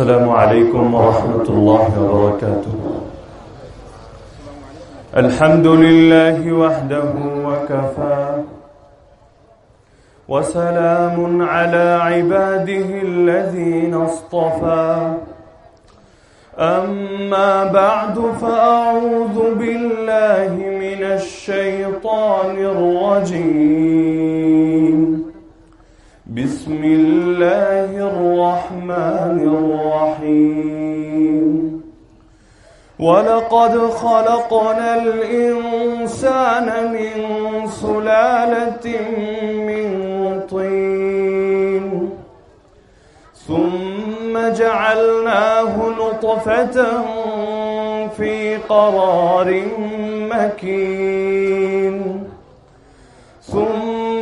السلام عليكم ورحمة الله وبركاته. الحمد لله وحده وكفى. وسلام على عباده الذين اصطفى. أما بعد فأعوذ بالله من الشيطان الرجيم. بسم الله الرحمن الرحيم. ولقد خلقنا الإنسان من سلالة من طين. ثم جعلناه نطفة في قرار مكين. ثم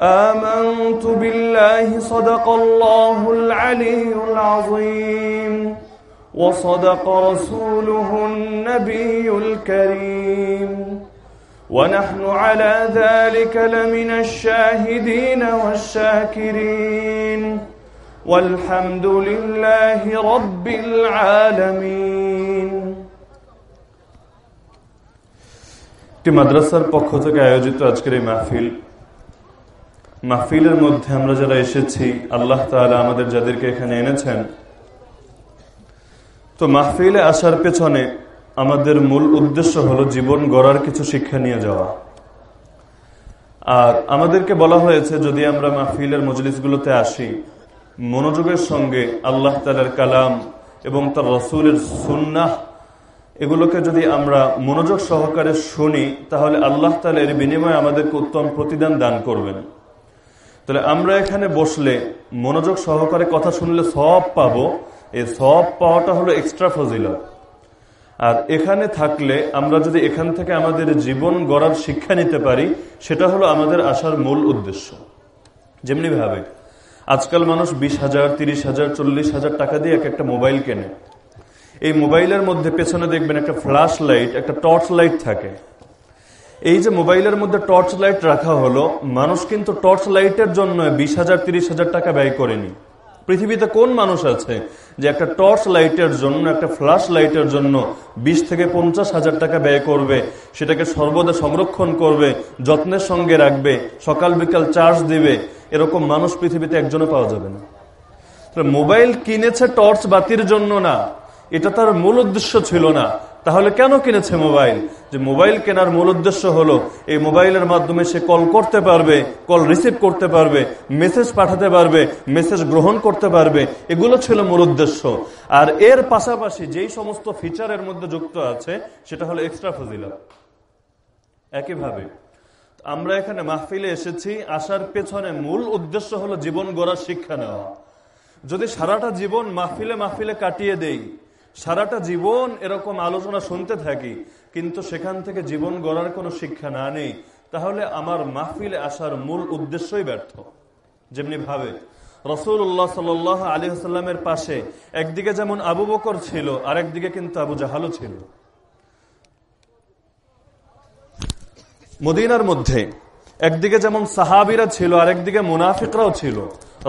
آمنت بالله صدق الله العلي العظيم وصدق رسوله النبي الكريم ونحن على ذلك لمن الشاهدين والشاكرين والحمد لله رب العالمين একটি মাদ্রাসার পক্ষ থেকে আয়োজিত আজকের এই মাহফিল মাহফিলের মধ্যে আমরা যারা এসেছি, আল্লাহ তাআলা আমাদের যাদেরকে এখানে এনেছেন। তো মাহফিলে আসার পেছনে আমাদের মূল উদ্দেশ্য হলো জীবন গড়ার কিছু শিক্ষা নিয়ে যাওয়া। আর আমাদেরকে বলা হয়েছে, যদি আমরা মাহফিলের মজলিসগুলোতে আসি, মনোযোগের সঙ্গে আল্লাহ তালার কালাম এবং তার রসুলের সুন্নাহ, এগুলোকে যদি আমরা মনোযোগ সহকারে শুনি, তাহলে আল্লাহ তালা এর বিনিময়ে আমাদেরকে উত্তম প্রতিদান দান করবেন। তাহলে আমরা এখানে বসলে মনোযোগ সহকারে কথা শুনলে সব পাবো। এই সব পাওয়াটা হলো এক্সট্রা ফজিলত। আর এখানে থাকলে আমরা যদি এখান থেকে আমাদের জীবন গড়ার শিক্ষা নিতে পারি, সেটা হলো আমাদের আসার মূল উদ্দেশ্য। যেমনি ভাবে, আজকাল মানুষ বিশ হাজার, তিরিশ হাজার, চল্লিশ হাজার টাকা দিয়ে এক একটা মোবাইল কেনে। এই মোবাইলের মধ্যে পেছনে দেখবেন একটা ফ্ল্যাশ লাইট, একটা টর্চ লাইট থাকে। এই যে মোবাইলের মধ্যে টর্চ লাইট রাখা হলো, মানুষ কিন্তু টর্চ লাইটের জন্য বিশ হাজার, তিরিশ হাজার টাকা ব্যয় করেনি। পৃথিবীতে কোন মানুষ আছে যে একটা টর্চ লাইটের জন্য, একটা ফ্ল্যাশ লাইটের জন্য বিশ থেকে পঞ্চাশ হাজার টাকা ব্যয় করবে, সেটাকে সর্বদা সংরক্ষণ করবে, যত্নের সঙ্গে রাখবে, সকাল বিকাল চার্জ দিবে, এরকম মানুষ পৃথিবীতে একজনও পাওয়া যাবে না। মোবাইল কিনেছে টর্চ বাতির জন্য না, এটা তার মূল উদ্দেশ্য ছিল না। তাহলে কেন কিনেছে মোবাইল? যে মোবাইল কেনার মূল উদ্দেশ্য হলো, এই মোবাইলের মাধ্যমে সে কল করতে পারবে, কল রিসিভ করতে পারবে, মেসেজ পাঠাতে পারবে, মেসেজ গ্রহণ করতে পারবে, এগুলো ছিল মূল উদ্দেশ্য। আর এর পাশাপাশি যেই সমস্ত ফিচারের মধ্যে যুক্ত আছে, সেটা হলো এক্সট্রা ফজিলা একইভাবে, আমরা এখানে মাহফিলে এসেছি, আসার পেছনে মূল উদ্দেশ্য হলো জীবন গড়ার শিক্ষা নেওয়া। যদি সারাটা জীবন মাহফিলে মাহফিলে কাটিয়ে দেই সারাটা জীবন এরকম আলোচনা শুনতে থাকি, কিন্তু সেখান থেকে জীবন গড়ার কোনো শিক্ষা না নেই। তাহলে আমার মাহফিলে আসার মূল উদ্দেশ্যই ব্যর্থ। যেমনি ভাবে রসুল্লাহ সাল আলী হাসাল্লামের পাশে একদিকে যেমন আবু বকর ছিল আর একদিকে কিন্তু আবু জাহালও ছিল। মদিনার মধ্যে একদিকে যেমন সাহাবিরা ছিল আর একদিকে মুনাফিকরাও ছিল।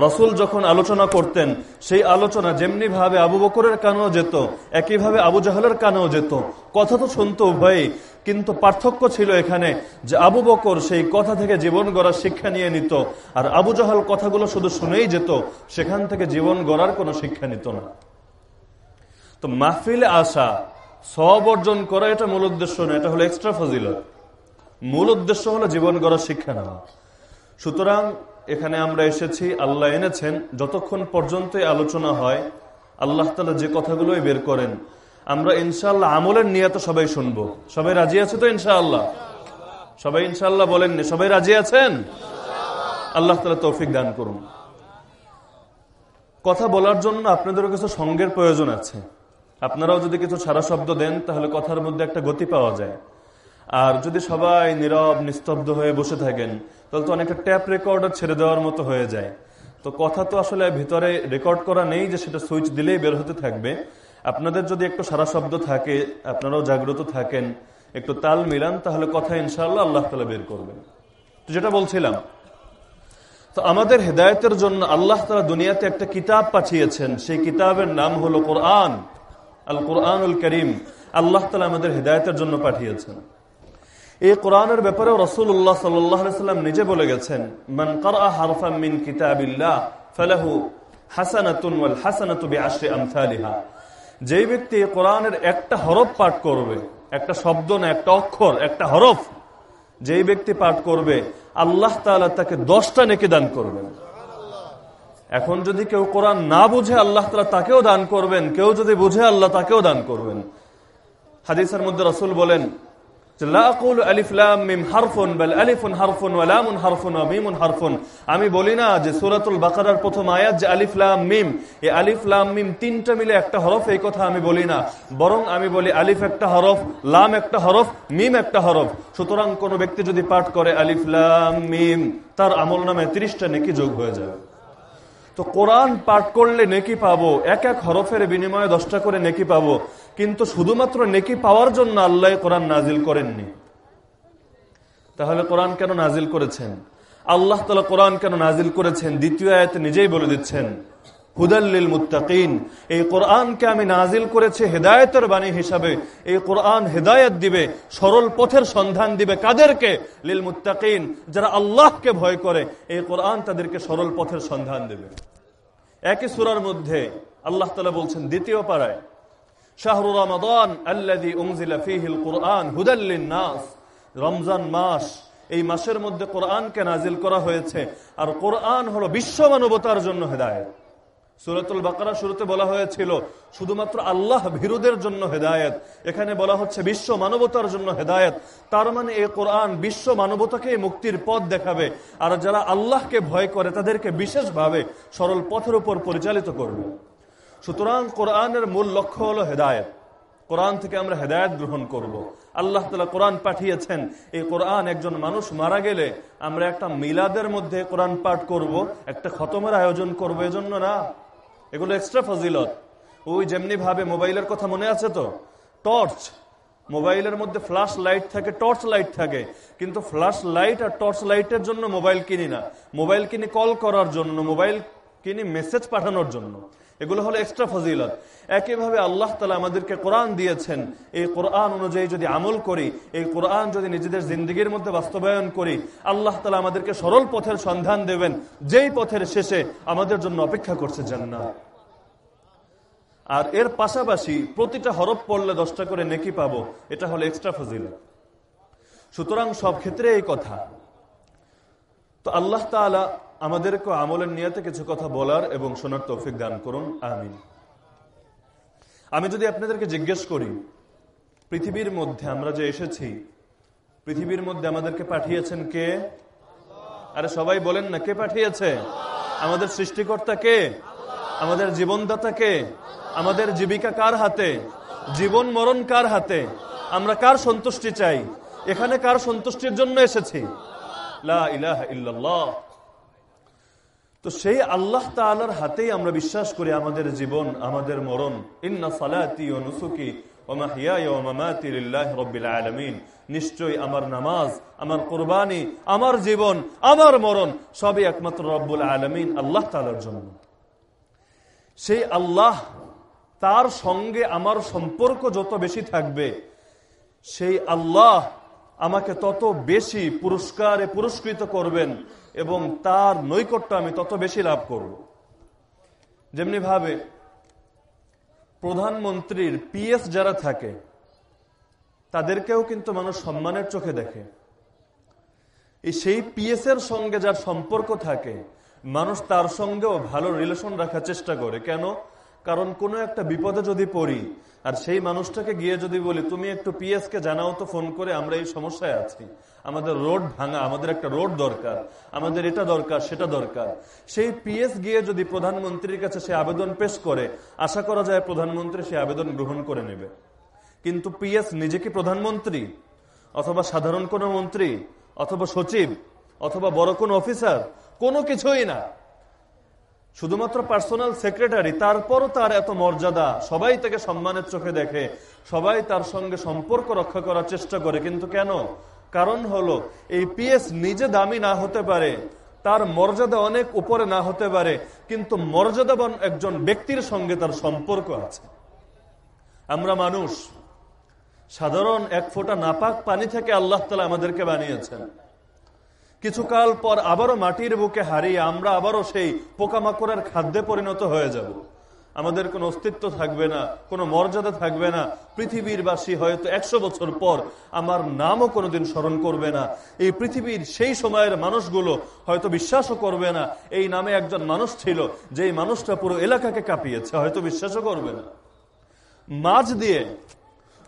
রসুল যখন আলোচনা করতেন, সেই আলোচনা যেমনি ভাবে আবু বকরের কানেও যেত, একইভাবে আবু জাহলের কানেও যেত। কথা তো শুনতো উভয়ই, কিন্তু পার্থক্য ছিল এখানে যে আবু বকর সেই কথা থেকে জীবন গড়ার শিক্ষা নিয়ে নিত, আর আবু জাহাল কথাগুলো শুধু শুনেই যেত, সেখান থেকে জীবন গড়ার কোনো শিক্ষা নিত না। তো মাহফিলে আসা সব অর্জন করা এটা মূল উদ্দেশ্য না এটা হলো এক্সট্রা ফজিলত। মূল উদ্দেশ্য হলো জীবন গড়ার শিক্ষা নেওয়া। সুতরাং এখানে আমরা এসেছি, আল্লাহ এনেছেন, যতক্ষণ পর্যন্ত আলোচনা হয়, আল্লাহ তালা যে কথাগুলোই বের করেন। আমরা ইনশাল্লাহ আমলের নিয়ে তো সবাই শুনব। সবাই রাজি আছে তো ইনশাআল্লাহ? সবাই ইনশাল্লাহ বলেননি। সবাই রাজি আছেন? আল্লাহ তালা তৌফিক দান করুন। কথা বলার জন্য আপনাদেরও কিছু সঙ্গের প্রয়োজন আছে। আপনারাও যদি কিছু সারা শব্দ দেন, তাহলে কথার মধ্যে একটা গতি পাওয়া যায়। আর যদি সবাই নীরব, নিস্তব্ধ হয়ে বসে থাকেন তাহলে তো অনেকটা ট্যাপ রেকর্ডার ছেড়ে দেওয়ার মতো হয়ে যায়। তো কথা তো আসলে ভিতরে রেকর্ড করা নেই যে সেটা সুইচ দিলেই বের হতে থাকবে। আপনাদের যদি একটু সারা শব্দ থাকে, আপনারাও জাগ্রত থাকেন, একটু তাল মিলান, তাহলে কথা ইনশাল্লাহ আল্লাহ তালা বের করবেন। তো যেটা বলছিলাম, তো আমাদের হেদায়তের জন্য আল্লাহ তালা দুনিয়াতে একটা কিতাব পাঠিয়েছেন। সেই কিতাবের নাম হলো কোরআন, আল কোরআনুল করিম। আল্লাহ তালা আমাদের হেদায়তের জন্য পাঠিয়েছেন। এই কোরআনের ব্যাপারে রসুল্লাহ সাল্লাম নিজে বলে গেছেন, মান করা হারফা যেই ব্যক্তি কোরআনের একটা হরফ পাঠ করবে, একটা শব্দ না, একটা অক্ষর, একটা হরফ, যেই ব্যক্তি পাঠ করবে, আল্লাহ তাআলা তাকে দশটা নেকি দান করবেন। এখন যদি কেউ কোরআন না বুঝে, আল্লাহ তালা তাকেও দান করবেন, কেউ যদি বুঝে, আল্লাহ তাকেও দান করবেন। হাদিসের মধ্যে রসুল বলেন আমি বলি না যে সুরাতুল বাকারার প্রথম আয়াত যে আলিফলাম মিম, এই আলিফলাম মিম তিনটা মিলে একটা হরফ, এই কথা আমি বলি না। বরং আমি বলি আলিফ একটা হরফ, লাম একটা হরফ, মিম একটা হরফ। সুতরাং কোন ব্যক্তি যদি পাঠ করে আলিফলাম মিম, তার আমল নামে তিরিশটা নেকি যোগ হয়ে যাবে। তো কোরআন পাঠ করলে নেকি পাবো, এক এক হরফের বিনিময়ে দশটা করে নেকি পাবো। কিন্তু শুধুমাত্র নেকি পাওয়ার জন্য আল্লাহ কোরআন নাজিল করেননি। তাহলে কোরআন কেন নাজিল করেছেন? আল্লাহ তালা কোরআন কেন নাজিল করেছেন? দ্বিতীয় আয়তে নিজেই বলে দিচ্ছেন হুদাল্লিল মুত্তাকিন এই কোরআনকে আমি নাজিল করেছি হেদায়তের বাণী হিসাবে। এই কোরআন হেদায়ত দিবে, সরল পথের সন্ধান দিবে কাদেরকে? লিল মুত্তাকিন, যারা আল্লাহকে ভয় করে, এই কোরআন তাদেরকে সরল পথের সন্ধান দেবে। একই সুরার মধ্যে আল্লাহ তালা বলছেন, দ্বিতীয় পাড়ায় শাহরু রমাদান আল্লাদি উমজিলা ফিহিল কোরআন হুদাল্লিন নাস রমজান মাস, এই মাসের মধ্যে কোরআনকে নাজিল করা হয়েছে। আর কোরআন হলো বিশ্ব মানবতার জন্য হেদায়ত। সুরতুল বাকারা শুরুতে বলা হয়েছিল, শুধুমাত্র আল্লাহ ভীরুদের জন্য হেদায়ত। এখানে বলা হচ্ছে বিশ্ব মানবতার জন্য হেদায়ত। তার মানে এই কোরআন বিশ্ব মানবতাকে মুক্তির পথ দেখাবে। আর যারা আল্লাহকে ভয় করে, তাদেরকে বিশেষভাবে সরল পথের উপর পরিচালিত করবে। সুতরাং কোরআনের মূল লক্ষ্য হলো হেদায়ত। কোরআন থেকে আমরা হেদায়ত গ্রহণ করব। আল্লাহ তালা কোরআন পাঠিয়েছেন, এই কোরআন একজন মানুষ মারা গেলে আমরা একটা মিলাদের মধ্যে কোরআন পাঠ করব, একটা খতমের আয়োজন করব, এজন্য না। এগুলো এক্সট্রা ফজিলত। ওই যেমনি ভাবে মোবাইলের কথা মনে আছে তো? টর্চ। মোবাইলের মধ্যে ফ্ল্যাশ লাইট থাকে, টর্চ লাইট থাকে। কিন্তু ফ্ল্যাশ লাইট আর টর্চ লাইটের জন্য মোবাইল কিনি না। মোবাইল কিনি কল করার জন্য, মোবাইল কিনি মেসেজ পাঠানোর জন্য। এগুলো হলো এক্সট্রা ফজিলত। একইভাবে আল্লাহ তালা আমাদেরকে কোরআন দিয়েছেন। এই কোরআন অনুযায়ী যদি আমল করি, এই কোরআন যদি নিজেদের জিন্দগির মধ্যে বাস্তবায়ন করি, আল্লাহ তালা আমাদেরকে সরল পথের সন্ধান দেবেন। যেই পথের শেষে আমাদের জন্য অপেক্ষা করছে জান্নাত। আর এর পাশাপাশি প্রতিটা হরফ পড়লে দশটা করে নেকি পাবো, এটা হলো এক্সট্রা ফজিলত। সুতরাং সব ক্ষেত্রে এই কথা। তো আল্লাহ তালা আমাদেরকে আমলের নিয়তে কিছু কথা বলার এবং শোনার তৌফিক দান করুন। আমিন। আমি যদি আপনাদেরকে জিজ্ঞেস করি, পৃথিবীর মধ্যে আমরা যে এসেছি, পৃথিবীর মধ্যে আমাদেরকে পাঠিয়েছেন কে? আরে সবাই বলেন না, কে পাঠিয়েছে? আমাদের সৃষ্টিকর্তা কে? আমাদের জীবনদাতা কে? আমাদের জীবিকা কার হাতে? জীবন মরণ কার হাতে? আমরা কার সন্তুষ্টি চাই? এখানে কার সন্তুষ্টির জন্য এসেছি? লা ইলাহা ইল্লাল্লাহ। তো সেই আল্লাহ তালার হাতেই আমরা বিশ্বাস করি আমাদের জীবন, আমাদের মরণ। ইন্না সালাতি ও নুসুকি আমার নামাজ, আমার কোরবানি, আমার জীবন, আমার মরণ সবই একমাত্র আল্লাহ সেই আল্লাহ তার সঙ্গে আমার সম্পর্ক যত বেশি থাকবে, সেই আল্লাহ আমাকে তত বেশি পুরস্কারে পুরস্কৃত করবেন এবং তার নৈকট্য আমি তত বেশি লাভ করব। যেমনি ভাবে প্রধানমন্ত্রীর পিএস যারা থাকে, তাদেরকেও কিন্তু মানুষ সম্মানের চোখে দেখে। সেই পিএস এর সঙ্গে যার সম্পর্ক থাকে, মানুষ তার সঙ্গেও ভালো রিলেশন রাখার চেষ্টা করে। কেন? কারণ কোনো একটা বিপদে যদি পড়ি আর সেই মানুষটাকে গিয়ে যদি বলি, তুমি একটু পিএস কে জানাও তো ফোন করে, আমরা এই সমস্যায় আছি। আমাদের রোড ভাঙা, আমাদের একটা রোড দরকার, আমাদের এটা দরকার, সেটা দরকার। সেই পিএস গিয়ে যদি প্রধানমন্ত্রীর কাছে সে আবেদন পেশ করে, আশা করা যায় প্রধানমন্ত্রী সে আবেদন গ্রহণ করে নেবে। কিন্তু পিএস নিজে কি প্রধানমন্ত্রী? অথবা সাধারণ কোনো মন্ত্রী? অথবা সচিব? অথবা বড় কোন অফিসার? কোনো কিছুই না। শুধুমাত্র পার্সোনাল সেক্রেটারি তারপরও তার এত মর্যাদা। সবাই তাকে সম্মানের চোখে দেখে, সবাই তার সঙ্গে সম্পর্ক রক্ষা করার চেষ্টা করে। কিন্তু কেন? কারণ হলো, এই পিএস নিজে দামি না হতে পারে, তার মর্যাদা অনেক উপরে না হতে পারে, কিন্তু মর্যাদাবান একজন ব্যক্তির সঙ্গে তার সম্পর্ক আছে। আমরা মানুষ, সাধারণ এক ফোঁটা নাপাক পানি থেকে আল্লাহ তালা আমাদেরকে বানিয়েছেন। কিছুকাল পর আবারও মাটির বুকে হারিয়ে আমরা আবারও সেই পোকামাকড়ের খাদ্যে পরিণত হয়ে যাব। আমাদের কোনো অস্তিত্ব থাকবে না, কোনো মর্যাদা থাকবে না। পৃথিবীর বাসী হয়তো একশো বছর পর আমার নামও কোনোদিন স্মরণ করবে না। এই পৃথিবীর সেই সময়ের মানুষগুলো হয়তো বিশ্বাসও করবে না। এই নামে একজন মানুষ ছিল, যেই মানুষটা পুরো এলাকাকে কাঁপিয়েছে, হয়তো বিশ্বাসও করবে না। মাছ দিয়ে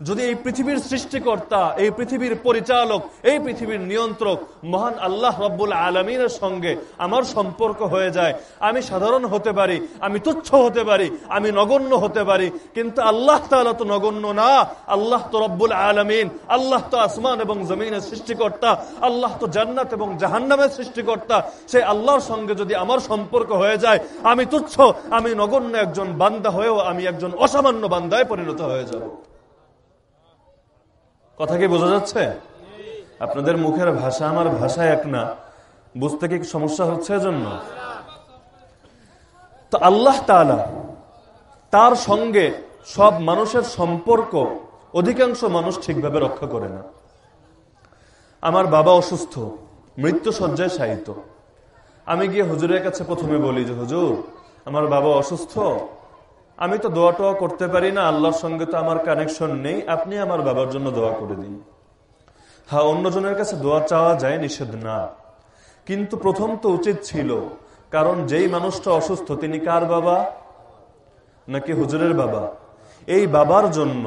যদি এই পৃথিবীর সৃষ্টিকর্তা, এই পৃথিবীর পরিচালক, এই পৃথিবীর নিয়ন্ত্রক মহান আল্লাহ রব্বুল আলমিনের সঙ্গে আমার সম্পর্ক হয়ে যায়, আমি সাধারণ হতে পারি, আমি তুচ্ছ হতে পারি, আমি নগণ্য হতে পারি, কিন্তু আল্লাহ তালা তো নগণ্য না। আল্লাহ তো রব্বুল আলমিন, আল্লাহ তো আসমান এবং জমিনের সৃষ্টিকর্তা, আল্লাহ তো জান্নাত এবং জাহান্নামের সৃষ্টিকর্তা। সেই আল্লাহর সঙ্গে যদি আমার সম্পর্ক হয়ে যায়, আমি তুচ্ছ, আমি নগণ্য একজন বান্দা হয়েও আমি একজন অসামান্য বান্দায় পরিণত হয়ে যাব। কথা কি বোঝা যাচ্ছে? আপনাদের মুখের ভাষা আমার ভাষা এক না। বুঝতে কি সমস্যা হচ্ছে জন্য তো আল্লাহ তালা তার সঙ্গে সব মানুষের সম্পর্ক অধিকাংশ মানুষ ঠিকভাবে রক্ষা করে না। আমার বাবা অসুস্থ, মৃত্যু সজ্জায় সাহিত্য আমি গিয়ে হুজুরের কাছে প্রথমে বলি যে, হুজুর, আমার বাবা অসুস্থ আমি তো দোয়া টোয়া করতে পারি না, আল্লাহর সঙ্গে তো আমার কানেকশন নেই, আপনি আমার বাবার জন্য দোয়া করে দিন। হ্যাঁ অন্যজনের কাছে দোয়া চাওয়া যায় নিষেধ না। কিন্তু প্রথম তো উচিত ছিল, কারণ যেই মানুষটা অসুস্থ, তিনি কার বাবা? নাকি হুজুরের বাবা? এই বাবার জন্য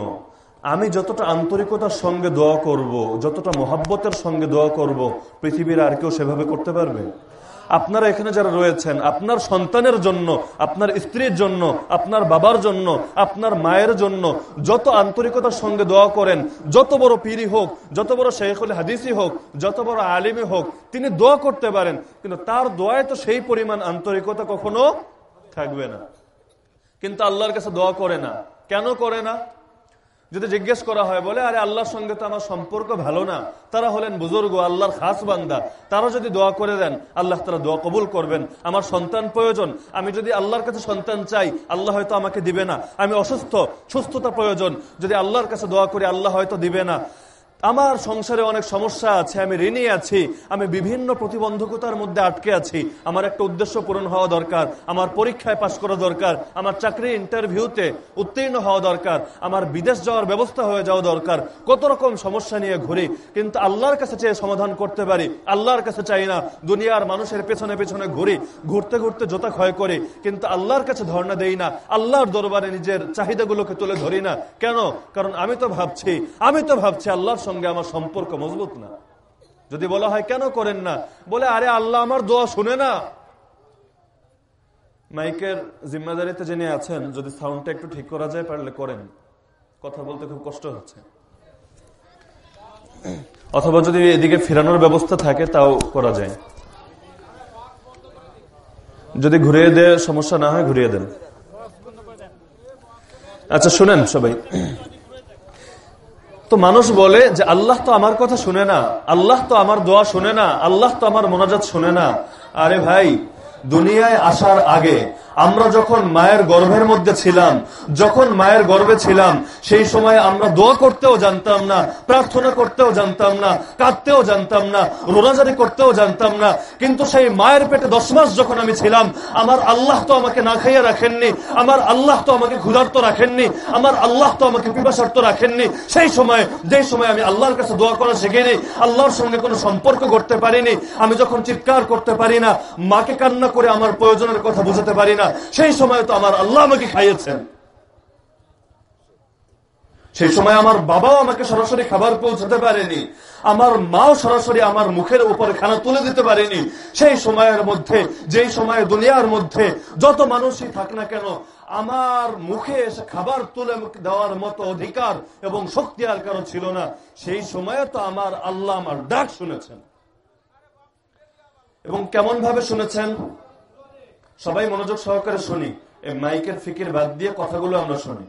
আমি যতটা আন্তরিকতার সঙ্গে দোয়া করব, যতটা মহাব্বতের সঙ্গে দোয়া করব, পৃথিবীর আর কেউ সেভাবে করতে পারবে? আপনারা এখানে যারা রয়েছেন, আপনার সন্তানের জন্য, আপনার স্ত্রীর জন্য, আপনার বাবার জন্য, আপনার মায়ের জন্য যত আন্তরিকতার সঙ্গে দোয়া করেন, যত বড় পীরি হোক, যত বড় শেখুল হাদিসি হোক, যত বড় আলিমী হোক, তিনি দোয়া করতে পারেন, কিন্তু তার দোয়ায় তো সেই পরিমাণ আন্তরিকতা কখনো থাকবে না। কিন্তু আল্লাহর কাছে দোয়া করে না। কেন করে না? যদি জিজ্ঞেস করা হয়, বলে, আরে, আল্লাহর সঙ্গে তো আমার সম্পর্ক ভালো না। তারা হলেন বুজুর্গ, আল্লাহর খাস বান্দা। তারা যদি দোয়া করে দেন, আল্লাহ তারা দোয়া কবুল করবেন। আমার সন্তান প্রয়োজন। আমি যদি আল্লাহর কাছে সন্তান চাই, আল্লাহ হয়তো আমাকে দিবে না। আমি অসুস্থ, সুস্থতা প্রয়োজন। যদি আল্লাহর কাছে দোয়া করি, আল্লাহ হয়তো দিবে না। আমার সংসারে অনেক সমস্যা আছে, আমি ঋণী আছি, আমি বিভিন্ন প্রতিবন্ধকতার মধ্যে আটকে আছি। আমার একটা উদ্দেশ্য পূরণ হওয়া দরকার, আমার পরীক্ষায় পাশ করা দরকার, আমার চাকরি ইন্টারভিউতে উত্তীর্ণ হওয়া দরকার, আমার বিদেশ যাওয়ার ব্যবস্থা হয়ে যাওয়া দরকার। কত রকম সমস্যা নিয়ে ঘুরি, কিন্তু আল্লাহর কাছে চেয়ে সমাধান করতে পারি, আল্লাহর কাছে চাই না, দুনিয়ার মানুষের পেছনে পেছনে ঘুরি, ঘুরতে ঘুরতে জোতা ক্ষয় করি, কিন্তু আল্লাহর কাছে ধর্ণা দেই না, আল্লাহর দরবারে নিজের চাহিদাগুলোকে তুলে ধরি না। কেন? কারণ আমি তো ভাবছি, আমি তো ভাবছি আল্লাহর সঙ্গে আমার সম্পর্ক মজবুত না। যদি বলা হয়, কেন করেন না? বলে, আরে আল্লাহ আমার দোয়া শুনে না। মাইকের জিম্মাদারিতে যিনি আছেন, যদি সাউন্ডটা একটু ঠিক করা যায়, পারলে করেন। কথা বলতে খুব কষ্ট হচ্ছে। অথবা যদি এদিকে ফেরানোর ব্যবস্থা থাকে, তাও করা যায়। যদি ঘুরিয়ে দেয়, সমস্যা না হয়, ঘুরিয়ে দেন। আচ্ছা শুনেন সবাই। তো মানুষ বলে যে আল্লাহ তো আমার কথা শুনে না, আল্লাহ তো আমার দোয়া শুনে না, আল্লাহ তো আমার মোনাজাত শুনে না। আরে ভাই, দুনিয়ায় আসার আগে আমরা যখন মায়ের গর্ভের মধ্যে ছিলাম, যখন মায়ের গর্ভে ছিলাম, সেই সময় আমরা দোয়া করতেও জানতাম না, প্রার্থনা করতেও জানতাম না, কাঁদতেও জানতাম না রোনাজারি করতেও জানতাম না। কিন্তু সেই মায়ের পেটে দশ মাস যখন আমি ছিলাম, আমার আল্লাহ তো আমাকে না খাইয়ে রাখেননি, আমার আল্লাহ তো আমাকে ক্ষুধার্ত রাখেননি, আমার আল্লাহ তো আমাকে পিপাসার্থ রাখেননি, সেই সময় যে সময় আমি আল্লাহর কাছে দোয়া করা শিখিনি, আল্লাহর সঙ্গে কোনো সম্পর্ক করতে পারিনি, আমি যখন চিৎকার করতে পারি না, মাকে কান্না করে আমার প্রয়োজনের কথা বুঝাতে পারি না সেই সময় তো আমার আল্লাহ আমাকে খাইয়েছেন। সেই সময় আমার বাবাও আমাকে সরাসরি খাবার পৌঁছাতে পারেনি। আমার মাও সরাসরি আমার মুখের উপরে খানা তুলে দিতে পারেনি। সেই সময়ের মধ্যে, যেই সময়ে দুনিয়ার মধ্যে যত মানুষই থাক না কেন, আমার মুখে এসে খাবার তুলে দেওয়ার মতো অধিকার এবং শক্তি আর কারও ছিল না। সেই সময়ে তো আমার আল্লাহ আমার ডাক শুনেছেন। এবং কেমন ভাবে শুনেছেন? সবাই মনোযোগ সহকারে শুনি। এই মাইকের ফিকির বাদ দিয়ে কথাগুলো আমরা শুনি।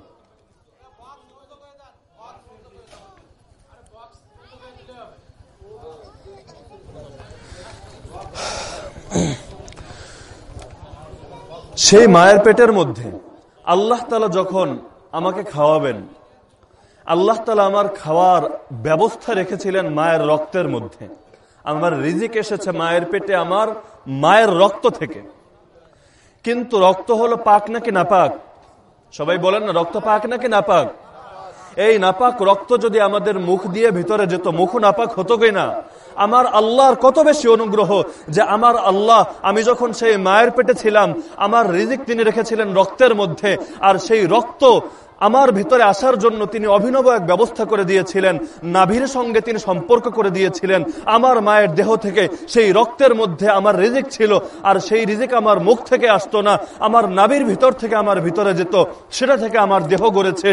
সেই মায়ের পেটের মধ্যে আল্লাহ তালা যখন আমাকে খাওয়াবেন, আল্লাহ তালা আমার খাওয়ার ব্যবস্থা রেখেছিলেন মায়ের রক্তের মধ্যে। আমার রিজিক এসেছে মায়ের পেটে, আমার মায়ের রক্ত থেকে। কিন্তু রক্ত হলো পাক নাকি নাপাক? সবাই বলেন না, রক্ত পাক নাকি নাপাক? এই নাপাক রক্ত যদি আমাদের মুখ দিয়ে ভিতরে যেত, মুখ নাপাক হতো না? আমার আল্লাহর কত বেশি অনুগ্রহ যে আমার আল্লাহ, আমি যখন সেই মায়ের পেটে ছিলাম, আমার রিজিক তিনি রেখেছিলেন রক্তের মধ্যে, আর সেই রক্ত আমার ভিতরে আসার জন্য তিনি অভিনব এক ব্যবস্থা করে দিয়েছিলেন। নাভির সঙ্গে তিনি সম্পর্ক করে দিয়েছিলেন। আমার মায়ের দেহ থেকে সেই রক্তের মধ্যে আমার রিজিক ছিল, আর সেই রিজিক আমার মুখ থেকে আসতো না। আমার নাভির ভিতর থেকে আমার ভিতরে যেত, সেটা থেকে আমার দেহ গড়েছে।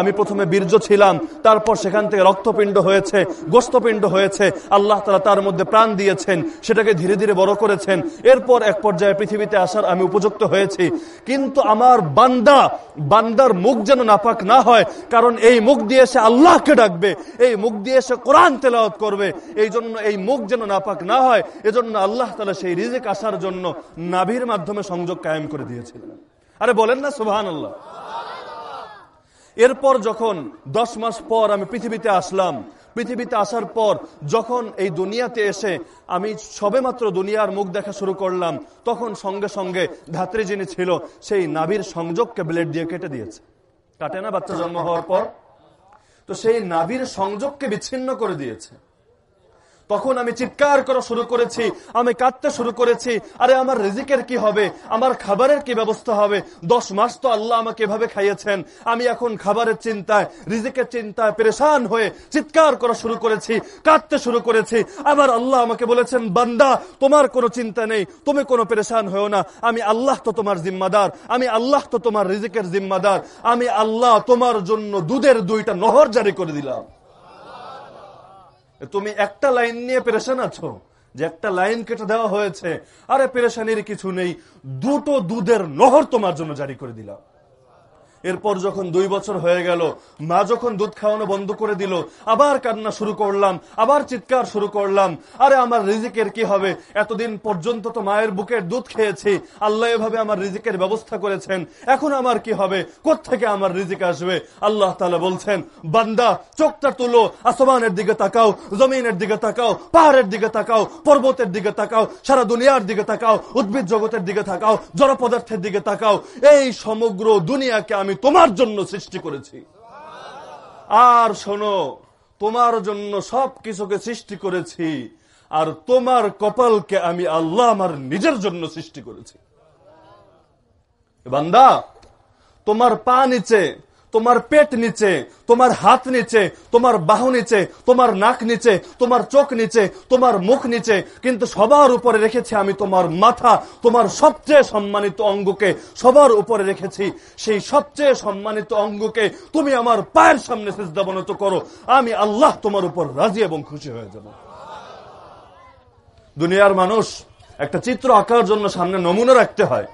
আমি প্রথমে বীর্য ছিলাম, তারপর সেখান থেকে রক্তপিণ্ড হয়েছে, গোস্তপিণ্ড হয়েছে। আল্লাহ তালা তার মধ্যে প্রাণ দিয়েছেন, সেটাকে ধীরে ধীরে বড় করেছেন। এরপর এক পর্যায়ে পৃথিবীতে আসার আমি উপযুক্ত হয়েছি। কিন্তু আমার বান্দা, বান্দার মুখ যেন নাপাক না হয়, কারণ এই মুখ দিয়ে সে আল্লাহকে ডাকবে, এই মুখ দিয়ে সে কোরআন তেলাওয়াত করবে। এই জন্য এই মুখ যেন নাপাক না হয়, এজন্য আল্লাহ তালা সেই রিজিক আসার জন্য নাভির মাধ্যমে সংযোগ কায়েম করে দিয়েছিলেন। আরে বলেন না সুবাহান আল্লাহ এরপর যখন দশ মাস পর আমি পৃথিবীতে আসলাম, পৃথিবীতে আসার পর যখন এই দুনিয়াতে এসে আমি সবে মাত্র দুনিয়ার মুখ দেখা শুরু করলাম, তখন সঙ্গে সঙ্গে ধাত্রী যিনি ছিল, সেই নাভির সংযোগকে ব্লেড দিয়ে কেটে দিয়েছে। কাটে না বাচ্চা জন্ম হওয়ার পর তো সেই নাভির সংযোগকে বিচ্ছিন্ন করে দিয়েছে। তখন আমি চিৎকার করা শুরু করেছি, আমি কাঁদতে শুরু করেছি, আরে আমার রিজিকের কি হবে? আমার খাবারের কি ব্যবস্থা হবে? দশ মাস তো আল্লাহ আমাকে এভাবে খাইয়েছেন। আমি এখন খাবারের চিন্তায়, রিজিকের চিন্তায় পরেশান হয়ে চিৎকার করা শুরু করেছি, কাঁদতে শুরু করেছি। আবার আল্লাহ আমাকে বলেছেন, বান্দা, তোমার কোনো চিন্তা নেই, তুমি কোনো পরেশান হয়েও না। আমি আল্লাহ তো তোমার জিম্মাদার, আমি আল্লাহ তো তোমার রিজিকের জিম্মাদার। আমি আল্লাহ তোমার জন্য দুধের দুইটা নহর জারি করে দিলাম। তুমি একটা লাইন নিয়ে পেরেশান আছো, যে একটা লাইন কেটে দেওয়া হয়েছে। আরে পেরেশানির কিছু নেই, দুটো দুধের নহর তোমার জন্য জারি করে দিলাম। এরপর যখন দুই বছর হয়ে গেল, মা যখন দুধ খাওয়ানো বন্ধ করে দিল, আবার কান্না শুরু করলাম, আবার চিৎকার শুরু করলাম, আরে আমার রিজিকের কি হবে? এতদিন পর্যন্ত তো মায়ের বুকের দুধ খেয়েছি, আল্লাহ এভাবে আমার রিজিকের ব্যবস্থা করেছেন, এখন আমার কি হবে? থেকে আমার রিজিক আসবে? আল্লাহ তালা বলছেন, বান্দা, চোখটা তুলো, আসমানের দিকে তাকাও, জমিনের দিকে তাকাও, পাহাড়ের দিকে তাকাও, পর্বতের দিকে তাকাও, সারা দুনিয়ার দিকে তাকাও, উদ্ভিদ জগতের দিকে তাকাও জড় পদার্থের দিকে তাকাও, এই সমগ্র দুনিয়াকে আমি আমি তোমার জন্য সৃষ্টি করেছি। আর শোনো, তোমার জন্য সব কিছুকে সৃষ্টি করেছি, আর তোমার কপালকে আমি আল্লাহ আমার নিজের জন্য সৃষ্টি করেছি। বান্দা, তোমার পা নিচে তোমার পেট নিচে, তোমার হাত নিচে, তোমার বাহু নিচে, তোমার নাক নিচে, তোমার চোখ নিচে, তোমার মুখ নিচে, কিন্তু সবার উপরে রেখেছি আমি তোমার মাথা, তোমার সবচেয়ে সম্মানিত অঙ্গকে সবার উপরে রেখেছি। সেই সবচেয়ে সম্মানিত অঙ্গকে তুমি আমার পায়ের সামনে সিজদাবনত করো। আমি আল্লাহ তোমার উপর রাজি এবং খুশি হয়ে যাব। দুনিয়ার মানুষ একটা চিত্র আঁকার জন্য সামনে নমুনা রাখতে হয়।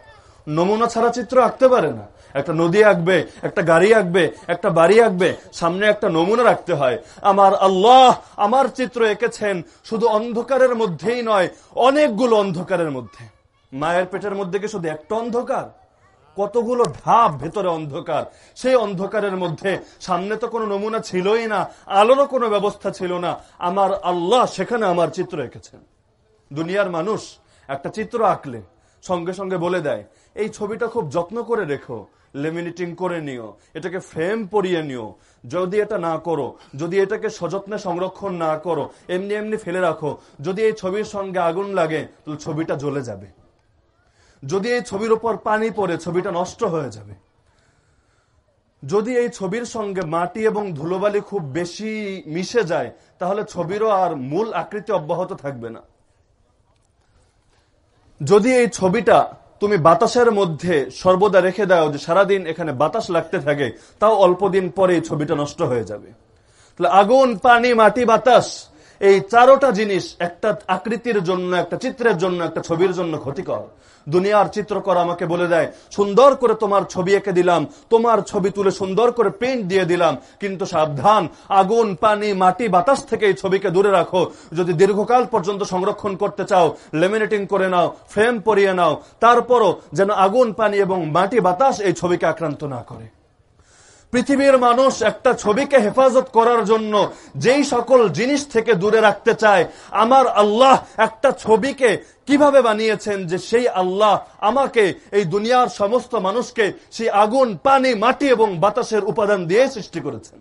নমুনা ছাড়া চিত্র আঁকতে পারে না। একটা নদী আঁকবে, একটা গাড়ি আঁকবে, একটা বাড়ি আঁকবে, সামনে একটা নমুনা রাখতে হয়। আমার আল্লাহ আমার চিত্র এঁকেছেন শুধু অন্ধকারের মধ্যেই নয়, অনেকগুলো অন্ধকারের মধ্যে। মায়ের পেটের মধ্যে কি শুধু একটা অন্ধকার? কতগুলো ধাপ ভেতরে অন্ধকার। সেই অন্ধকারের মধ্যে সামনে তো কোনো নমুনা ছিলই না, আলোরও কোনো ব্যবস্থা ছিল না। আমার আল্লাহ সেখানে আমার চিত্র এঁকেছেন। দুনিয়ার মানুষ একটা চিত্র আঁকলে সঙ্গে সঙ্গে বলে দেয়, এই ছবিটা খুব যত্ন করে রেখো লেমিনেটিং করে নিও, এটাকে ফ্রেম পরিয়ে নিও। যদি এটা না করো, যদি এটাকে সযত্নে সংরক্ষণ না করো, এমনি এমনি ফেলে রাখো, যদি এই ছবির সঙ্গে আগুন লাগে, তাহলে ছবিটা জ্বলে যাবে। যদি এই ছবির উপর পানি পড়ে, ছবিটা নষ্ট হয়ে যাবে। যদি এই ছবির সঙ্গে মাটি এবং ধুলোবালি খুব বেশি মিশে যায়, তাহলে ছবিরও আর মূল আকৃতি অব্যাহত থাকবে না। যদি এই ছবিটা তুমি বাতাসের মধ্যে সর্বদা রেখে দাও যে সারাদিন এখানে বাতাস লাগতে থাকে, তাও অল্প দিন পরে ছবিটা নষ্ট হয়ে যাবে। তাহলে আগুন, পানি, মাটি, বাতাস এই চারোটা জিনিস একটা আকৃতির জন্য, একটা চিত্রের জন্য, একটা ছবির জন্য ক্ষতিকর। দুনিয়ার চিত্রকর আমাকে বলে দেয়, সুন্দর করে তোমার ছবি এঁকে দিলাম, তোমার ছবি তুলে সুন্দর করে প্রিন্ট দিয়ে দিলাম, কিন্তু সাবধান, আগুন, পানি, মাটি, বাতাস থেকে এই ছবিকে দূরে রাখো। যদি দীর্ঘকাল পর্যন্ত সংরক্ষণ করতে চাও লেমিনেটিং করে নাও ফ্রেম পরিয়ে নাও, তারপরও যেন আগুন, পানি এবং মাটি, বাতাস এই ছবিকে আক্রান্ত না করে। পৃথিবীর মানুষ একটা ছবিকে হেফাজত করার জন্য যেই সকল জিনিস থেকে দূরে রাখতে চায়, আমার আল্লাহ একটা ছবিকে কীভাবে বানিয়েছেন যে সেই আল্লাহ আমাকে এই দুনিয়ার সমস্ত মানুষকে সেই আগুন, পানি, মাটি এবং বাতাসের উপাদান দিয়ে সৃষ্টি করেছেন।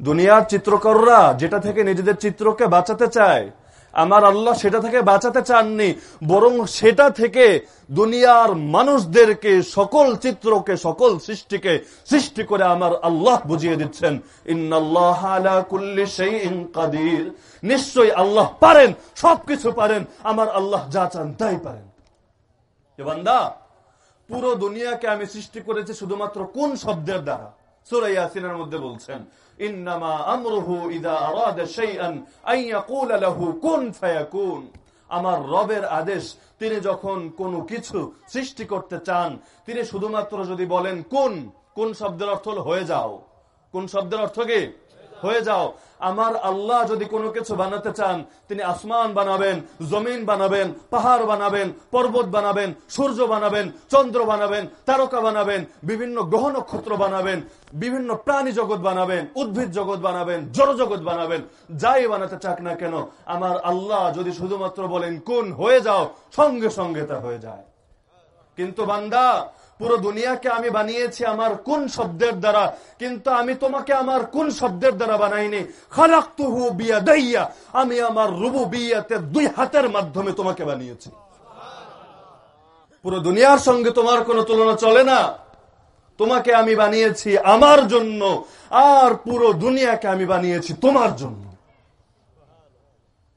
দুনিয়ার চিত্রকররা যেটা থেকে নিজেদের চিত্রকে বাঁচাতে চায় আমার আল্লাহ সেটা থেকে বাঁচাতে চাননি, বরং সেটা থেকে দুনিয়ার মানুষদেরকে, সকল চিত্রকে, সকল সৃষ্টিকে সৃষ্টি করে আমার আল্লাহ বুঝিয়ে দিচ্ছেন। কাদির। নিশ্চয়ই আল্লাহ পারেন, সবকিছু পারেন, আমার আল্লাহ যা চান তাই পারেন। বান্দা, পুরো দুনিয়াকে আমি সৃষ্টি করেছি শুধুমাত্র কোন শব্দের দ্বারা? সুরাই ইয়াসিনের মধ্যে বলছেন ইন্নামা আমরুহু ইদা আরাদা শাইআন আন ইয়াকুলা লাহু কুন ফায়াকুন। আমার রবের আদেশ, তিনি যখন কোনো কিছু সৃষ্টি করতে চান, তিনি শুধুমাত্র যদি বলেন কোন কোন শব্দের অর্থ হয়ে যাও। কোন শব্দের অর্থ কি? হয়ে যাও। আমার আল্লাহ যদি কোনো কিছু বানাতে চান, তিনি আসমান বানাবেন, জমিন বানাবেন, পাহাড় বানাবেন, পর্বত বানাবেন, সূর্য বানাবেন, চন্দ্র বানাবেন, তারকা বানাবেন, বিভিন্ন গ্রহ নক্ষত্র বানাবেন, বিভিন্ন প্রাণী জগৎ বানাবেন, উদ্ভিদ জগৎ বানাবেন, জড় জগৎ বানাবেন, যাই বানাতে চাক না কেন, আমার আল্লাহ যদি শুধুমাত্র বলেন, কোন, হয়ে যাও, সঙ্গে সঙ্গে তা হয়ে যায়। কিন্তু বান্দা পুরো দুনিয়াকে আমি বানিয়েছি আমার কোন শব্দের দ্বারা? কিন্তু আমি তোমাকে আমার কোন শব্দের দ্বারা বানাইনি? খালাক্তুহু বিয়া দাইয়া আমি আমার রুবু বিয়াতে দুই হাতের মাধ্যমে তোমাকে বানিয়েছি। পুরো দুনিয়ার সঙ্গে তোমার কোনো তুলনা চলে না। তোমাকে আমি বানিয়েছি আমার জন্য। আর পুরো দুনিয়াকে আমি বানিয়েছি তোমার জন্য।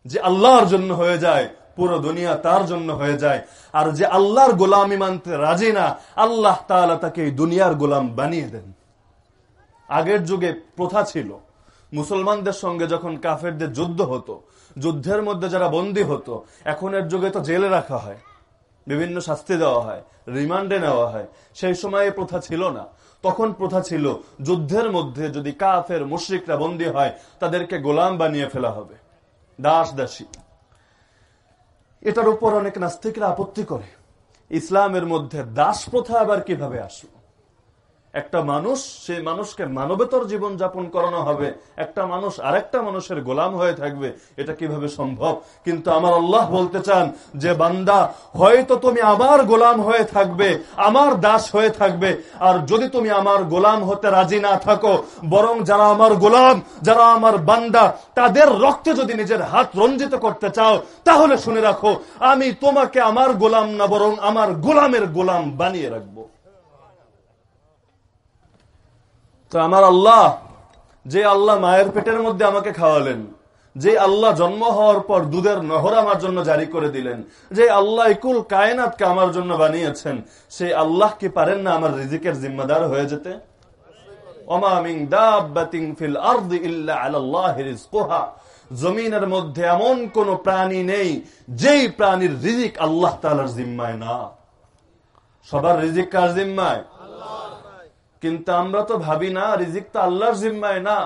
যে আল্লাহর জন্য হয়ে যায় পুরো দুনিয়া তার জন্য হয়ে যায়। আর যে আল্লাহর গোলামি মানতে রাজি না, আল্লাহ তালা তাকে দুনিয়ার গোলাম বানিয়ে দেন। আগের যুগে প্রথা ছিল, মুসলমানদের সঙ্গে যখন কাফেরদের যুদ্ধ হতো, যুদ্ধের মধ্যে যারা বন্দী হতো, এখনের যুগে তো জেলে রাখা হয়, বিভিন্ন শাস্তি দেওয়া হয়, রিমান্ডে নেওয়া হয়, সেই সময় প্রথা ছিল না। তখন প্রথা ছিল, যুদ্ধের মধ্যে যদি কাফের, মুশ্রিকরা বন্দী হয়, তাদেরকে গোলাম বানিয়ে ফেলা হবে। দাস দাসী। এটার উপর অনেক নাস্তিকরা আপত্তি করে। ইসলামের মধ্যে দাস প্রথা আবার কীভাবে আসলো? একটা মানুষ, সেই মানুষকে মানবেতর জীবন যাপন করানো হবে। একটা মানুষ আরেকটা মানুষের গোলাম হয়ে থাকবে, এটা কীভাবে সম্ভব? কিন্তু আমার আল্লাহ বলতে চান যে, বান্দা, হয়তো তুমি আমার গোলাম হয়ে থাকবে, আমার দাস হয়ে থাকবে, আর যদি তুমি আমার গোলাম হতে রাজি না থাকো, বরং যারা আমার গোলাম, যারা আমার বান্দা, তাদের রক্তে যদি নিজের হাত রঞ্জিত করতে চাও, তাহলে শুনে রাখো, আমি তোমাকে আমার গোলাম না, বরং আমার গোলামের গোলাম বানিয়ে রাখব। তো আমার আল্লাহ, যে আল্লাহ মায়ের পেটের মধ্যে আমাকে খাওয়ালেন, যে আল্লাহ জন্ম হওয়ার পর দুধের নহর আমার জন্য জারি করে দিলেন, যে আল্লাহ ইকুল কায়নাতকে আমার জন্য বানিয়েছেন সেই আল্লাহ কি পারেন না আমার রিজিকের জিম্মাদার হয়ে যেতে? জমিনের মধ্যে এমন কোন প্রাণী নেই, যেই প্রাণীর রিজিক আল্লাহ তালার জিম্মায় না। সবার রিজিক কার জিম্মায়? কিন্তু আমরা তো ভাবি না, রিজিক তো আল্লাহর জিম্মায় না।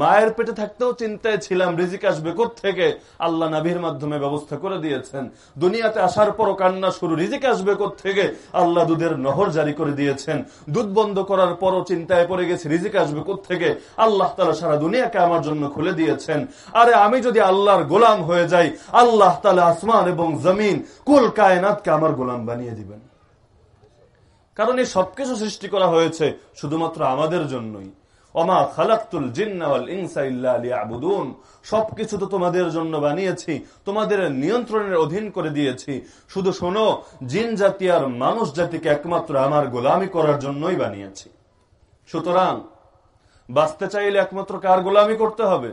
মায়ের পেটে থাকতেও চিন্তায় ছিলাম, রিজিক আসবে থেকে আল্লাহ নাভির মাধ্যমে ব্যবস্থা করে দিয়েছেন। দুনিয়াতে আসার পরও কান্না শুরু, রিজিক আসবে থেকে আল্লাহ দুধের নহর জারি করে দিয়েছেন। দুধ বন্ধ করার পরও চিন্তায় পড়ে গেছে, রিজিক আসবে থেকে আল্লাহ তালা সারা দুনিয়াকে আমার জন্য খুলে দিয়েছেন। আরে আমি যদি আল্লাহর গোলাম হয়ে যাই, আল্লাহ তালা আসমান এবং জমিন, কুল কায়নাতকে আমার গোলাম বানিয়ে দিবেন। কারণ এই সবকিছু সৃষ্টি করা হয়েছে শুধুমাত্র আমাদের জন্যই। অমা খালাক্তুল জিন্নাওয়াল ইনসা লিয়াবুদুন। সবকিছু তো তোমাদের জন্য বানিয়েছি, তোমাদের নিয়ন্ত্রণের অধীন করে দিয়েছি। শুধু শোনো, জিন জাতি আর মানুষ জাতিকে একমাত্র আমার গোলামি করার জন্যই বানিয়েছি। সুতরাং, বাঁচতে চাইলে একমাত্র কার গোলামি করতে হবে?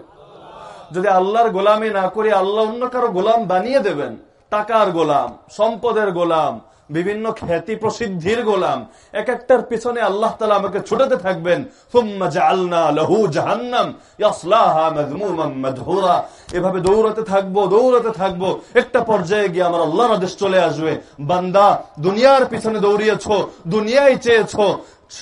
যদি আল্লাহর গোলামি না করে, আল্লাহ অন্য কারও গোলাম বানিয়ে দেবেন। টাকার গোলাম, সম্পদের গোলাম বিভিন্ন খ্যাতি প্রসিদ্ধির গোলাম। এক একটার পিছনে আল্লাহ তালা আমাকে ছুটাতে থাকবেন। এভাবে দৌড়াতে থাকব দৌড়াতে থাকব। একটা পর্যায়ে গিয়ে আমার আল্লাহর আদেশ চলে আসবে। বান্দা, দুনিয়ার পিছনে দৌড়িয়েছ, দুনিয়ায় চেয়েছ।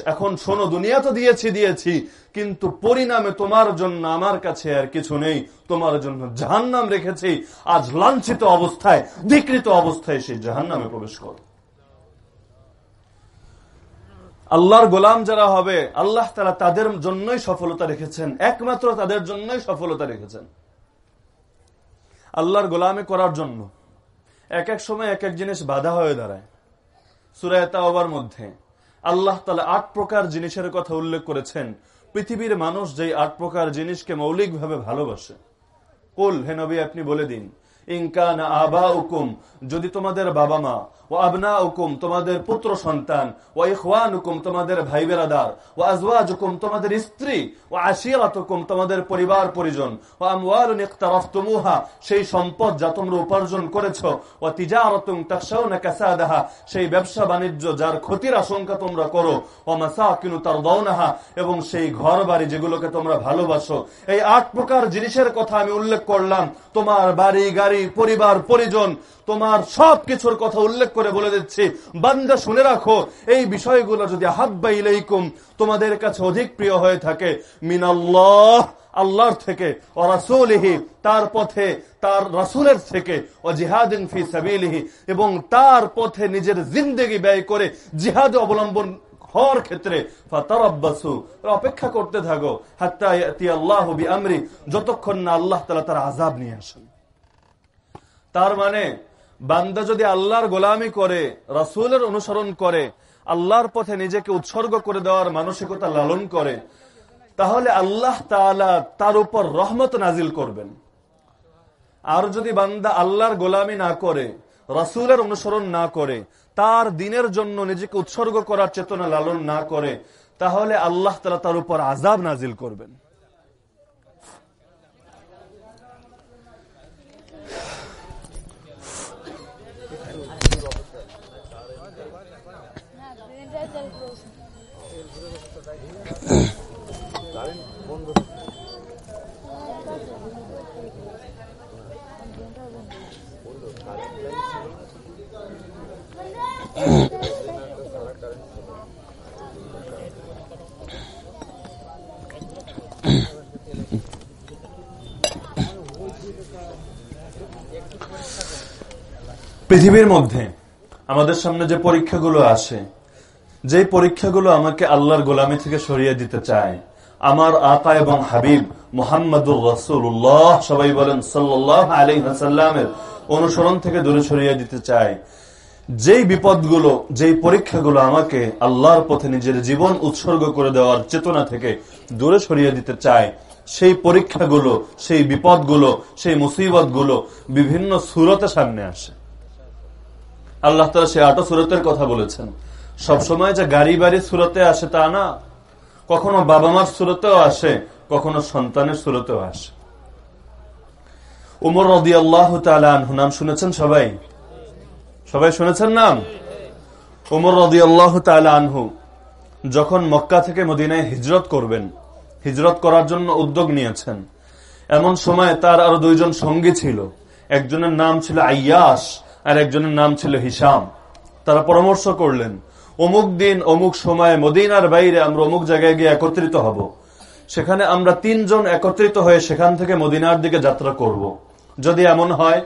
এখন শোনো, দুনিয়া তো দিয়েছি দিয়েছি। কিন্তু পরিণামে তোমার জন্য আমার কাছে আর কিছু নেই। তোমার জন্য জাহান্নাম রেখেছি। আজ লাঞ্ছিত অবস্থায়, বিকৃত অবস্থায় সেই জাহান্নামে প্রবেশ কর। আল্লাহর গোলাম যারা হবে, আল্লাহ তারা তাদের জন্যই সফলতা রেখেছেন। একমাত্র তাদের জন্যই সফলতা রেখেছেন। আল্লাহর গোলামে করার জন্য এক এক সময় এক এক জিনিস বাধা হয়ে দাঁড়ায়। সুরায়তাওয়ার মধ্যে আল্লাহ তালা আট প্রকার জিনিসের কথা উল্লেখ করেছেন। পৃথিবীর মানুষ যেই আট প্রকার জিনিসকে মৌলিকভাবে ভালোবাসে। কুল, হে নবী, আপনি বলে দিন। ইনকান আবা উকুম যদি তোমাদের বাবা মা ও আবনা উকুম তোমাদের পুত্র সন্তান ও ইখওয়ান হুকুম তোমাদের ভাই বেরাদার ও আজওয়াজ হুকুম তোমাদের স্ত্রী ও আশিয়াত হুকুম তোমাদের পরিবার পরিজন ও আমওয়াল সেই সম্পদ যা তোমরা উপার্জন করেছ ও তিজারাতুম তাখশাউনা কাসাদাহা, সেই ব্যবসা বাণিজ্য যার ক্ষতির আশঙ্কা তোমরা করো ও মাসাকিনু তারদাউনাহা, এবং সেই ঘর বাড়ি যেগুলোকে তোমরা ভালোবাসো। এই আট প্রকার জিনিসের কথা আমি উল্লেখ করলাম, তোমার বাড়ি, গাড়ি, পরিবার, পরিজন, তোমার সব কিছুর কথা উল্লেখ করে বলে দিচ্ছি, বান্দা শুনে রাখো, এই বিষয়গুলো যদি হাব্বা ইলাইকুম, তোমাদের কাছে অধিক প্রিয় হয়ে থাকে, মিনাল্লাহ, আল্লাহর থেকে, ও রাসুলিহি, তার পথে, তার রাসুলের থেকে, ও জিহাদিন ফি সাবিলিহি, এবং তার পথে নিজের জিন্দগি ব্যয় করে জিহাদ অবলম্বন হওয়ার ক্ষেত্রে অপেক্ষা করতে থাকো আল্লাহ আমরি যতক্ষণ না আল্লাহ তালা তার আজাব নিয়ে আসেন। তার মানে বান্দা যদি আল্লাহর গোলামি করে, রাসুলের অনুসরণ করে, আল্লাহর পথে নিজেকে উৎসর্গ করে দেওয়ার মানসিকতা লালন করে, তাহলে আল্লাহ তালা তার উপর রহমত নাজিল করবেন। আর যদি বান্দা আল্লাহর গোলামি না করে, রাসুলের অনুসরণ না করে, তার দিনের জন্য নিজেকে উৎসর্গ করার চেতনা লালন না করে, তাহলে আল্লাহ তালা তার উপর আজাব নাজিল করবেন। পৃথিবীর মধ্যে। আমাদের সামনে যে পরীক্ষাগুলো আসে যে পরীক্ষাগুলো আমাকে আল্লাহর গোলামি থেকে সরিয়ে দিতে চায় আমার আকা এবং হাবিব মোহাম্মদুর রসুল্লাহ সবাই বলেন সাল্লাহ আলহামের অনুসরণ থেকে দূরে সরিয়ে দিতে চায়। যেই বিপদগুলো যেই পরীক্ষাগুলো আমাকে আল্লাহর পথে নিজের জীবন উৎসর্গ করে দেওয়ার চেতনা থেকে দূরে সরিয়ে দিতে চায় সেই পরীক্ষাগুলো সেই বিপদগুলো সেই মুসিবতগুলো বিভিন্ন সুরতে সামনে আসে। আল্লাহ তালা সে আটো সুরতের কথা বলেছেন। সবসময় যে গাড়ি বাড়ি সুরতে আসে তা না, কখনো বাবা মার সুরতেও আসে, কখনো সন্তানের সুরতেও আসে। উমর রদি আল্লাহ আনহু, নাম শুনেছেন সবাই? সবাই শুনেছেন নাম? উমর রদি আল্লাহ আনহু, যখন মক্কা থেকে মদিনায় হিজরত করবেন, হিজরত করার জন্য উদ্যোগ নিয়েছেন। এমন সময় তার আরও দুইজন সঙ্গী ছিল, একজনের নাম ছিল আয়াস আর একজনের নাম ছিল হিসাম। তারা পরামর্শ করলেন, অমুক দিন অমুক সময় মদিনার বাইরে আমরা অমুক জায়গায় গিয়ে একত্রিত হব। সেখানে আমরা তিনজন একত্রিত হয়ে সেখান থেকে মদিনার দিকে যাত্রা করব। যদি এমন হয়,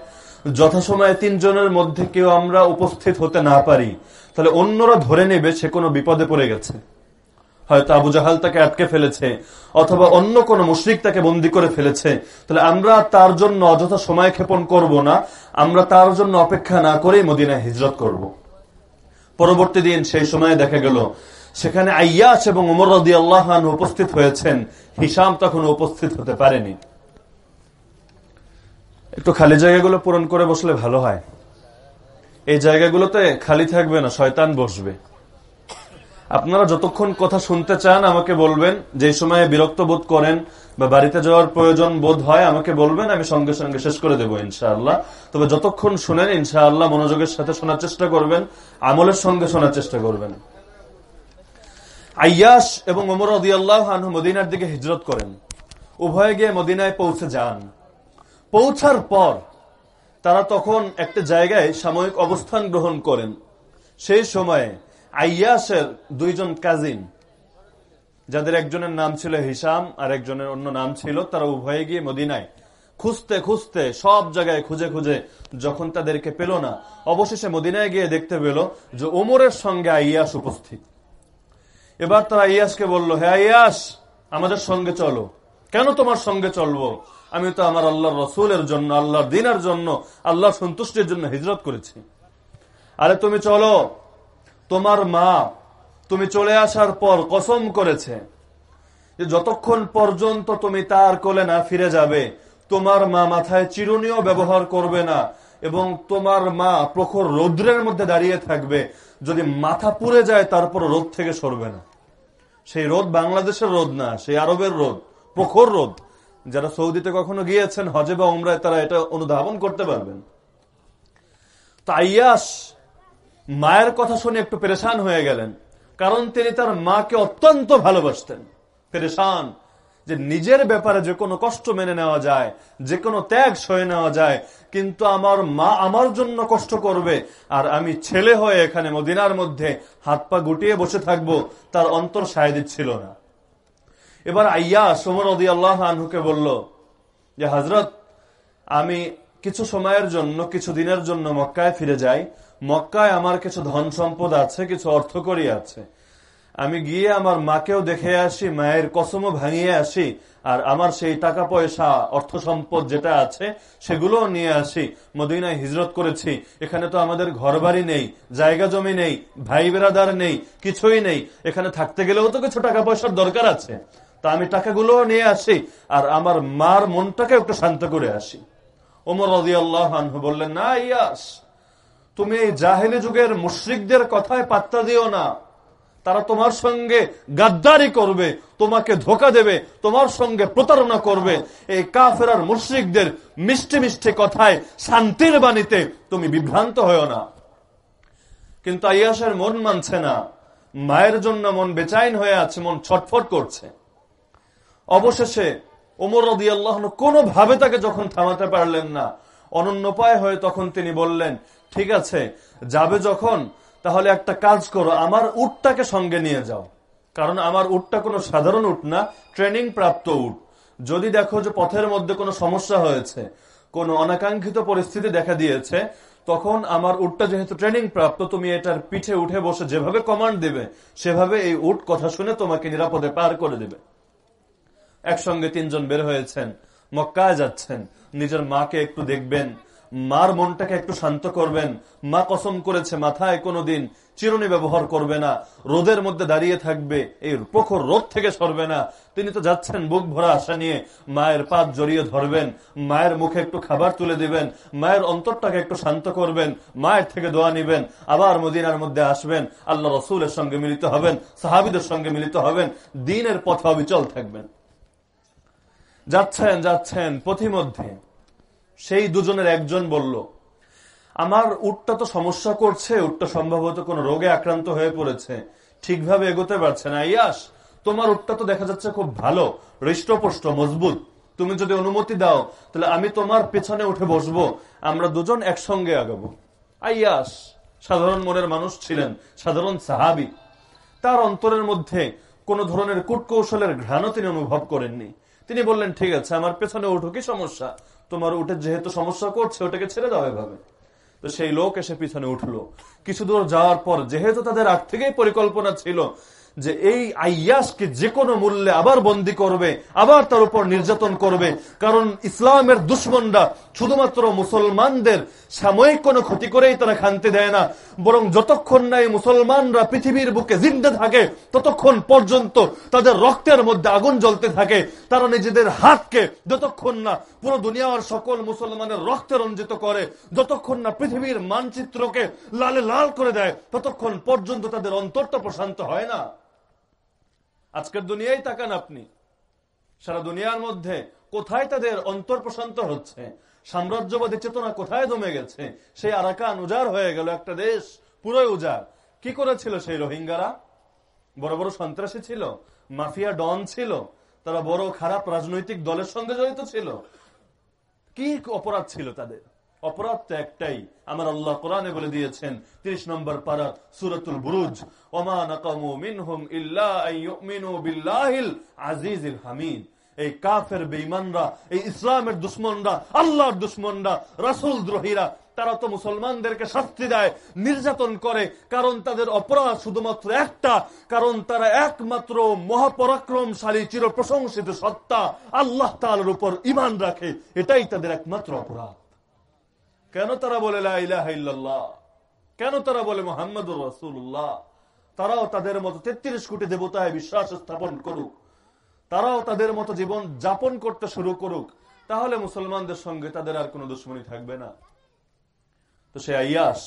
যথাসময়ে তিনজনের মধ্যে কেউ আমরা উপস্থিত হতে না পারি, তাহলে অন্যরা ধরে নেবে সে কোনো বিপদে পড়ে গেছে। হয়তো আবু জাহাল তাকে আটকে ফেলেছে, অথবা অন্য কোন মুশ্রিক তাকে বন্দি করে ফেলেছে। তাহলে আমরা তার জন্য অযথা সময় ক্ষেপণ করব না, আমরা তার জন্য অপেক্ষা না করে মদিনায় হিজরত করব। পরবর্তী দিন সেই সময়ে দেখা গেল, সেখানে আয়াস এবং উমর রদি আল্লাহ উপস্থিত হয়েছেন। হিসাম তখন উপস্থিত হতে পারেনি। একটু খালি জায়গাগুলো পূরণ করে বসলে ভালো হয়। এই জায়গাগুলোতে খালি থাকবে না, শয়তান বসবে। আপনারা যতক্ষণ কথা শুনতে চান, আমাকে বলবেন। যে সময়ে বিরক্ত বোধ করেন বা বাড়িতে যাওয়ার প্রয়োজন বোধ হয়, আমাকে বলবেন, আমি সঙ্গে সঙ্গে শেষ করে দেবো, ইনশাআল্লাহ। তবে যতক্ষণ শুনেন, ইনশাআল্লাহ মনোযোগের সাথে শোনার চেষ্টা করবেন, আমলের সঙ্গে শোনার চেষ্টা করবেন। আয়াস এবং ওমর আল্লাহ মদিনার দিকে হিজরত করেন। উভয়ে গিয়ে মদিনায় পৌঁছে যান। পৌঁছার পর তারা তখন একটা জায়গায় সাময়িক অবস্থান গ্রহণ করেন। সেই সময়ে আইয়াসের দুইজন কাজিন, যাদের একজনের নাম ছিল হিসাম আর একজনের অন্য নাম ছিল, তারা উভয়ে গিয়ে মদিনায় খুঁজতে খুঁজতে সব জায়গায় খুঁজে খুঁজে যখন তাদেরকে পেল না, অবশেষে মদিনায় গিয়ে দেখতে পেল যে ওমরের সঙ্গে আইয়াস উপস্থিত। এবার তারা আইয়াসকে বলল, হে আইয়াস, আমাদের সঙ্গে চলো। কেন তোমার সঙ্গে চলবো? আমি তো আমার আল্লাহর রসুলের জন্য, আল্লাহর দিনের জন্য আল্লাহ সন্তুষ্টির জন্য হিজরত করেছি। আরে তুমি চলো। তোমার মা তুমি চলে আসার পর কসম করেছে যে যতক্ষণ পর্যন্ত তুমি তার কোলে না ফিরে যাবে, তোমার মা মাথায় চিরুনিও ব্যবহার করবে না এবং তোমার মা প্রখর রৌদ্রের মধ্যে দাঁড়িয়ে থাকবে। যদি মাথা পুড়ে যায়, তারপর রোদ থেকে সরবে না। সেই রোদ বাংলাদেশের রোদ না, সেই আরবের রোদ, প্রখর রোদ। যারা সৌদিতে কখনো গিয়েছেন, হজে বা উমরায়, তারা এটা অনুধাবন করতে পারবেন। তাইয়াস মায়ের কথা শুনে একটু পেরেশান হয়ে গেলেন। কারণ তিনি তার মাকে অত্যন্ত ভালোবাসতেন। পেরেশান যে নিজের ব্যাপারে যে কোনো কষ্ট মেনে নেওয়া যায়, যে কোনো ত্যাগ সয়ে নেওয়া যায়, কিন্তু আমার মা আমার জন্য কষ্ট করবে আর আমি ছেলে হয়ে এখানে মদিনার মধ্যে হাত পা গুটিয়ে বসে থাকব, তার অন্তর সায় দিচ্ছিল না। এবার আইয়া সোমর অদি আল্লাহ আনহুকে বলল, যে হজরত আমি কিছু সময়ের জন্য, কিছু দিনের জন্য মক্কায় ফিরে যাই। মক্কায় আমার কিছু ধন সম্পদ আছে, কিছু অর্থ করি আছে। আমি গিয়ে আমার মাকেও দেখে আসি, মায়ের কসমও ভাঙিয়ে আসি, আর আমার সেই টাকা পয়সা অর্থ সম্পদ যেটা আছে সেগুলো নিয়ে আসি। মদিনায় হিজরত করেছি। এখানে তো আমাদের ঘর বাড়ি নেই, জায়গা জমি নেই, ভাই বেড়াদার নেই, কিছুই নেই। এখানে থাকতে গেলেও তো কিছু টাকা পয়সার দরকার আছে। তা আমি টাকাগুলো নিয়ে আসি, আর আমার মার মনটাকে একটু শান্ত করে আসি। ওমর রাজি আল্লাহ বললেন, না, ইয়াস তুমি এই জাহেলি যুগের মুশ্রিকদের কথায় পাত্তা দিও না। তারা তোমার সঙ্গে গাদ্দারি করবে, তোমাকে ধোকা দেবে, তোমার সঙ্গে প্রতারণা করবে। এই কাফেরার মুশ্রিকদের মিষ্টি মিষ্টি কথায় শান্তির বাণীতে তুমি বিভ্রান্ত হও না। কিন্তু আইয়াসের মন মানছে না। মায়ের জন্য মন বেচাইন হয়ে আছে, মন ছটফট করছে। অবশেষে ওমর রদি আল্লাহ কোনোভাবে তাকে যখন থামাতে পারলেন না অনন্য পায় হয়ে তখন তিনি বললেন ঠিক আছে, যাবে যখন, তাহলে একটা কাজ করো, আমার উটটাকে সঙ্গে নিয়ে যাও। কারণ আমার উটটা কোনো সাধারণ উট না ট্রেনিং প্রাপ্ত উট। যদি দেখো যে পথের মধ্যে কোনো সমস্যা হয়েছে, কোন অনাকাঙ্ক্ষিত পরিস্থিতি দেখা দিয়েছে, তখন আমার উটটা যেহেতু ট্রেনিং প্রাপ্ত, তুমি এটার পিঠে উঠে বসে যেভাবে কমান্ড দেবে, সেভাবে এই উট কথা শুনে তোমাকে নিরাপদে পার করে দেবে। একসঙ্গে তিনজন বের হয়েছেন, মক্কায় যাচ্ছেন, নিজের মাকে একটু দেখবেন মার মনটাকে একটু শান্ত করবেন। মা কসম করেছে, মাথায় কোনোদিন চিরুনি ব্যবহার করবে না। রোদের মধ্যে দাঁড়িয়ে থাকবে, এই প্রখর রোদ থেকে সরবে না। তিনি তো যাচ্ছেন বুক ভরা আশা নিয়ে। মায়ের পাত জড়িয়ে ধরবেন, মায়ের মুখে একটু খাবার তুলে দিবেন, মায়ের অন্তরটাকে একটু শান্ত করবেন, মায়ের থেকে দোয়া নিবেন। আবার মদিনার মধ্যে আসবেন, আল্লাহ রসুলের সঙ্গে মিলিত হবেন, সাহাবিদের সঙ্গে মিলিত হবেন, দিনের পথে অবিচল থাকবেন। যাচ্ছেন যাচ্ছেন, পথিমধ্যে সেই দুজনের একজন বলল, আমার উটটা তো সমস্যা করছে, উটটা সম্ভবত কোন রোগে আক্রান্ত হয়ে পড়েছে। ঠিকভাবে এগোতে পারছে না। ইয়াস, তোমার উটটা তো দেখা যাচ্ছে খুব ভালো, হৃষ্টপুষ্ট, মজবুত। তুমি যদি অনুমতি দাও, তাহলে আমি তোমার পেছনে উঠে বসবো। আমরা দুজন একসঙ্গে আগাবো। আইয়াস সাধারণ মনের মানুষ ছিলেন, সাধারণ সাহাবি। তার অন্তরের মধ্যে কোন ধরনের কূটকৌশলের ঘ্রাণও তিনি অনুভব করেননি। তিনি বললেন, ঠিক আছে, আমার পেছনে উঠো, কি সমস্যা? তোমার উঠে যেহেতু সমস্যা করছে, ওটাকে ছেড়ে দাও এভাবে। তো সেই লোক এসে পিছনে উঠল। কিছু দূর যাওয়ার পর, যেহেতু তাদের আগ থেকেই পরিকল্পনা ছিল যে এই আইয়াসকে যে কোনো মূল্যে আবার বন্দি করবে, আবার তার উপর নির্যাতন করবে। কারণ ইসলামের দুশ্মনরা শুধুমাত্র মুসলমানদের সাময়িক কোনো ক্ষতি করেই তারা খানতে দেয় না, বরং যতক্ষণ না এই মুসলমানরা পৃথিবীর বুকে জিন্দে থাকে, ততক্ষণ পর্যন্ত তাদের রক্তের মধ্যে আগুন জ্বলতে থাকে। তারা নিজেদের হাতকে যতক্ষণ না পুরো দুনিয়ার সকল মুসলমানের রক্তে রঞ্জিত করে, যতক্ষণ না পৃথিবীর মানচিত্রকে লালে লাল করে দেয়, ততক্ষণ পর্যন্ত তাদের অন্তরটা প্রশান্ত হয় না। আজকের দুনিয়ায় তাকান আপনি। সারা দুনিয়ার মধ্যে কোথায় তাদের অন্তর প্রশান্ত হচ্ছে? সাম্রাজ্যবাদী চেতনা কোথায় জমে গেছে? সেই আরাকান উজাড় হয়ে গেল একটা দেশ পুরোই উজাড়। কি করেছিল সেই রোহিঙ্গারা? বড় বড় সন্ত্রাসী ছিল, মাফিয়া ডন ছিল, তারা বড় খারাপ রাজনৈতিক দলের সঙ্গে জড়িত ছিল। কি অপরাধ ছিল তাদের? অপরাধ তো একটাই। আমার আল্লাহ কোরআনে বলে দিয়েছেন, ত্রিশ নম্বর পারা সুরতুল বুরুজ আজিজিল হামিদ। এই কাফের বেইমানরা এই ইসলামের দুশ্মনরা, আল্লাহর দুশ্মনরা, রাসুল দ্রোহীরা, তারা তো মুসলমানদেরকে শাস্তি দেয়, নির্যাতন করে, কারণ তাদের অপরাধ শুধুমাত্র একটা, কারণ তারা একমাত্র মহাপরাক্রমশালী চির প্রশংসিত সত্তা, আল্লাহ তালের উপর ইমান রাখে, এটাই তাদের একমাত্র অপরাধ। কেন তারা বলে কেন তারা বলে মোহাম্মদুর রসুল্লাহ তারাও তাদের মতো তেত্রিশ কোটি দেবতায় বিশ্বাস স্থাপন করুক। তারাও তাদের মতো জীবন যাপন করতে শুরু করুক। তাহলে মুসলমানদের সঙ্গে তাদের আর কোনো দুশ্মনী থাকবে না। তো সে আইয়াস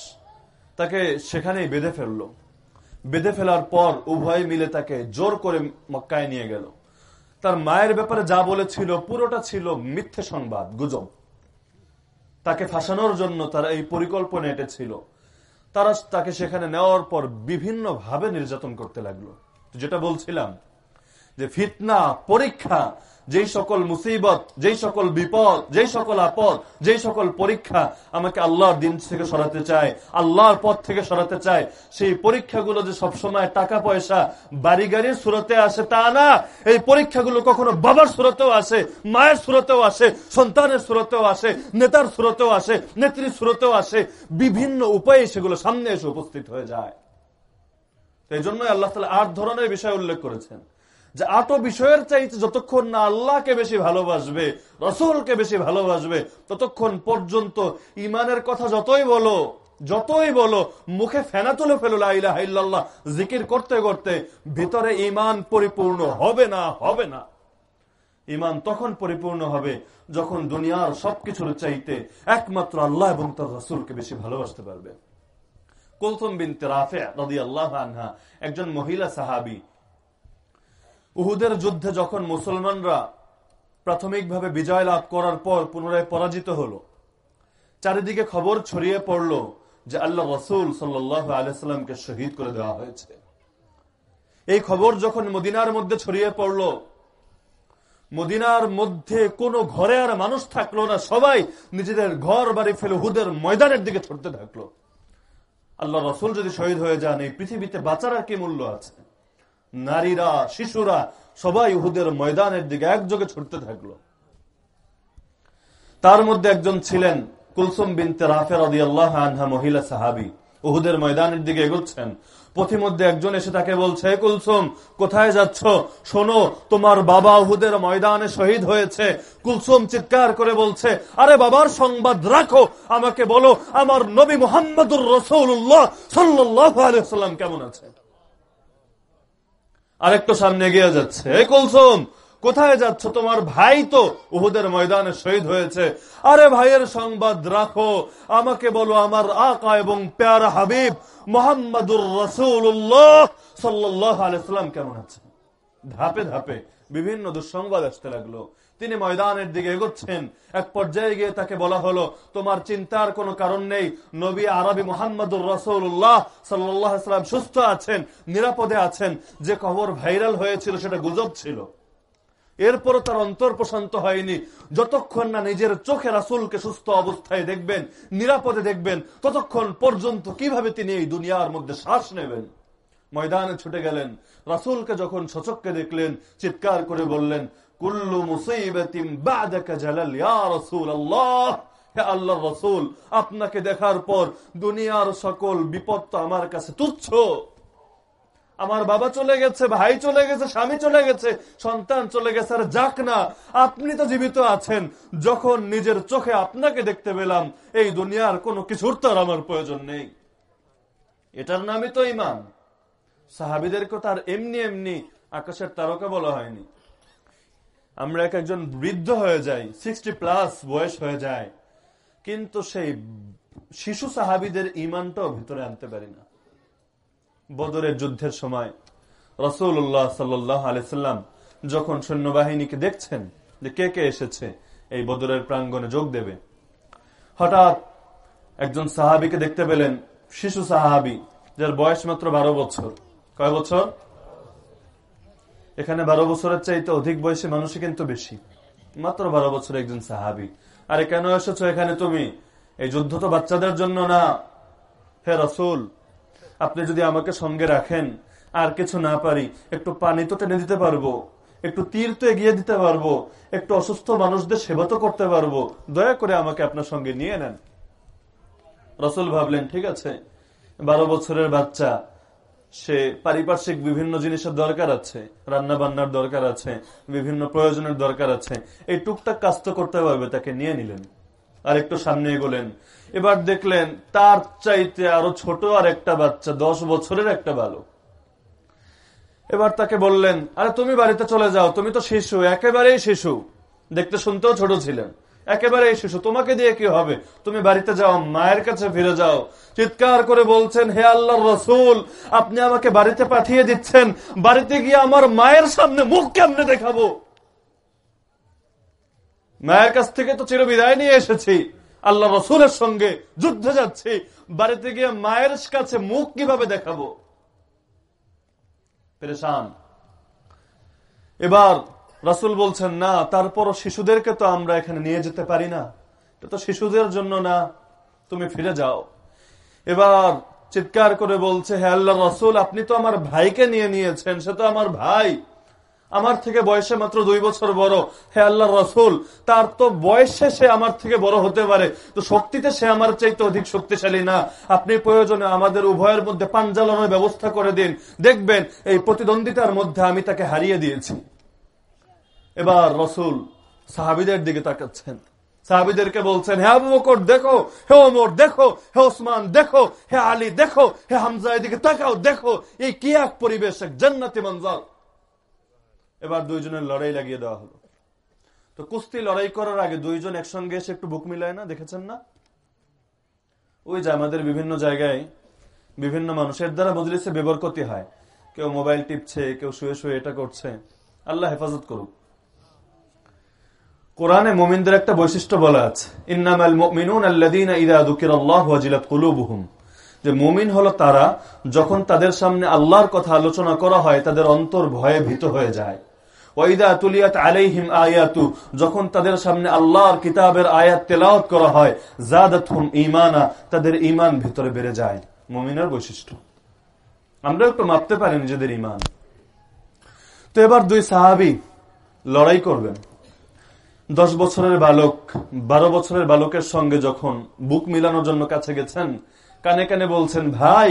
তাকে সেখানেই বেঁধে ফেলল। বেঁধে ফেলার পর উভয় মিলে তাকে জোর করে মক্কায় নিয়ে গেল। তার মায়ের ব্যাপারে যা বলেছিল পুরোটা ছিল মিথ্যে সংবাদ, গুজব। তাকে ফাঁসানোর জন্য তারা এই পরিকল্পনা এটেছিল। তারা তাকে সেখানে নেওয়ার পর বিভিন্ন ভাবে নির্যাতন করতে লাগল। যেটা বলছিলাম যে ফিতনা, পরীক্ষা যেই সকল মুসিবত যেই সকল বিপদ যেই সকল আপদ যেই সকল পরীক্ষা আমাকে আল্লাহর দিন থেকে সরাতে চায়, আল্লাহর পথ থেকে সরাতে চায়, সেই পরীক্ষাগুলো যে সবসময় টাকা পয়সা, বাড়ি গাড়ির সুরতে আসে তা না। এই পরীক্ষাগুলো কখনো বাবার সুরতেও আসে, মায়ের সুরতেও আসে, সন্তানের সুরতেও আসে, নেতার সুরতেও আসে, নেত্রীর সুরতেও আসে, বিভিন্ন উপায়ে সেগুলো সামনে এসে উপস্থিত হয়ে যায়। এই জন্যই আল্লাহ তালা আট ধরনের বিষয় উল্লেখ করেছেন। যে আটো বিষয়ের চাইতে যতক্ষণ না আল্লাহকে বেশি ভালোবাসবে, রসুলকে বেশি ভালোবাসবে, ততক্ষণ পর্যন্ত ইমানের কথা যতই বলো যতই বলো, মুখে ফেনা তুলে ফেলো লাইল্লাহ জিকির করতে করতে ভিতরে ইমান পরিপূর্ণ হবে না হবে না। ইমান তখন পরিপূর্ণ হবে যখন দুনিয়ার সবকিছুর চাইতে একমাত্র আল্লাহ এবং তার রসুলকে বেশি ভালোবাসতে পারবে। কৌতম বিনতে রাফে রদি আল্লাহ আনহা, একজন মহিলা সাহাবি উহুদের যুদ্ধে যখন মুসলমানরা প্রাথমিকভাবে বিজয় লাভ করার পর পুনরায় পরাজিত হল, চারিদিকে খবর ছড়িয়ে পড়ল যে আল্লাহ রসুল সাল্লাহ আলাইসাল্লামকে শহীদ করে দেওয়া হয়েছে। এই খবর যখন মদিনার মধ্যে ছড়িয়ে পড়ল, মদিনার মধ্যে কোনো ঘরে আর মানুষ থাকল না, সবাই নিজেদের ঘর বাড়ি ফেলে হুদের ময়দানের দিকে ছড়তে থাকল। আল্লাহ রসুল যদি শহীদ হয়ে যান, এই পৃথিবীতে বাঁচার আর কি মূল্য আছে? নারীরা, শিশুরা সবাই উহুদের ময়দানের দিকে একযোগে ছুটতে থাকল। তার মধ্যে একজন ছিলেন কুলসুম বিনতে রাফের আনহা মহিলা সাহাবি। উহুদের ময়দানের দিকে এগোচ্ছেন। পথিমধ্যে একজন এসে তাকে বলছে কুলসুম, কোথায় যাচ্ছ? শোনো, তোমার বাবা উহুদের ময়দানে শহীদ হয়েছে। কুলসুম চিৎকার করে বলছে, আরে বাবার সংবাদ রাখো, আমাকে বলো, আমার নবী মোহাম্মদুর রসৌল্লাহ সাল্লাহ আলাইসাল্লাম কেমন আছে? আরেকটু সামনে এগিয়ে যাচ্ছে। এই কুলসুম, কোথায় যাচ্ছ? তোমার ভাই তো উহুদের ময়দানে শহীদ হয়েছে। আরে ভাইয়ের সংবাদ রাখো। আমাকে বলো, আমার আকা এবং প্যারা হাবিব মোহাম্মদুর রসুল্লাহ সাল্লাহ আলাইসাল্লাম কেমন আছে? ধাপে ধাপে বিভিন্ন দুঃসংবাদ আসতে লাগল। তিনি ময়দানের দিকে এগোচ্ছেন। এক পর্যায়ে গিয়ে তাকে বলা হলো, তোমার চিন্তার কোনো কারণ নেই। নবী আরবি মোহাম্মদুর রসুল্লাহ সাল্লাম সুস্থ আছেন, নিরাপদে আছেন। যে খবর ভাইরাল হয়েছিল সেটা গুজব ছিল। এরপরও তার অন্তর প্রশান্ত হয়নি। যতক্ষণ না নিজের চোখে রাসুলকে সুস্থ অবস্থায় দেখবেন, নিরাপদে দেখবেন, ততক্ষণ পর্যন্ত কীভাবে তিনি এই দুনিয়ার মধ্যে শ্বাস নেবেন? ময়দানে ছুটে গেলেন। রাসুলকে যখন সচককে দেখলেন, চিৎকার করে বললেন কুল্লু রাসূল, আপনাকে দেখার পর দুনিয়ার সকল বিপদ তো আমার কাছে তুচ্ছ। আমার বাবা চলে গেছে, ভাই চলে গেছে, স্বামী চলে গেছে, সন্তান চলে গেছে, আর যাক না, আপনি তো জীবিত আছেন। যখন নিজের চোখে আপনাকে দেখতে পেলাম, এই দুনিয়ার কোনো কিছুর তো আমার প্রয়োজন নেই। এটার নামই তো ইমান সাহাবিদেরকে তার এমনি এমনি আকাশের তারকা বলা হয়নি। আমরা এক একজন বৃদ্ধ হয়ে যাই সিক্সটি প্লাস বয়স হয়ে যায়। কিন্তু সেই শিশু সাহাবিদের ইমানটাও ভিতরে আনতে পারি না। বদরের যুদ্ধের সময় রসুল্লাহ সাল্লাহ আলাইসাল্লাম যখন সৈন্যবাহিনীকে দেখছেন যে কে কে এসেছে, এই বদরের প্রাঙ্গনে যোগ দেবে, হঠাৎ একজন সাহাবিকে দেখতে পেলেন শিশু সাহাবি, যার বয়স মাত্র বারো বছর। কয় বছর? এখানে বারো বছরের চাইতে অধিক বয়সী মানুষই কিন্তু বেশি। মাত্র বারো বছর একজন সাহাবি। আরে কেন এসেছ এখানে তুমি? এই যুদ্ধ তো বাচ্চাদের জন্য না। হে রসুল, আপনি যদি আমাকে সঙ্গে রাখেন, আর কিছু না পারি, একটু পানি তো টেনে দিতে পারব, একটু তীর তো এগিয়ে দিতে পারব, একটু অসুস্থ মানুষদের সেবা তো করতে পারব, দয়া করে আমাকে আপনার সঙ্গে নিয়ে নেন। রসুল ভাবলেন, ঠিক আছে, বারো বছরের বাচ্চা সে পারিপার্শ্বিক বিভিন্ন জিনিসের দরকার আছে রান্না বান্নার দরকার আছে, বিভিন্ন প্রয়োজনের দরকার আছে। এই টুকটাক কাজ তো করতে পারবে তাকে নিয়ে নিলেন। আর একটু সামনে এগোলেন। এবার দেখলেন, তার চাইতে আরও ছোট আর একটা বাচ্চা, দশ বছরের একটা বালক। এবার তাকে বললেন, আরে, তুমি বাড়িতে চলে যাও, তুমি তো শিশু, একেবারেই শিশু। দেখতে শুনতেও ছোট ছিলেন। একেবারে শিশু তোমাকে দিয়ে কি হবে? তুমি বাড়িতে যাও, মায়ের কাছে ফিরে যাও। চিৎকার করে বলছেন, হে আল্লাহ রসুল, আপনি আমাকে বাড়িতে পাঠিয়ে দিচ্ছেন। বাড়িতে গিয়ে আমার মায়ের সামনে মুখ কেমনে দেখাবো? মায়ের কাছ থেকে তো চিরবিদায় নিয়ে এসেছি। আল্লাহ রসুলের সঙ্গে যুদ্ধে যাচ্ছি। বাড়িতে গিয়ে মায়ের কাছে মুখ কীভাবে দেখাবো? এবার রাসুল বলছেন, না, তারপরও শিশুদেরকে তো আমরা এখানে নিয়ে যেতে পারি না। এটা তো শিশুদের জন্য না। তুমি ফিরে যাও। এবার চিৎকার করে বলছে, হে আল্লাহ রসুল, আপনি তো আমার ভাইকে নিয়ে নিয়েছেন, সে তো আমার ভাই। আমার থেকে বয়সে মাত্র দুই বছর বড়। হে আল্লাহ রসুল, তার তো বয়সে সে আমার থেকে বড় হতে পারে। তো শক্তিতে সে আমার চাইতে অধিক শক্তিশালী না। আপনি প্রয়োজনে আমাদের উভয়ের মধ্যে পাঞ্জালানোর ব্যবস্থা করে দিন। দেখবেন, এই প্রতিদ্বন্দ্বিতার মধ্যে আমি তাকে হারিয়ে দিয়েছি। এবার রসুল সাহাবিদের দিকে তাকাচ্ছেন। সাহাবিদেরকে বলছেন, হে আবু বকর, দেখো, হে ওমর, দেখো, হে ওসমান, দেখো, হে আলী, দেখো, হে হামজা, এদিকে তাকাও, দেখো, এই কি এক পরিবেশ, এক জান্নাতি মঞ্জল? এবার দুইজনের লড়াই লাগিয়ে দেওয়া হলো। তো কুস্তি লড়াই করার আগে দুইজন একসঙ্গে এসে একটু বুক মিলায় না, দেখেছেন না? ওই যে আমাদের বিভিন্ন জায়গায় বিভিন্ন মানুষের দ্বারা মজলিসে বেবরকতি হয়। কেউ মোবাইল টিপছে, কেউ শুয়ে শুয়ে এটা করছে। আল্লাহ হেফাজত করুক। কোরআনে মোমিনদের একটা বৈশিষ্ট্য বলা আছে। ইন্নামাল মুমিনুন আল্লাযীনা ইযা যুকিরাল্লাহু ওয়াজিলাত কুলুবুহুম। যে মুমিন হলো তারা, যখন তাদের সামনে আল্লাহর কথা আলোচনা করা হয়, তাদের অন্তর ভয়ে ভীত হয়ে যায়। ওয়াইদা তুলিয়াত আলাইহিম আয়াতু, যখন তাদের সামনে আল্লাহর কিতাবের আয়াত তেলাওয়াত করা হয় জাদাতহুম ঈমানা, তাদের ঈমান ভিতরে বেড়ে যায়। মুমিনের বৈশিষ্ট্য। আমরা একটু মাপতে পারি নিজেদের ঈমান। তো এবার দুই সাহাবী লড়াই করবেন। দশ বছরের বালক, বারো বছরের বালকের সঙ্গে যখন বুক মিলানোর জন্য কাছে গেছেন, কানে কানে বলছেন, ভাই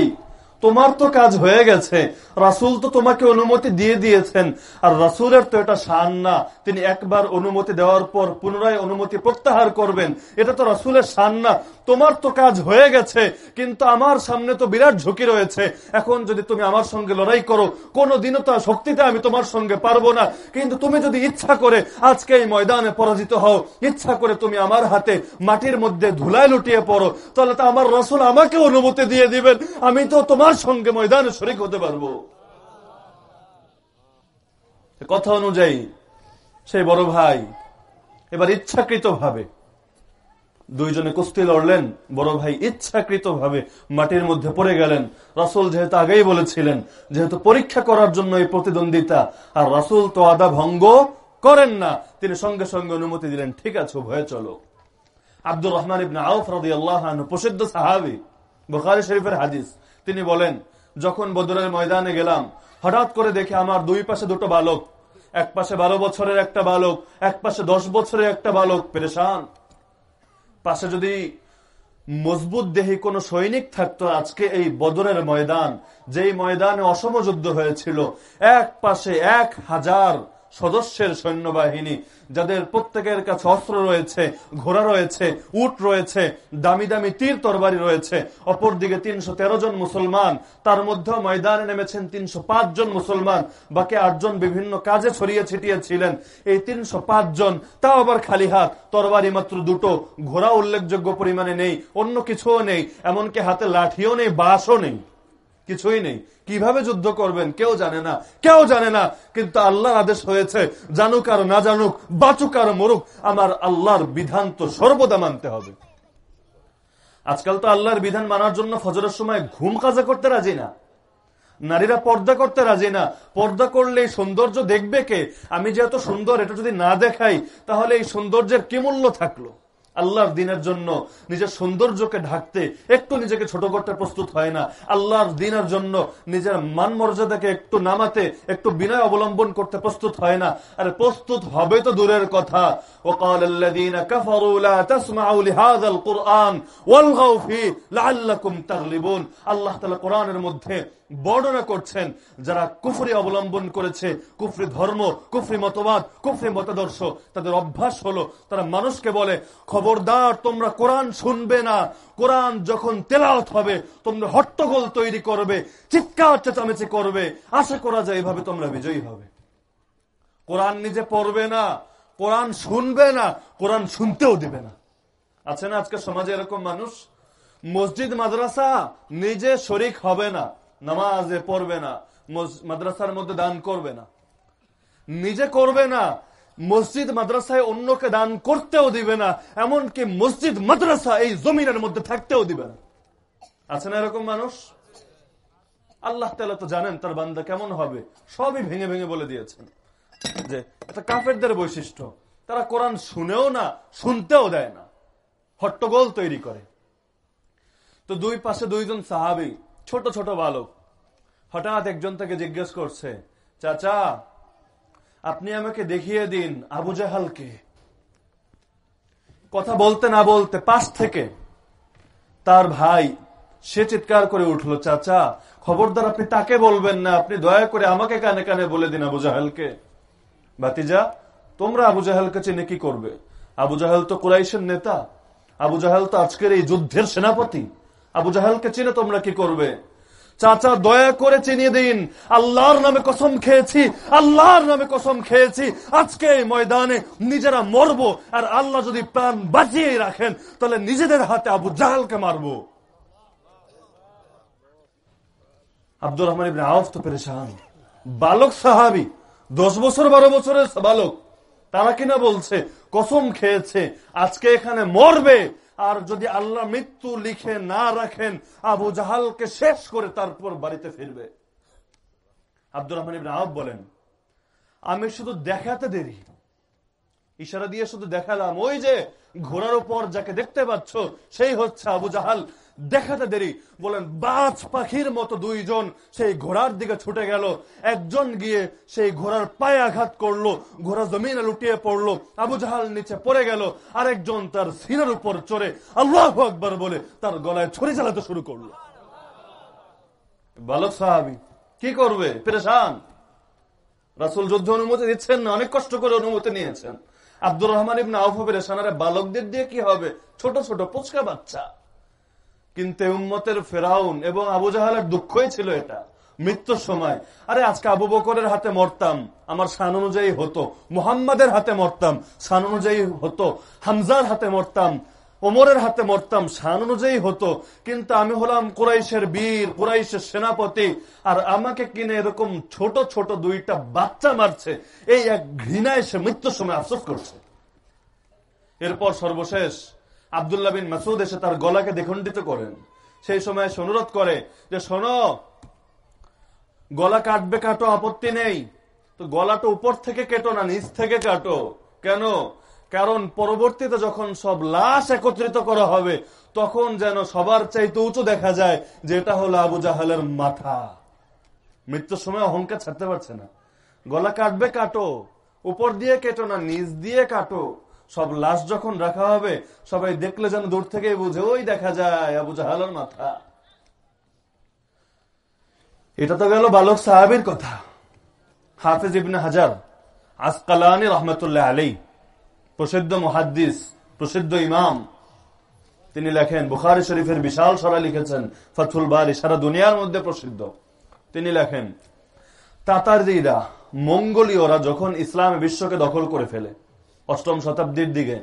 তোমার তো কাজ হয়ে গেছে। রাসুল তো তোমাকে অনুমতি দিয়ে দিয়েছেন। আর রাসুলের তো এটা শান না। তিনি একবার অনুমতি দেওয়ার পর পুনরায় অনুমতি প্রত্যাহার করবেন। এটা তো রাসুলের শান না। তোমার তো কাজ হয়ে গেছে, কিন্তু আমার সামনে তো বিরাট ঝুঁকি রয়েছে। এখন যদি তুমি আমার সঙ্গে লড়াই করো কোনো দিনও তো শক্তিতে আমি তোমার সঙ্গে পারব না। কিন্তু তুমি যদি ইচ্ছা করে আজকে এই ময়দানে পরাজিত হও, ইচ্ছা করে তুমি আমার হাতে মাটির মধ্যে ধুলায় লুটিয়ে পড়ো, তাহলে তো আমার রসুল আমাকে অনুমতি দিয়ে দিবেন। আমি তো তোমার সঙ্গে ময়দানে শরিক হতে পারব। কথা অনুযায়ী সেই বড় ভাই এবার ইচ্ছাকৃত ভাবে দুইজনে কুস্তি লড়লেন, বড় ভাই ইচ্ছাকৃত ভাবে মাটির মধ্যে পড়ে গেলেন। রাসুল যেহেতু আগেই বলেছিলেন, যেহেতু পরীক্ষা করার জন্য এই প্রতিদ্বন্দ্বিতা, আর রাসুল তো আদা ভঙ্গ করেন না, তিনি সঙ্গে সঙ্গে অনুমতি দিলেন, ঠিক আছে ভয়ে চলো। আব্দুর রহমান ইবনা আউফ রাদি আল্লাহ প্রসিদ্ধ সাহাবি, বুখারি শরীফের হাদিস। তিনি বলেন, যখন বদরের ময়দানে গেলাম, হঠাৎ করে দেখে আমার দুই পাশে দুটো বালক, এক পাশে বারো বছরের একটা বালক, এক পাশে দশ বছরের একটা বালক, পেরেশান। পাশে যদি মজবুত দেহি কোন সৈনিক থাকতো, আজকে এই বদরের ময়দান, যেই ময়দানে অসম যুদ্ধ হয়েছিল, এক পাশে এক হাজার সদস্যের সৈন্যবাহিনী, যাদের প্রত্যেকের কাছে অস্ত্র রয়েছে, ঘোড়া রয়েছে, উট রয়েছে, দামি দামি তীর তরবারি রয়েছে। অপরদিকে তিনশো তেরো জন মুসলমান, তার মধ্যে ময়দানে নেমেছেন তিনশো পাঁচ জন মুসলমান, বাকি আটজন বিভিন্ন কাজে ছড়িয়ে ছিটিয়ে ছিলেন। এই তিনশো পাঁচ জন, তাও আবার খালি হাত, তরবারি মাত্র দুটো, ঘোড়া উল্লেখযোগ্য পরিমাণে নেই, অন্য কিছুও নেই, এমনকি হাতে লাঠিও নেই বাসও নেই। কিছুই নেই। কীভাবে যুদ্ধ করবেন? কেউ জানে না। কেউ জানে না। কিন্তু আল্লাহর আদেশ হয়েছে, জানুক আর না জানুক, বাচুক আর মরুক, আমার আল্লাহর বিধান তো সর্বদা মানতে হবে। আজকাল তো আল্লাহর বিধান মানার জন্য ফজরের সময় ঘুম কাজা করতে রাজি না। নারীরা পর্দা করতে রাজি না। পর্দা করলে এই সৌন্দর্য দেখবে কে? আমি যে এত সুন্দর, এটা যদি না দেখাই, তাহলে এই সৌন্দর্যের কি মূল্য থাকল? আল্লাহর দিনের জন্য নিজের সৌন্দর্যকে ঢাকতে একটু নিজেকে ছোট করতে প্রস্তুত হয় না। আল্লাহর দিনের জন্য নিজের মান মর্যাদাকে একটু নামাতে, একটু বিনয় অবলম্বন করতে প্রস্তুত হয় না। আরে প্রস্তুত হবে তো দূরের কথা। আল্লাহ তালা কোরআনের মধ্যে বর্ণনা করছেন যারা কুফরি অবলম্বন করেছে, কুফরি ধর্ম, কুফরি মতবাদ, কুফরি মতাদর্শ, তাদের অভ্যাস হলো, তারা মানুষকে বলে, খবরদার, তোমরা কোরআন শুনবে না। কোরআন যখন তেলাওত হবে, তোমরা হট্টগোল তৈরি করবে, চিৎকার চেঁচামেচি করবে। আশা করা যায় এভাবে তোমরা বিজয়ী হবে। কোরআন নিজে পড়বে না, কোরআন শুনবে না, কোরআন শুনতেও দিবে না। আছে না আজকে সমাজে এরকম মানুষ? মসজিদ, মাদ্রাসা, নিজে শরিক হবে না। নামাজে পড়বে না মাদ্রাসার মধ্যে দান করবে না। নিজে করবে না, মসজিদ মাদ্রাসায় অন্যকে দান করতেও দিবে না, এমনকি মসজিদ মাদ্রাসা এই জমিনের মধ্যে থাকতেও দিবে না। আছে না এরকম মানুষ? আল্লাহ তালা তো জানেন তার বান্দা কেমন হবে। সবই ভেঙে ভেঙে বলে দিয়েছেন যে, এটা কাফেরদের বৈশিষ্ট্য। তারা কোরআন শুনেও না, শুনতেও দেয় না। হট্টগোল তৈরি করে। তো দুই পাশে দুইজন সাহাবি, ছোট ছোট বালক হঠাৎ একজন তাকে জিজ্ঞেস করছে, চাচা, আপনি আমাকে দেখিয়ে দিন আবু জাহালকে। কথা বলতে না বলতে পাশ থেকে তার ভাই, সে চিৎকার করে উঠল, চাচা, খবরদার আপনি তাকে বলবেন না, আপনি দয়া করে আমাকে কানে কানে বলে দিন আবু জাহালকে। বাতিজা তোমরা আবু জাহালকে চিনে কি করবে? আবু জাহাল তো কুরাইশের নেতা, আবু জাহাল তো আজকের এই যুদ্ধের সেনাপতি, আবু জাহালকে চিনে তোমরা কি করবে? চাচা, দয়া করে চিনিয়ে দিন। আল্লাহর নামে কসম খেয়েছি, আল্লাহর নামে কসম খেয়েছি। আজকে এই ময়দানে নিজেরা মরব, আর আল্লাহ যদি প্রাণ বাঁচিয়ে রাখেন, তাহলে নিজেদের হাতে আবু জাহালকে মারব। আব্দুর রহমান ইবনে আউফ তো পেরেশান। বালক সাহাবি, দশ বছর, বারো বছরের বালক, তারা কিনা বলছে, কসম খেয়েছে, আজকে এখানে মরবে। আর যদি আল্লাহ মৃত্যু লিখে না রাখেন, আবু জাহালকে শেষ করে তারপর বাড়িতে ফিরবে। আব্দুর রহমান আব বলেন, আমি শুধু দেখাতে দেরি। ইশারা দিয়ে শুধু দেখালাম, ওই যে ঘোড়ার উপর যাকে দেখতে পাচ্ছ, সেই হচ্ছে আবু জাহাল। দেখাতে দেরি। বলেন, বাজ পাখির মতো দুইজন সেই ঘোড়ার দিকে ছুটে গেল। একজন গিয়ে সেই ঘোড়ার পায়ে আঘাত করল, ঘোড়া জমিনে লুটিয়ে পড়ল, আবু জাহাল নিচে পড়ে গেল, আরেকজন তার সিনের উপর চড়ে আল্লাহ আকবর বলে তার গলায় ছড়ি চালাতে শুরু করল। বালক সাহাবি, কি করবে? পেরেশান। রাসুল যুদ্ধ অনুমতি দিচ্ছেন না? অনেক কষ্ট করে অনুমতি নিয়েছেন। আব্দুর রহমান ইবনা আউফ পেরেশান আরে বালকদের দিয়ে কি হবে? ছোট ছোট পুচকা বাচ্চা। কিন্তু উম্মতের ফেরাউন এবং আবু জাহালের দুঃখই ছিল এটা, মৃত্যুর সময়। আরে, আজকে আবু বকরের হাতে মরতাম, আমার সান অনুযায়ী হতো, মুহাম্মাদের হাতে মরতাম সান অনুযায়ী হতো, হামজার হাতে মরতাম, ওমরের হাতে মরতাম সান অনুযায়ী হতো, কিন্তু আমি হলাম কোরাইশের বীর, কোরাইশের সেনাপতি, আর আমাকে কিনে এরকম ছোট ছোট দুইটা বাচ্চা মারছে, এই এক ঘৃণায় সে মৃত্যুর সময় আফসোস করছে। এরপর সর্বশেষ আবদুল্লাহ বিন মাসুদ এসে তার গলাকে দ্বিখণ্ডিত করেন। সেই সময় অনুরোধ করে যে, শোনো, গলা কাটবে কাটো, আপত্তি নেই। তো গলাটা উপর থেকে কেটো না, নিচ থেকে কাটো। কেন? কারণ পরবর্তীতে যখন সব লাশ একত্রিত করা হবে, তখন যেন সবার চাইতে উঁচু দেখা যায় যে, এটা হলো আবু জাহালের মাথা। মৃত্যুর সময় অহংকার ছাড়তে পারছে না। গলা কাটবে কাটো, উপর দিয়ে কেটো না, নিচ দিয়ে কাটো। সব লাশ যখন রাখা হবে, সবাই দেখলে যেন দূর থেকে বুঝে, ওই দেখা যায়, আবু জাহালার মাথা। এটা তো গেল বালক সাহাবির কথা। হাফিজ ইবনে হাজার, আসকালানি রহমতুল্লাহ আলী প্রসিদ্ধ মুহাদ্দিস, প্রসিদ্ধ ইমাম। তিনি লেখেন, বুখারি শরীফের বিশাল সরা লিখেছেন ফথুল বারি, সারা দুনিয়ার মধ্যে প্রসিদ্ধ। তিনি লেখেন তাতারদিরা মঙ্গলীয়রা যখন ইসলামী বিশ্বকে দখল করে ফেলে অষ্টম শতাব্দীর দিকে।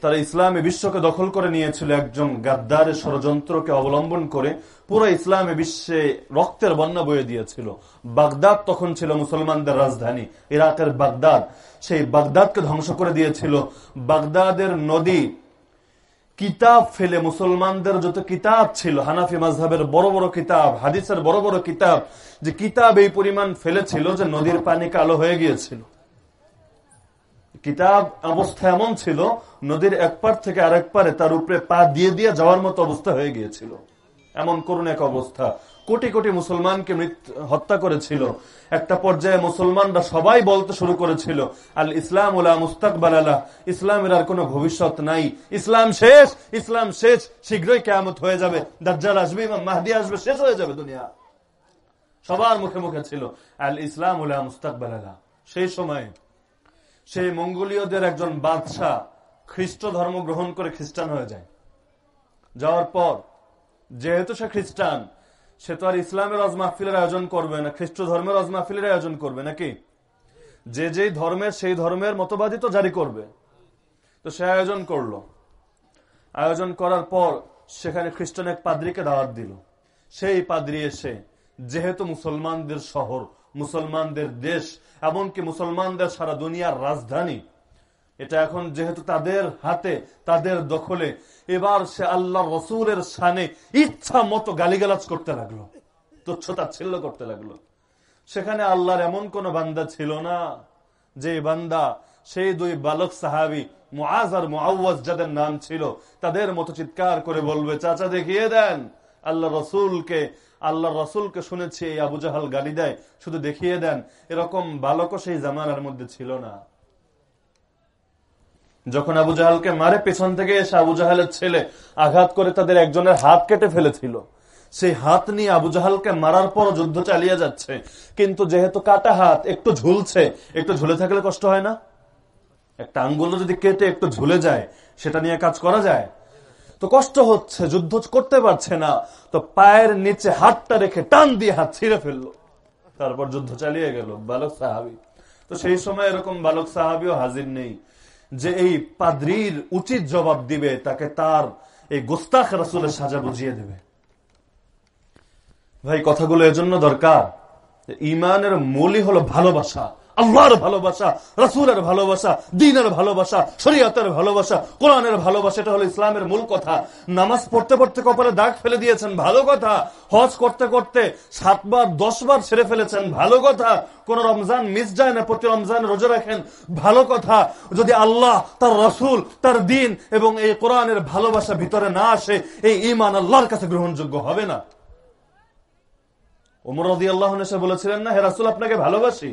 তারা ইসলামী বিশ্বকে দখল করে নিয়েছিল একজন গাদ্দারের ষড়যন্ত্রকে অবলম্বন করে পুরো ইসলামী বিশ্বে রক্তের বন্যা বয়ে দিয়েছিল। বাগদাদ তখন ছিল মুসলমানদের রাজধানী, ইরাকের বাগদাদ। সেই বাগদাদকে ধ্বংস করে দিয়েছিল। বাগদাদের নদী কিতাব ফেলে মুসলমানদের যত কিতাব ছিল, হানাফি মাজহাবের বড় বড় কিতাব, হাদিসের বড় বড় কিতাব, যে কিতাব এই পরিমাণ ফেলেছিল যে নদীর পানি কালো হয়ে গিয়েছিল। কিতাব অবস্থা এমন ছিল, নদীর এক পার থেকে আরেক পারে তার উপরে পা দিয়ে দিয়ে যাওয়ার মতো অবস্থা হয়ে গিয়েছিল। এমন করুন এক অবস্থা। কোটি কোটি মুসলমানকে হত্যা করেছিল। একটা পর্যায়ে মুসলমানরা সবাই বলতে শুরু করেছিল, আল ইসলাম উলা মুস্তাকবাল আল্লাহ ইসলামের আর কোন ভবিষ্যৎ নাই। ইসলাম শেষ ইসলাম শেষ, শীঘ্রই কেয়ামত হয়ে যাবে। দাজ্জাল আসবে মাহদি আসবে, শেষ হয়ে যাবে দুনিয়া। সবার মুখে মুখে ছিল, আল ইসলাম উলা মুস্তাকবাল আল্লাহ সেই সময় সেই মঙ্গোলীয়দের একজন বাদশাহ খ্রিস্ট ধর্ম গ্রহণ করে খ্রিস্টান হয়ে যায়। যাওয়ার পর, যেহেতু সে খ্রিস্টান, সে তো আর ইসলামের রজ মাহফিলের আয়োজন করবে না, খ্রিস্ট ধর্মের রজ মাহফিলের আয়োজন করবে নাকি? যে যেই ধর্মের, সেই ধর্মের মতবাদই তো জারি করবে। তো সে আয়োজন করল। আয়োজন করার পর সেখানে খ্রিস্টান এক পাদ্রিকে দাওয়াত দিল। সেই পাদ্রি এসে, যেহেতু মুসলমানদের শহর, মুসলমানদের দেশ এমনকি মুসলমানদের সারা দুনিয়ার রাজধানী। এটা এখন যেহেতু তাদের হাতে, তাদের দখলে, এবার সে আল্লাহ রসুলের সানে ইচ্ছা মতো গালিগালাজ করতে লাগল, তুচ্ছতা ছিল্ল করতে লাগল। সেখানে আল্লাহর এমন কোন বান্দা ছিল না, যে বান্দা, সেই দুই বালক সাহাবি, মুআজ আর মুআওয়াজ যাদের নাম ছিল, তাদের মতো চিৎকার করে বলবে, চাচা দেখিয়ে দেন, আল্লাহ রসুলকে আল্লাহ রসুলকে শুনেছি এই আবু জাহাল গালি দেয়, শুধু দেখিয়ে দেন, এরকম বালকও সেই জামানার মধ্যে ছিল না। যখন আবু জাহালকে মারে, পেছন থেকে এসে আবু জাহালের ছেলে আঘাত করে তাদের একজনের হাত কেটে ফেলেছিল। সেই হাত নিয়ে আবু জাহালকে মারার পর যুদ্ধ চালিয়ে যাচ্ছে। কিন্তু যেহেতু কাটা হাত, একটু ঝুলছে, একটু ঝুলে থাকলে কষ্ট হয় না? একটা আঙ্গুল যদি কেটে একটু ঝুলে যায়, সেটা নিয়ে কাজ করা যায়? তো কষ্ট হচ্ছে, যুদ্ধ করতে পারছে না। তো পায়ের নিচে হাতটা রেখে টান দিয়ে হাত ছিঁড়ে ফেলল। তারপর যুদ্ধ চালিয়ে গেল বালক সাহাবি। তো সেই সময় এরকম বালক সাহাবিও হাজির নেই যে এই পাদ্রির উচিত জবাব দিবে, তাকে তার এই গোস্তাখ রাসুলের সাজা বুঝিয়ে দেবে। ভাই, কথাগুলো এজন্য দরকার ইমানের মূলই হলো ভালোবাসা। আল্লাহর ভালোবাসা, রাসুলের ভালোবাসা, দিনের ভালোবাসা, শরীয়তের ভালোবাসা, কোরআনের ভালোবাসা, এটা হলো ইসলামের মূল কথা। নামাজ পড়তে পড়তে কপালে দাগ ফেলে দিয়েছেন, ভালো কথা। হজ করতে করতে সাতবার, দশবার ছেড়ে ফেলেছেন, ভালো কথা। কোন রমজান মিস যায় না, প্রতি রমজান রোজা রাখেন, ভালো কথা। যদি আল্লাহ, তার রসুল, তার দিন এবং এই কোরআনের ভালোবাসা ভিতরে না আসে, এই ইমান আল্লাহর কাছে গ্রহণযোগ্য হবে না। ওমর রদি আল্লাহ বলেছিলেন না, হে রাসুল, আপনাকে ভালোবাসি।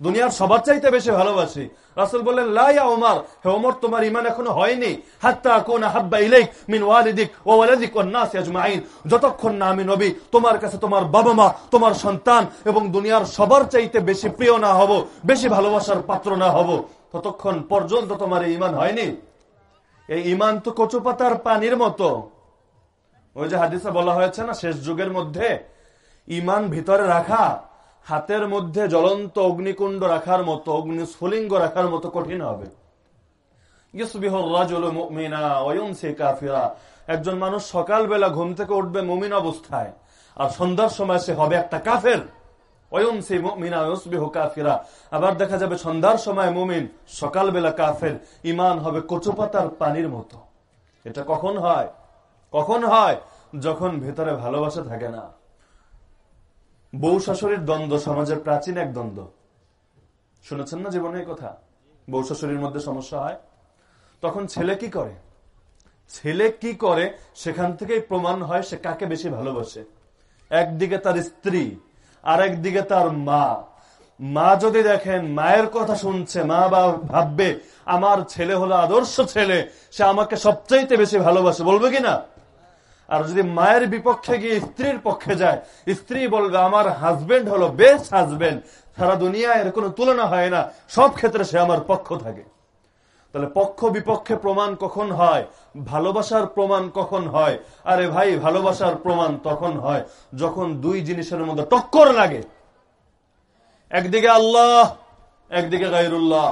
দুনিয়ার সবার চাইতে বেশি ভালোবাসি। রাসুল বললেন লাইয়া ওমার, হে ওমর, তোমার ইমান এখনও হয়নি। হাত্তা কোন হাব্বা ইলেক মিন ওয়ালিদিক ও ওয়ালিদিক ও নাস আজমাইন। যতক্ষণ না আমি নবী, তোমার কাছে তোমার বাবা মা তোমার সন্তান এবং দুনিয়ার সবার চাইতে বেশি প্রিয় না হব, বেশি ভালোবাসার পাত্র না হব, ততক্ষণ পর্যন্ত তোমার ইমান হয়নি। এই ইমান তো কচু পাতার পানির মতো। ওই যে হাদিসে বলা হয়েছে না, শেষ যুগের মধ্যে ইমান ভিতরে রাখা হাতের মধ্যে জ্বলন্ত অগ্নিকুণ্ড রাখার মতো, অগ্নিস্ফুলিঙ্গ রাখার মতো কঠিন হবে। একজন মানুষ সকালবেলা ঘুম থেকে উঠবে মুমিন অবস্থায়, আর সন্ধ্যার সময় সে হবে একটা কাফের। আবার দেখা যাবে সন্ধ্যার সময় মুমিন সকালবেলা কাফের। ইমান হবে কচুপাতার পানির মতো। এটা কখন হয়? কখন হয়? যখন ভেতরে ভালোবাসা থাকে না। বউ শাশুড়ির দ্বন্দ্ব সমাজের প্রাচীন এক দ্বন্দ্ব। শুনেছেন না জীবনে কথা? বউ শাশুড়ির মধ্যে সমস্যা হয়। তখন ছেলে কি করে? ছেলে কি করে? সেখান থেকেই প্রমাণ হয় সে কাকে বেশি ভালোবাসে। একদিকে তার স্ত্রী আর একদিকে তার মা। মা যদি দেখেন মায়ের কথা শুনছে, মা বা ভাববে, আমার ছেলে হলো আদর্শ ছেলে, সে আমাকে সবচাইতে বেশি ভালোবাসে। বলবে কিনা আর যদি মায়ের বিপক্ষে গিয়ে স্ত্রীর পক্ষে যায়, স্ত্রী বলবে, আমার হাজবেন্ড হলো বেস্ট হাজবেন্ড সারা দুনিয়া এর কোনো তুলনা হয় না। সব ক্ষেত্রে সে আমার পক্ষ থাকে। তাহলে পক্ষ বিপক্ষে প্রমাণ কখন হয়? ভালোবাসার প্রমাণ কখন হয়? আরে ভাই, ভালোবাসার প্রমাণ তখন হয় যখন দুই জিনিসের মধ্যে টক্কর লাগে। একদিকে আল্লাহ, একদিকে গাইরুল্লাহ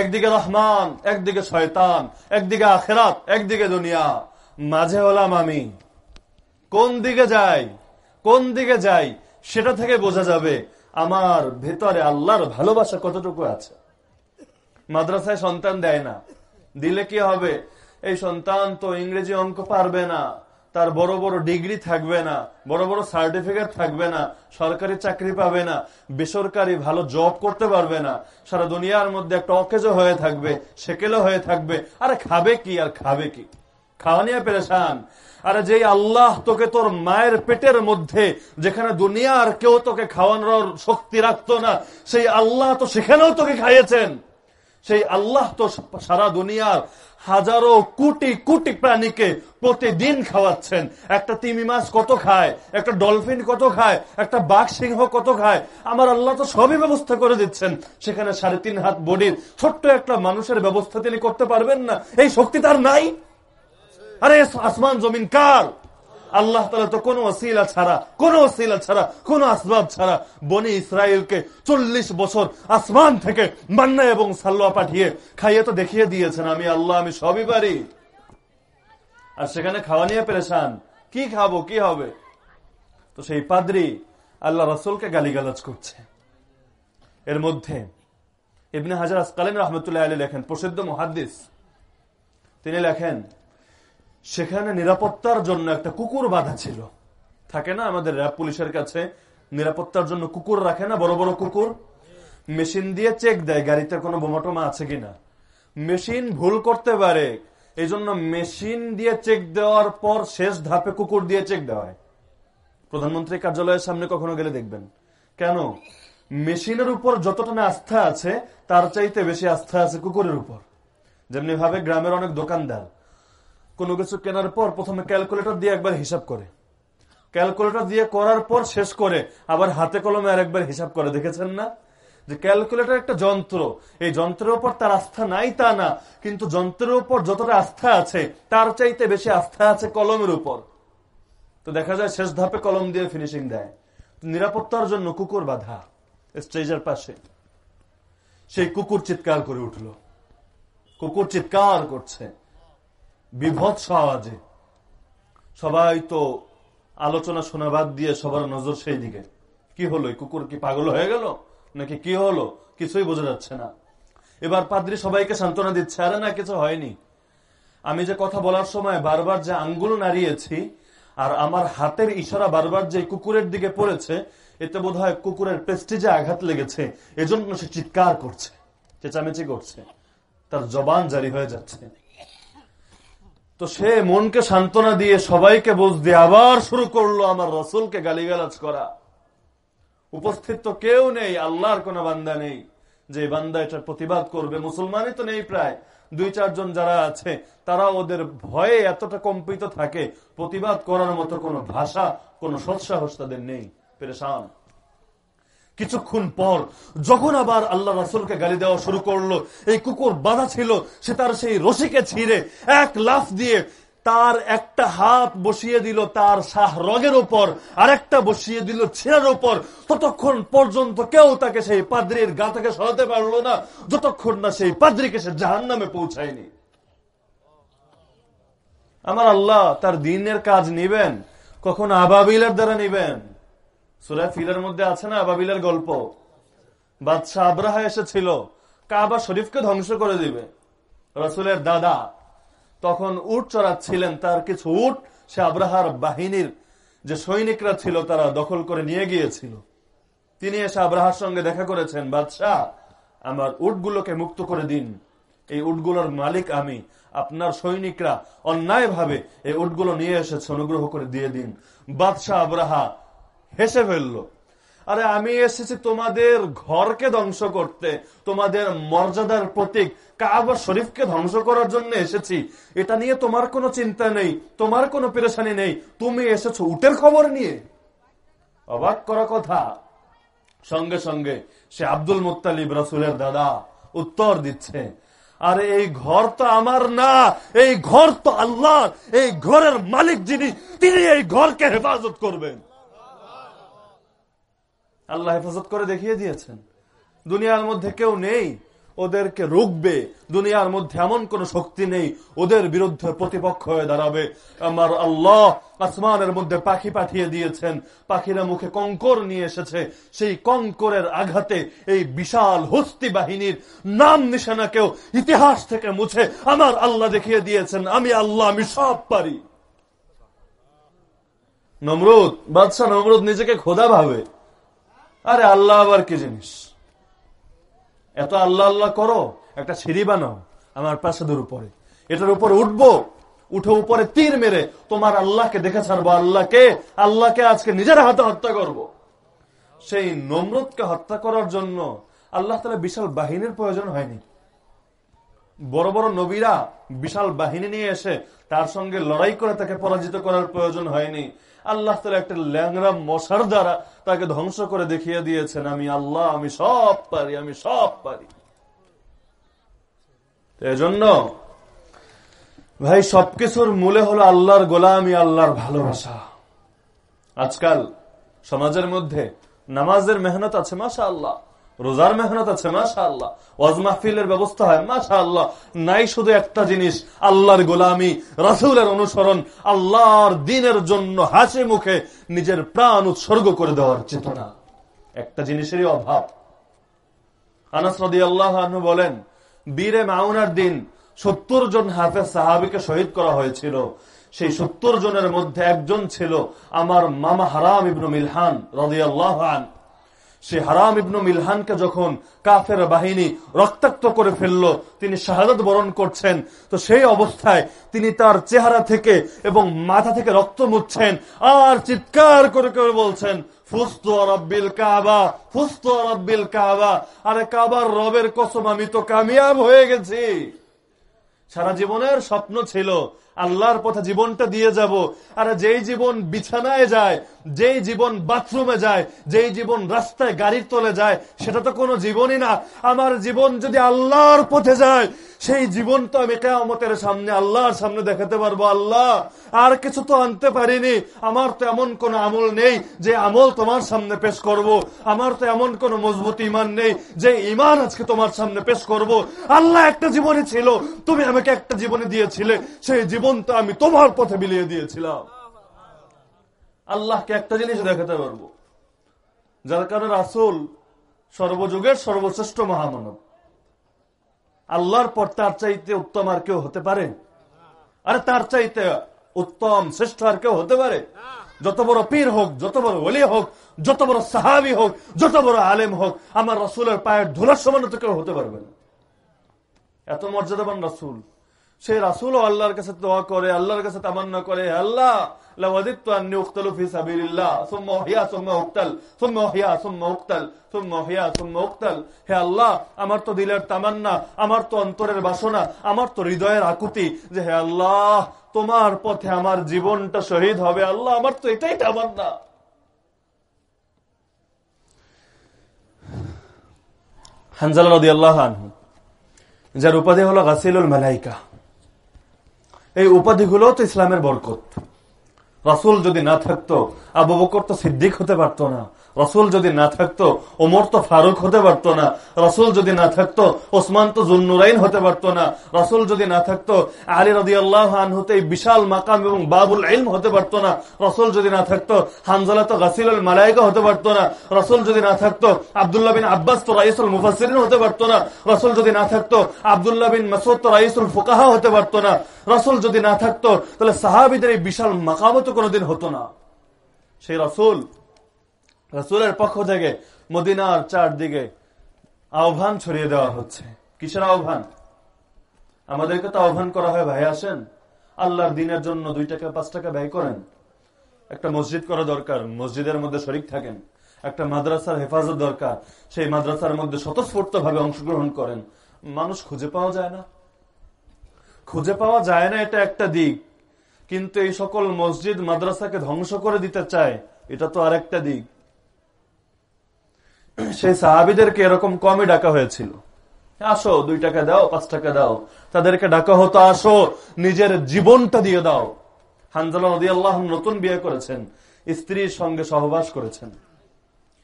একদিকে রহমান, একদিকে শয়তান, একদিকে আখেরাত, একদিকে দুনিয়া। মাঝে হলাম আমি। কোন দিকে যাই, কোন দিকে যাই, সেটা থেকে বোঝা যাবে আমার ভেতরে আল্লাহর ভালোবাসা কতটুকু আছে। মাদ্রাসায় সন্তান দেয় না। দিলে কি হবে? এই সন্তান তো ইংরেজি অঙ্ক পারবে না, তার বড় বড় ডিগ্রি থাকবে না, বড় বড় সার্টিফিকেট থাকবে না, সরকারি চাকরি পাবে না, বেসরকারি ভালো জব করতে পারবে না, সারা দুনিয়ার মধ্যে একটা অকেজো হয়ে থাকবে, সেকেলও হয়ে থাকবে। আরে খাবে কি আর খাবে কি? খাওয়া নিয়ে পেরেছান আরে যে আল্লাহ তোকে তোর মায়ের পেটের মধ্যে, যেখানে দুনিয়ার কেউ তোকে খাওয়ানোর শক্তি রাখতো না, সেই আল্লাহ তো সেখানেও তোকে খাইয়েছেন। সেই আল্লাহ তো সারা দুনিয়ার হাজারো কোটি কোটি প্রাণীকে প্রতিদিন খাওয়াচ্ছেন। একটা তিমি মাছ কত খায়? একটা ডলফিন কত খায়? একটা বাঘ সিংহ কত খায়? আমার আল্লাহ তো সবই ব্যবস্থা করে দিচ্ছেন। সেখানে সাড়ে তিন হাত বডির ছোট্ট একটা মানুষের ব্যবস্থা তিনি করতে পারবেন না। এই শক্তি তার নাই। আরে আসমান জমিন কার? আল্লাহ তালা তো কোনো ওসিলা ছাড়া, কোনো ওসিলা ছাড়া, কোন আসবাব ছাড়া বনি ইসরায়েলকে চল্লিশ বছর আসমান থেকে মান্না এবং সাল্লা পাঠিয়ে খাইয়ে তো দেখিয়ে দিয়েছেন। আমি আল্লাহ, আমি সবই পারি। আর সেখানে খাওয়া নিয়ে পেরেছান কি খাব, কি হবে? তো সেই পাদ্রি আল্লাহ রসুলকে গালিগালাজ করছে। এর মধ্যে ইবনে হাজার আসকালীন রহমতুল্লাহ আলী লেখেন, প্রসিদ্ধ মহাদ্দিস। তিনি লেখেন সেখানে নিরাপত্তার জন্য একটা কুকুর বাধা ছিল। থাকে না আমাদের র্যাব পুলিশের কাছে, নিরাপত্তার জন্য কুকুর রাখে না, বড় বড় কুকুর? মেশিন দিয়ে চেক দেয়, গাড়িতে কোনো বোমাটোমা আছে কিনা? মেশিন ভুল করতে পারে এই জন্য মেশিন দিয়ে চেক দেওয়ার পর শেষ ধাপে কুকুর দিয়ে চেক দেওয়া হয়। প্রধানমন্ত্রী কার্যালয়ের সামনে কখনো গেলে দেখবেন। কেন? মেশিনের উপর যতটা না আস্থা আছে, তার চাইতে বেশি আস্থা আছে কুকুরের উপর। যেমনি ভাবে গ্রামের অনেক দোকানদার কোনো কিছু কেনার পর প্রথমে ক্যালকুলেটর দিয়ে একবার হিসাব করে। ক্যালকুলেটর দিয়ে করার পর শেষ করে, আবার হাতে কলমে আর একবার হিসাব করে, দেখেছেন না? যে ক্যালকুলেটর একটা যন্ত্র, এই যন্ত্রের উপর তার আস্থা নাই তা না, কিন্তু যন্ত্রের উপর যতটা আস্থা আছে, তার চাইতে বেশি আস্থা আছে কলমের উপর। তো দেখা যায় শেষ ধাপে কলম দিয়ে ফিনিশিং দেয়। নিরাপত্তার জন্য কুকুর বাধা, স্টেজের পাশে। সেই কুকুর চিৎকার করে উঠল। কুকুর চিৎকার করছে। বিভৎস আওয়াজে। সবাই তো আলোচনা শোনা বাদ দিয়ে সবার নজর সেই দিকে। কি হলো? কুকুর কি পাগল হয়ে গেল? নাকি কি হলো? কিছুই বোঝা যাচ্ছে না। এবার পাদ্রি সবাইকে সান্ত্বনা দিচ্ছে, আরে না, কিছু হয়নি। আমি যে কথা বলার সময় বারবার যে আঙ্গুল নাড়িয়েছি আর আমার হাতের ইশারা বারবার যে কুকুরের দিকে পড়েছে, এতে বোধ হয় কুকুরের পেস্টিজে আঘাত লেগেছে। এজন্য সে চিৎকার করছে, চেঁচামেচি করছে। তার জবান জারি হয়ে যাচ্ছে। তো সে মনকে সান্ত্বনা দিয়ে সবাইকে বোঝ দিয়ে আবার শুরু করল আমার রসুলকে গালিগালাজ করা। উপস্থিত তো কেউ নেই, আল্লাহর কোন বান্দা নেই, যে বান্দা এটার প্রতিবাদ করবে। মুসলমানই তো নেই প্রায়। দুই, চারজন যারা আছে তারা ওদের ভয়ে এতটা কম্পিত থাকে। প্রতিবাদ করার মতো কোনো ভাষা, কোনো সৎসাহস তাদের নেই। পেরেশান। কিছুক্ষণ পর যখন আবার আল্লাহ রাসুলকে গালি দেওয়া শুরু করল, এই কুকুর বাধা ছিল, সে তার সেই রশিকে ছিঁড়ে এক লাফ দিয়ে তার একটা হাত বসিয়ে দিল তার শাহ রগের উপর আর একটা বসিয়ে দিল ছেঁড়ার উপর। ততক্ষণ পর্যন্ত কেউ তাকে সেই পাদ্রির গা থেকে সরাতে পারল না, যতক্ষণ না সেই পাদ্রিকে সে জাহান নামে পৌঁছায়নি। আমার আল্লাহ তার দিনের কাজ নিবেন, কখন আবাবিলের দ্বারা নিবেন। সুরা ফিলের মধ্যে আছে না আবাবিলের গল্প? বাদশাহ আব্রাহা এসেছিল, কাবা শরীফকে ধ্বংস করে দিবে। রসুলের দাদা তখন উট চড়াচ্ছিলেন, তার কিছু উট সে আব্রাহার বাহিনীর যে সৈনিকরা ছিল তারা দখল করে নিয়ে গিয়েছিল। তিনি এসে আব্রাহার সঙ্গে দেখা করেছেন, বাদশাহ, আমার উটগুলোকে মুক্ত করে দিন। এই উটগুলোর মালিক আমি, আপনার সৈনিকরা অন্যায়ভাবে এই উটগুলো নিয়ে এসেছে, অনুগ্রহ করে দিয়ে দিন। বাদশাহ আব্রাহা হেসে ফেলল। আরে আমি এসেছি তোমাদের ঘরকে ধ্বংস করতে, তোমাদের মর্যাদার প্রতীক, কাবা শরীফকে ধ্বংস করার জন্য এসেছি। এটা নিয়ে তোমার কোনো চিন্তা নেই, তোমার কোনো পেরেশানি নেই। তুমি এসেছ উটের খবর নিয়ে। অবাক করা কথা। সঙ্গে সঙ্গে সে আব্দুল মুতালিব রসুলের দাদা উত্তর দিচ্ছে, আর এই ঘর তো আমার না, এই ঘর তো আল্লাহ এই ঘরের মালিক যিনি, তিনি এই ঘরকে হেফাজত করবেন। আল্লাহ হেফাজত করে দেখিয়ে দিয়েছেন। দুনিয়ার মধ্যে কেউ নেই ওদেরকে রুখবে। দুনিয়ার মধ্যে এমন কোন শক্তি নেই ওদের বিরুদ্ধে প্রতিপক্ষ হয়ে দাঁড়াবে। আমার আল্লাহ আসমানের মধ্যে পাখি পাঠিয়ে দিয়েছেন। পাখিরা মুখে কঙ্কর নিয়ে এসেছে। সেই কঙ্করের আঘাতে এই বিশাল হস্তি বাহিনীর নাম নিশানাকেও ইতিহাস থেকে মুছে আমার আল্লাহ দেখিয়ে দিয়েছেন। আমি আল্লাহ, আমি সব পারি। নমরুদ, বাদশাহ নমরুদ নিজেকে খোদা ভাবে। আরে আল্লাহ আবার কি জিনিস? এত আল্লাহ আল্লাহ করো, একটা সিঁড়ি বানাও, আমার প্রাসাদের উপরে। এটার উপরে উঠবো, উঠে উপরে তীর মেরে তোমার আল্লাহকে দেখে ছাড়বো, আল্লাহকে আল্লাহকে আজকে নিজের হাতে হত্যা করব। সেই নমরুদকে হত্যা করার জন্য আল্লাহ তালা বিশাল বাহিনীর প্রয়োজন হয়নি। বড় বড় নবীরা বিশাল বাহিনী নিয়ে এসে তার সঙ্গে লড়াই করে তাকে পরাজিত করার প্রয়োজন হয়নি। আল্লাহ তালা একটা ল্যাংরা মশার দ্বারা তাকে ধ্বংস করে দেখিয়ে দিয়েছেন, আমি আল্লাহ, আমি সব পারি, আমি সব পারি। এজন্য, ভাই, সবকিছুর মূলে হলো আল্লাহর গোলামি, আল্লাহর ভালোবাসা। আজকাল সমাজের মধ্যে নামাজের মেহনত আছে মাসা আল্লাহ রোজার মেহনত আছে মাসা আল্লাহ ওয়াজ মাহফিলের ব্যবস্থা হয় মাসা আল্লাহ নাই শুধু একটা জিনিস, আল্লাহর গোলামি, রাসুলের অনুসরণ, আল্লাহর দিনের জন্য হাসি মুখে নিজের প্রাণ উৎসর্গ করে দেওয়ার চেতনা। একটা জিনিসেরই অভাব। আনাস আল্লাহ বলেন, বীরে মাউনার দিন সত্তর জন হাফেজ সাহাবিকে শহীদ করা হয়েছিল। সেই সত্তর জনের মধ্যে একজন ছিল আমার মামা হারাম ইবনু মিলহান রদিয়াল্লাহ সে হারাম ইবনু মিলহানকে যখন কাফের বাহিনী রক্তাক্ত করে ফেলল, তিনি শাহাদত বরণ করছেন। তো সেই অবস্থায় তিনি তার চেহারা থেকে এবং মাথা থেকে রক্ত মুচ্ছেন আর চিৎকার করে করে বলছেন আরে কাবার রবের কসম, আমি তো কামিয়াব হয়ে গেছি। সারা জীবনের স্বপ্ন ছিল, আল্লাহর পথে জীবনটা দিয়ে যাব। আর যেই জীবন বিছানায় যায়, যেই জীবন বাথরুমে যায়, যেই জীবন রাস্তায় গাড়ির তলে যায়, সেটা তো কোনো জীবনই না। আমার জীবন যদি আল্লাহর পথে যায় সেই জীবন তো আমি কেমতের সামনে আল্লাহর সামনে দেখাতে পারব, আল্লাহ। আর কিছু তো আনতে পারিনি। আমার তো এমন কোন আমল নেই যে আমল তোমার সামনে পেশ করব। আমার তো এমন কোন মজবুত ইমান নেই যে ইমান আজকে তোমার সামনে পেশ করব। আল্লাহ একটা জীবনে ছিল, তুমি আমাকে একটা জীবনে দিয়েছিলে। সেই জীবন তো আমি তোমার পথে বিলিয়ে দিয়েছিলাম। আল্লাহকে একটা জিনিস দেখাতে পারব। যার কারণে রাসুল সর্বযুগের সর্বশ্রেষ্ঠ মহামানব। আল্লাহর পর তার চাইতে উত্তম আর কেউ হতে পারে? আরে তার চাইতে উত্তম, শ্রেষ্ঠ আর কেউ হতে পারে? যত বড় পীর হোক, যত বড় অলি হোক, যত বড় সাহাবি হোক, যত বড় আলেম হোক, আমার রসুলের পায়ের ধুলার সমান তো কেউ হতে পারবে না। এত মর্যাদাবান রসুল। সেই রাসুল আল্লাহর কাছে দোয়া করে, আল্লাহর কাছে তামান্না করে আল্লাহ আমার তো দিলের তামান্না, আমার তো অন্তরের বাসনা, আমার তো হৃদয়ের আকুতি যে হে আল্লাহ, তোমার পথে আমার জীবনটা শহীদ হবে। আল্লাহ, আমার তো এটাই তামান্না। নদী আল্লাহ যার উপাধি হলো গাছিলুল মালাইকা। এই উপাধিগুলো তো ইসলামের বরকত। রাসুল যদি না থাকতো আবু বকর তো সিদ্দিক হতে পারতো না। রসুল যদি না থাকতো, ওমর তো ফারুক হতে পারতো না, রসুল যদি না থাকতো, ওসমান তো জুন্নুরাইন হতে পারতো না, রসুল যদি না থাকতো, আলী রদি আল্লাহ বিশাল মাকাম এবং বাবুল ইলম হতে পারতো না, রসুল যদি না থাকতো, হানজালা তো গাছিল মালাইকা হতে পারতো না, রসুল যদি না থাকতো, আবদুল্লাহ বিন আব্বাস তো রাইসুল মুফাসিরিন হতে পারতো না, রসুল যদি না থাকতো, আবদুল্লাহ বিন মাসুদ তো রাইসুল ফুকাহা হতে পারতো না, রসুল যদি না থাকতো, তাহলে সাহাবিদের এই বিশাল মাকামও তো কোনোদিন হতো না। সেই রসুল রসুলের পক্ষ থেকে মদিনার চারদিকে আহ্বান ছড়িয়ে দেওয়া হচ্ছে। কিসের আহ্বান? আমাদেরকে তো আহ্বান করা হয়, ভাই আসেন। আল্লাহর দিনের জন্য দুই টাকা, পাঁচ টাকা ব্যয় করেন। একটা মসজিদ করা দরকার, মসজিদের মধ্যে শরিক থাকেন। একটা মাদ্রাসার হেফাজত দরকার, সেই মাদ্রাসার মধ্যে স্বতঃস্ফূর্ত ভাবে অংশগ্রহণ করেন। মানুষ খুঁজে পাওয়া যায় না। খুঁজে পাওয়া যায় না, এটা একটা দিক। কিন্তু এই সকল মসজিদ মাদ্রাসাকে ধ্বংস করে দিতে চায়, এটা তো আরেকটা দিক। সেই সাহাবিদেরকে এরকম কমই ডাকা হয়েছিল। আসো, দুই টাকা দাও, পাঁচ টাকা দাও। তাদেরকে ডাকা হতো, আসো, নিজের জীবনটা দিয়ে দাও। হানজালা নদী আল্লাহ নতুন বিয়ে করেছেন, স্ত্রীর সঙ্গে সহবাস করেছেন।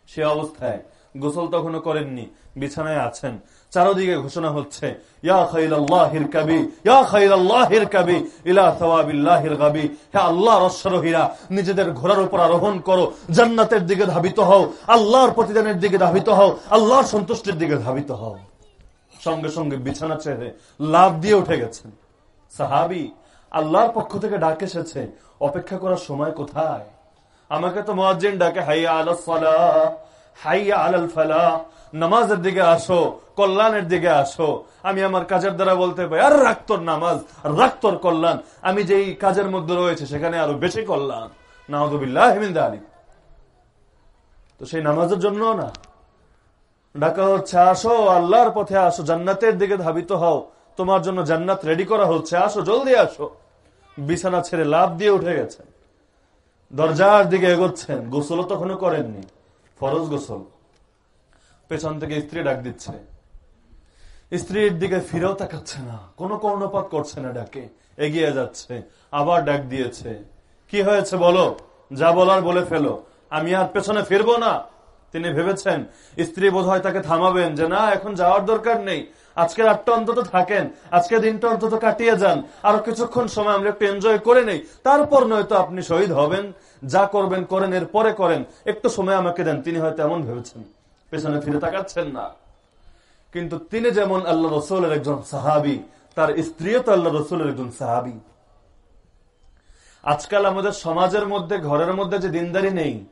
সে অবস্থায় গোসল তখনও করেননি, বিছানায় আছেন। চারদিকে ঘোষণা হচ্ছে নিজেদের ঘোড়ার উপর আরোহণ করো, জান্নাতের দিকে ধাবিত হও, আল্লাহর প্রতিদানের দিকে ধাবিত হও, আল্লাহর সন্তুষ্টির দিকে ধাবিত হও। সঙ্গে সঙ্গে বিছানা ছেড়ে লাভ দিয়ে উঠে গেছেন। সাহাবি, আল্লাহর পক্ষ থেকে ডাক এসেছে, অপেক্ষা করার সময় কোথায়? আমাকে তো মোয়াজ্জিন ডাকে, হাইয়া আলাস নামাজের দিকে আসো, কল্যাণের দিকে আসো। আমি আমার কাজের দ্বারা বলতে পারি, আর রাক্তর নামাজ রাক্তর কল্যাণ। আমি যেই কাজের মধ্যে রয়েছে, সেখানে আরও বেশি কল্যাণ। নাহদুবিল্লাহ আলী তো সেই নামাজের জন্য না। ডাকা হচ্ছে, আসো, আল্লাহর পথে আসো, জান্নাতের দিকে ধাবিত হও। তোমার জন্য জান্নাত রেডি করা হচ্ছে, আসো, জলদি আসো। বিছানা ছেড়ে লাভ দিয়ে উঠে গেছে দরজার দিকে এগোচ্ছেন, গোসলও তখনও করেননি। ফরজ গোসল। পেছন থেকে স্ত্রী ডাক দিচ্ছে। স্ত্রীর দিকে ফিরেও তাকাচ্ছে না। কোনো কর্ণপাত করছে না ডাকে। এগিয়ে যাচ্ছে। আবার ডাক দিয়েছে। কি হয়েছে বলো? যা বলার বলে ফেলো। আমি আর পেছনে ফিরবো না। তিনি ভেবেছেন, স্ত্রী বোধ হয় তাকে থামাবেন যে, না, এখন যাওয়ার দরকার নেই। আজকের রাতটা অন্তত থাকেন। আজকে দিনটা অন্তত কাটিয়ে যান। আরও কিছুক্ষণ সময় আমরা একটু এনজয় করে নেই। তারপর নয়তো আপনি শহীদ হবেন। যা করবেন, করেন এর পরে করেন। একটু সময় আমাকে দেন, তিনি হয়তো এমন ভেবেছেন। পেছনে ফিরে তাকাচ্ছেন না। কিন্তু তিনি যেমন আল্লাহ রসুলের একজন সাহাবি, তার স্ত্রীও তো আল্লাহ রসুলের একজন সাহাবি। আজকাল আমাদের সমাজের মধ্যে, ঘরের মধ্যে যে দিনদারি নেই,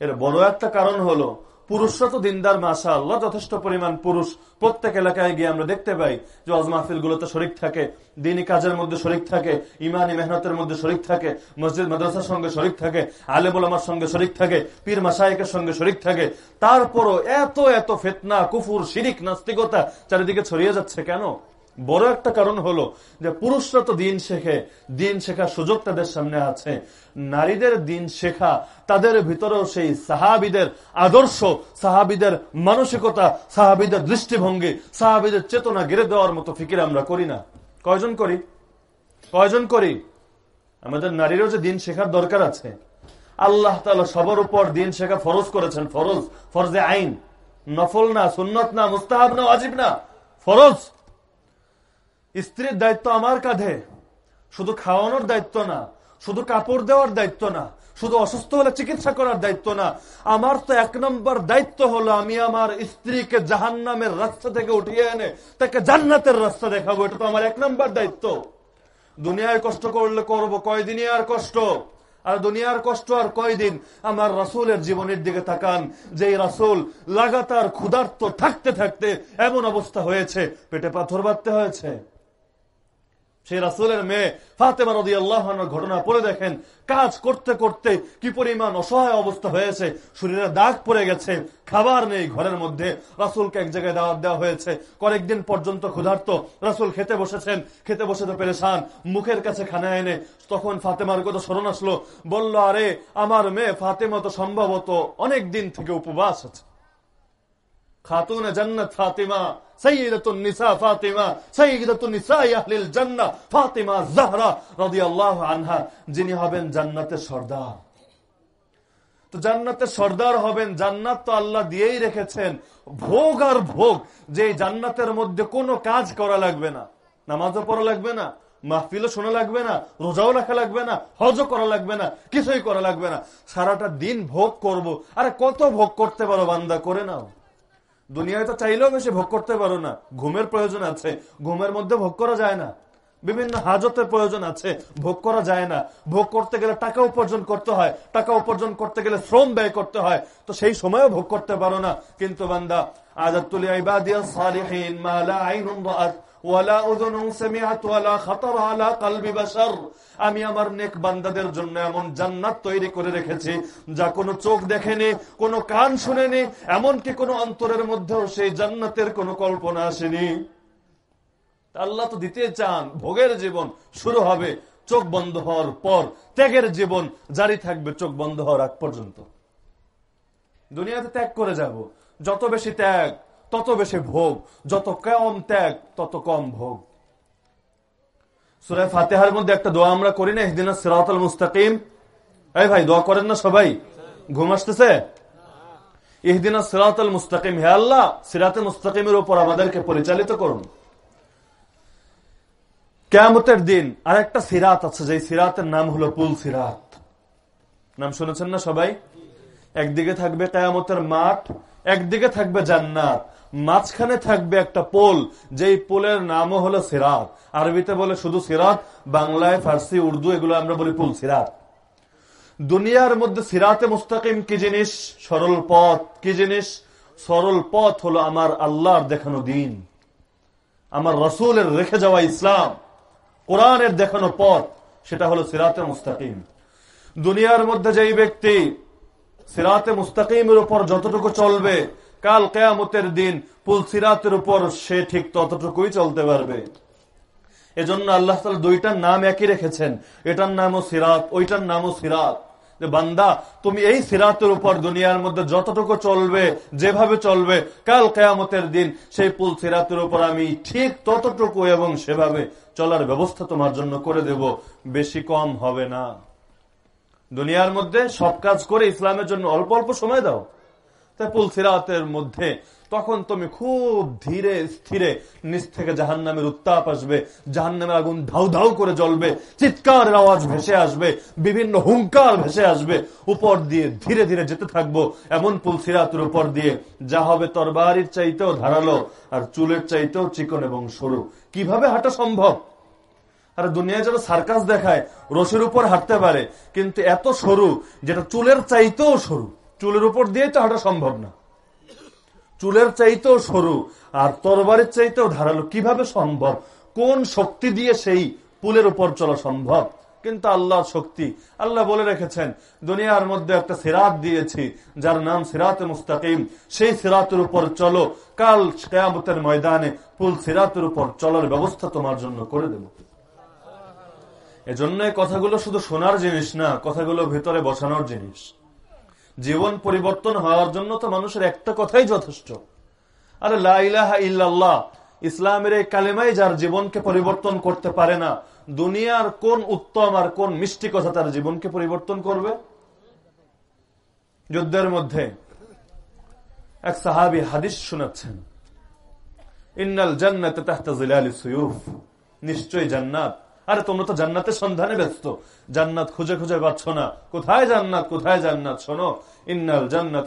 এর বড় একটা কারণ হলো পুরুষরা তো দিনদার মাসা আল্লাহ যথেষ্ট পরিমাণ পুরুষ। প্রত্যেক এলাকায় গিয়ে আমরা দেখতে পাই যে অজ মাহফিল গুলোতে শরিক থাকে, দিনী কাজের মধ্যে শরিক থাকে, ইমানি মেহনতের মধ্যে শরিক থাকে, মসজিদ, মাদ্রাসার সঙ্গে শরিক থাকে আলেবুলামার সঙ্গে শরিক থাকে, পীর মাসাইকের সঙ্গে শরিক থাকে। তারপরও এত এত ফেতনা, কুফুর, শিরিক, নাস্তিকতা চারিদিকে ছড়িয়ে যাচ্ছে কেন? বড় একটা কারণ হলো যে পুরুষরা তো দিন শেখে, দিন শেখার সুযোগ তাদের সামনে আছে। নারীদের দিন শেখা, তাদের ভিতরেও সেই সাহাবিদের আদর্শ, সাহাবিদের মানসিকতা, সাহাবিদের দৃষ্টিভঙ্গি, সাহাবিদের চেতনা গেড়ে দেওয়ার মতো ফিকির আমরা করি না। কয়জন করি? কয়জন করি? আমাদের নারীরও যে দিন শেখার দরকার আছে। আল্লাহ তালা সবার উপর দিন শেখা ফরজ করেছেন, ফরজ, ফরজে আইন। নফল না, সুন্নত না, মুস্তাহাব না আজিব না, ফরজ। স্ত্রীর দায়িত্ব আমার কাঁধে। শুধু খাওয়ানোর দায়িত্ব না, শুধু কাপড় দেওয়ার দায়িত্ব না, শুধু অসুস্থ হলে চিকিৎসা করার দায়িত্ব না, আমার তো এক নম্বর দায়িত্ব হলো আমি আমার স্ত্রীকে জাহান নামের রাস্তা থেকে উঠিয়ে এনে তাকে জান্নাতের রাস্তা দেখাবো, এটা তো আমার এক নম্বর দায়িত্ব। দুনিয়ায় কষ্ট করলে করব কয়দিনই আর কষ্ট? আর দুনিয়ার কষ্ট আর কয়দিন? আমার রাসুলের জীবনের দিকে তাকান যে রাসুল লাগাতার ক্ষুধার্ত থাকতে থাকতে এমন অবস্থা হয়েছে, পেটে পাথর বাঁধতে হয়েছে। সেই রাসুলের মেয়ে ফাতেমা রদি আল্লাহ ঘটনা পড়ে দেখেন। কাজ করতে করতে কি পরিমাণ অসহায় অবস্থা হয়েছে, শরীরে দাগ পড়ে গেছে, খাবার নেই ঘরের মধ্যে। রাসুলকে এক জায়গায় দাওয়াত দেওয়া হয়েছে। কয়েকদিন পর্যন্ত ক্ষুধার্ত রাসুল খেতে বসেছেন। খেতে বসে তো পেরেছান মুখের কাছে খানা এনে তখন ফাতেমার কথা স্মরণ আসলো। বলল, আরে, আমার মেয়ে ফাতেমা তো সম্ভবত অনেক দিন থেকে উপবাস আছে। খাতুন জান্নাত ফাতিমা নিসা ফাতিমা নিসা আহলিল জান্নাহ ফাতিমা রাদিয়াল্লাহু আনহা যিনি হবেন জান্নাতের সর্দার। তো জান্নাতের সর্দার হবেন, জান্নাত তো আল্লাহ দিয়েই রেখেছেন। ভোগ আর ভোগ, যে জান্নাতের মধ্যে কোনো কাজ করা লাগবে না। নামাজও পড়া লাগবে না, মাহফিলও শোনা লাগবে না, রোজাও রাখা লাগবে না, হজও করা লাগবে না, কিছুই করা লাগবে না। সারাটা দিন ভোগ করব। আরে কত ভোগ করতে পারো বান্দা, করে নাও। দুনিয়ায় তো চাইলেও বেশি ভোগ করতে পারো না। ঘুমের প্রয়োজন আছে। ঘুমের মধ্যে ভোগ করা যায় না। বিভিন্ন হাজতের প্রয়োজন আছে। ভোগ করা যায় না। ভোগ করতে গেলে টাকা উপার্জন করতে হয়। টাকা উপার্জন করতে গেলে শ্রম ব্যয় করতে হয়। তো সেই সময়ও ভোগ করতে পারো না। কিন্তু বান্দা রাআত ওয়ালা উযুনুন সামিআত ওয়ালা খাতার আলা কলবি আমি আমার নেক বান্দাদের জন্য এমন জান্নাত তৈরি করে রেখেছি, যা কোনো চোখ দেখেনি, কোনো কান শুনেনি, এমনকি কোনো অন্তরের মধ্যেও সেই জান্নাতের কোনো কল্পনা আসেনি। আল্লাহ তো দিতে চান, ভোগের জীবন শুরু হবে চোখ বন্ধ হওয়ার পর, ত্যাগের জীবন জারি থাকবে চোখ বন্ধ হওয়ার আগ পর্যন্ত। দুনিয়াতে ত্যাগ করে যাব, যত বেশি ত্যাগ তত বেশি ভোগ, যত কম ত্যাগ, তত কম ভোগ। সুরায় ফাতেহার মধ্যে একটা দোয়া আমরা করি না এদিন সিরাতল মুস্তাকিম। এই ভাই, দোয়া করেন না সবাই? ঘুম আসতেছে? ইহদিন মুস্তাকিম, হে আল্লাহ, সিরাতে মুস্তাকিমের উপর আমাদেরকে পরিচালিত করুন। কেমতের দিন আর একটা সিরাত আছে যে সিরাতের নাম হলো পুল সিরাত। নাম শুনেছেন না সবাই? একদিকে থাকবে কেয়ামতের মাঠ, একদিকে থাকবে জান্নাত। মাঝখানে থাকবে একটা পোল, যেই পোলের নামও হলো সিরাত। আরবিতে বলে শুধু সিরাত, বাংলায় ফার্সি, উর্দু, এগুলো আমরা বলি পুল সিরাত। দুনিয়ার মধ্যে সিরাতে মুস্তাকিম কি জিনিস? সরল পথ কি জিনিস? সরল পথ হলো আমার আল্লাহর দেখানো দিন। আমার রসুলের রেখে যাওয়া ইসলাম, কোরআনের দেখানো পথ, সেটা হলো সিরাতে মুস্তাকিম। দুনিয়ার মধ্যে যেই ব্যক্তি সিরাতে মুস্তাকিমের উপর যতটুকু চলবে কাল কেয়ামতের দিন পুল সিরাতের উপর সে ঠিক ততটুকুই চলতে পারবে। এজন্য আল্লাহ তালা দুইটার নাম একই রেখেছেন। এটার নামও সিরাত, ওইটার নামও সিরাত। যে বান্দা, তুমি এই সিরাতের উপর দুনিয়ার মধ্যে যতটুকু চলবে, যেভাবে চলবে, কাল কেয়ামতের দিন সেই পুল সিরাতের উপর আমি ঠিক ততটুকু এবং সেভাবে চলার ব্যবস্থা তোমার জন্য করে দেব। বেশি কম হবে না। দুনিয়ার মধ্যে সব কাজ করে ইসলামের জন্য অল্প অল্প সময় দাও। তাই পুল সিরাতের মধ্যে, তখন তুমি খুব ধীরে, স্থিরে নিচ থেকে জাহান নামের উত্তাপ আসবে জাহান নামের আগুন ধাউ ধাউ করে জ্বলবে, চিৎকারের আওয়াজ ভেসে আসবে, বিভিন্ন হুঙ্কার ভেসে আসবে, উপর দিয়ে ধীরে ধীরে যেতে থাকব, এমন পুল সিরাতের উপর দিয়ে, যা হবে তরবারির চাইতেও ধারালো আর চুলের চাইতেও চিকন এবং সরু। কীভাবে হাঁটা সম্ভব? আর দুনিয়ায় যেন সার্কাস দেখায় রসির উপর হাঁটতে পারে, কিন্তু এত সরু, যেটা চুলের চাইতেও সরু। চুলের উপর দিয়ে তো হাঁটা সম্ভব না। চুলের চাইতেও সরু আর তরবারের চাইতেও ধারালো। কীভাবে সম্ভব? কোন শক্তি দিয়ে সেই পুলের উপর চলা সম্ভব? কিন্তু আল্লাহর শক্তি। আল্লাহ বলে রেখেছেন, দুনিয়ার মধ্যে একটা সিরাত দিয়েছি, যার নাম সিরাত মুস্তাকিম। সেই সিরাতের উপর চলো। কাল কেয়ামতের ময়দানে পুল সিরাতের উপর চলার ব্যবস্থা তোমার জন্য করে দেব। এজন্য কথাগুলো শুধু শোনার জিনিস না, কথাগুলো ভেতরে বসানোর জিনিস। জীবন পরিবর্তন হওয়ার জন্য তো মানুষের একটা কথাই যথেষ্ট। আরে লাইলাহা ইসলামের এই কালেমাই যার জীবনকে পরিবর্তন করতে পারে না, দুনিয়ার কোন উত্তম আর কোন মিষ্টি কথা তার জীবনকে পরিবর্তন করবে? যুদ্ধের মধ্যে এক সাহাবি হাদিস শোনাচ্ছেন, ইন্নাল জান্নাত নিশ্চয়ই জান্নাত আরে তোমরা তো জান্নাতের সন্ধানে ব্যস্ত। জান্নাত খুঁজে খুঁজে পাচ্ছ না। কোথায় জান্নাত কোথায় জান্নাত? শোনো, ইন্নাল জান্নাত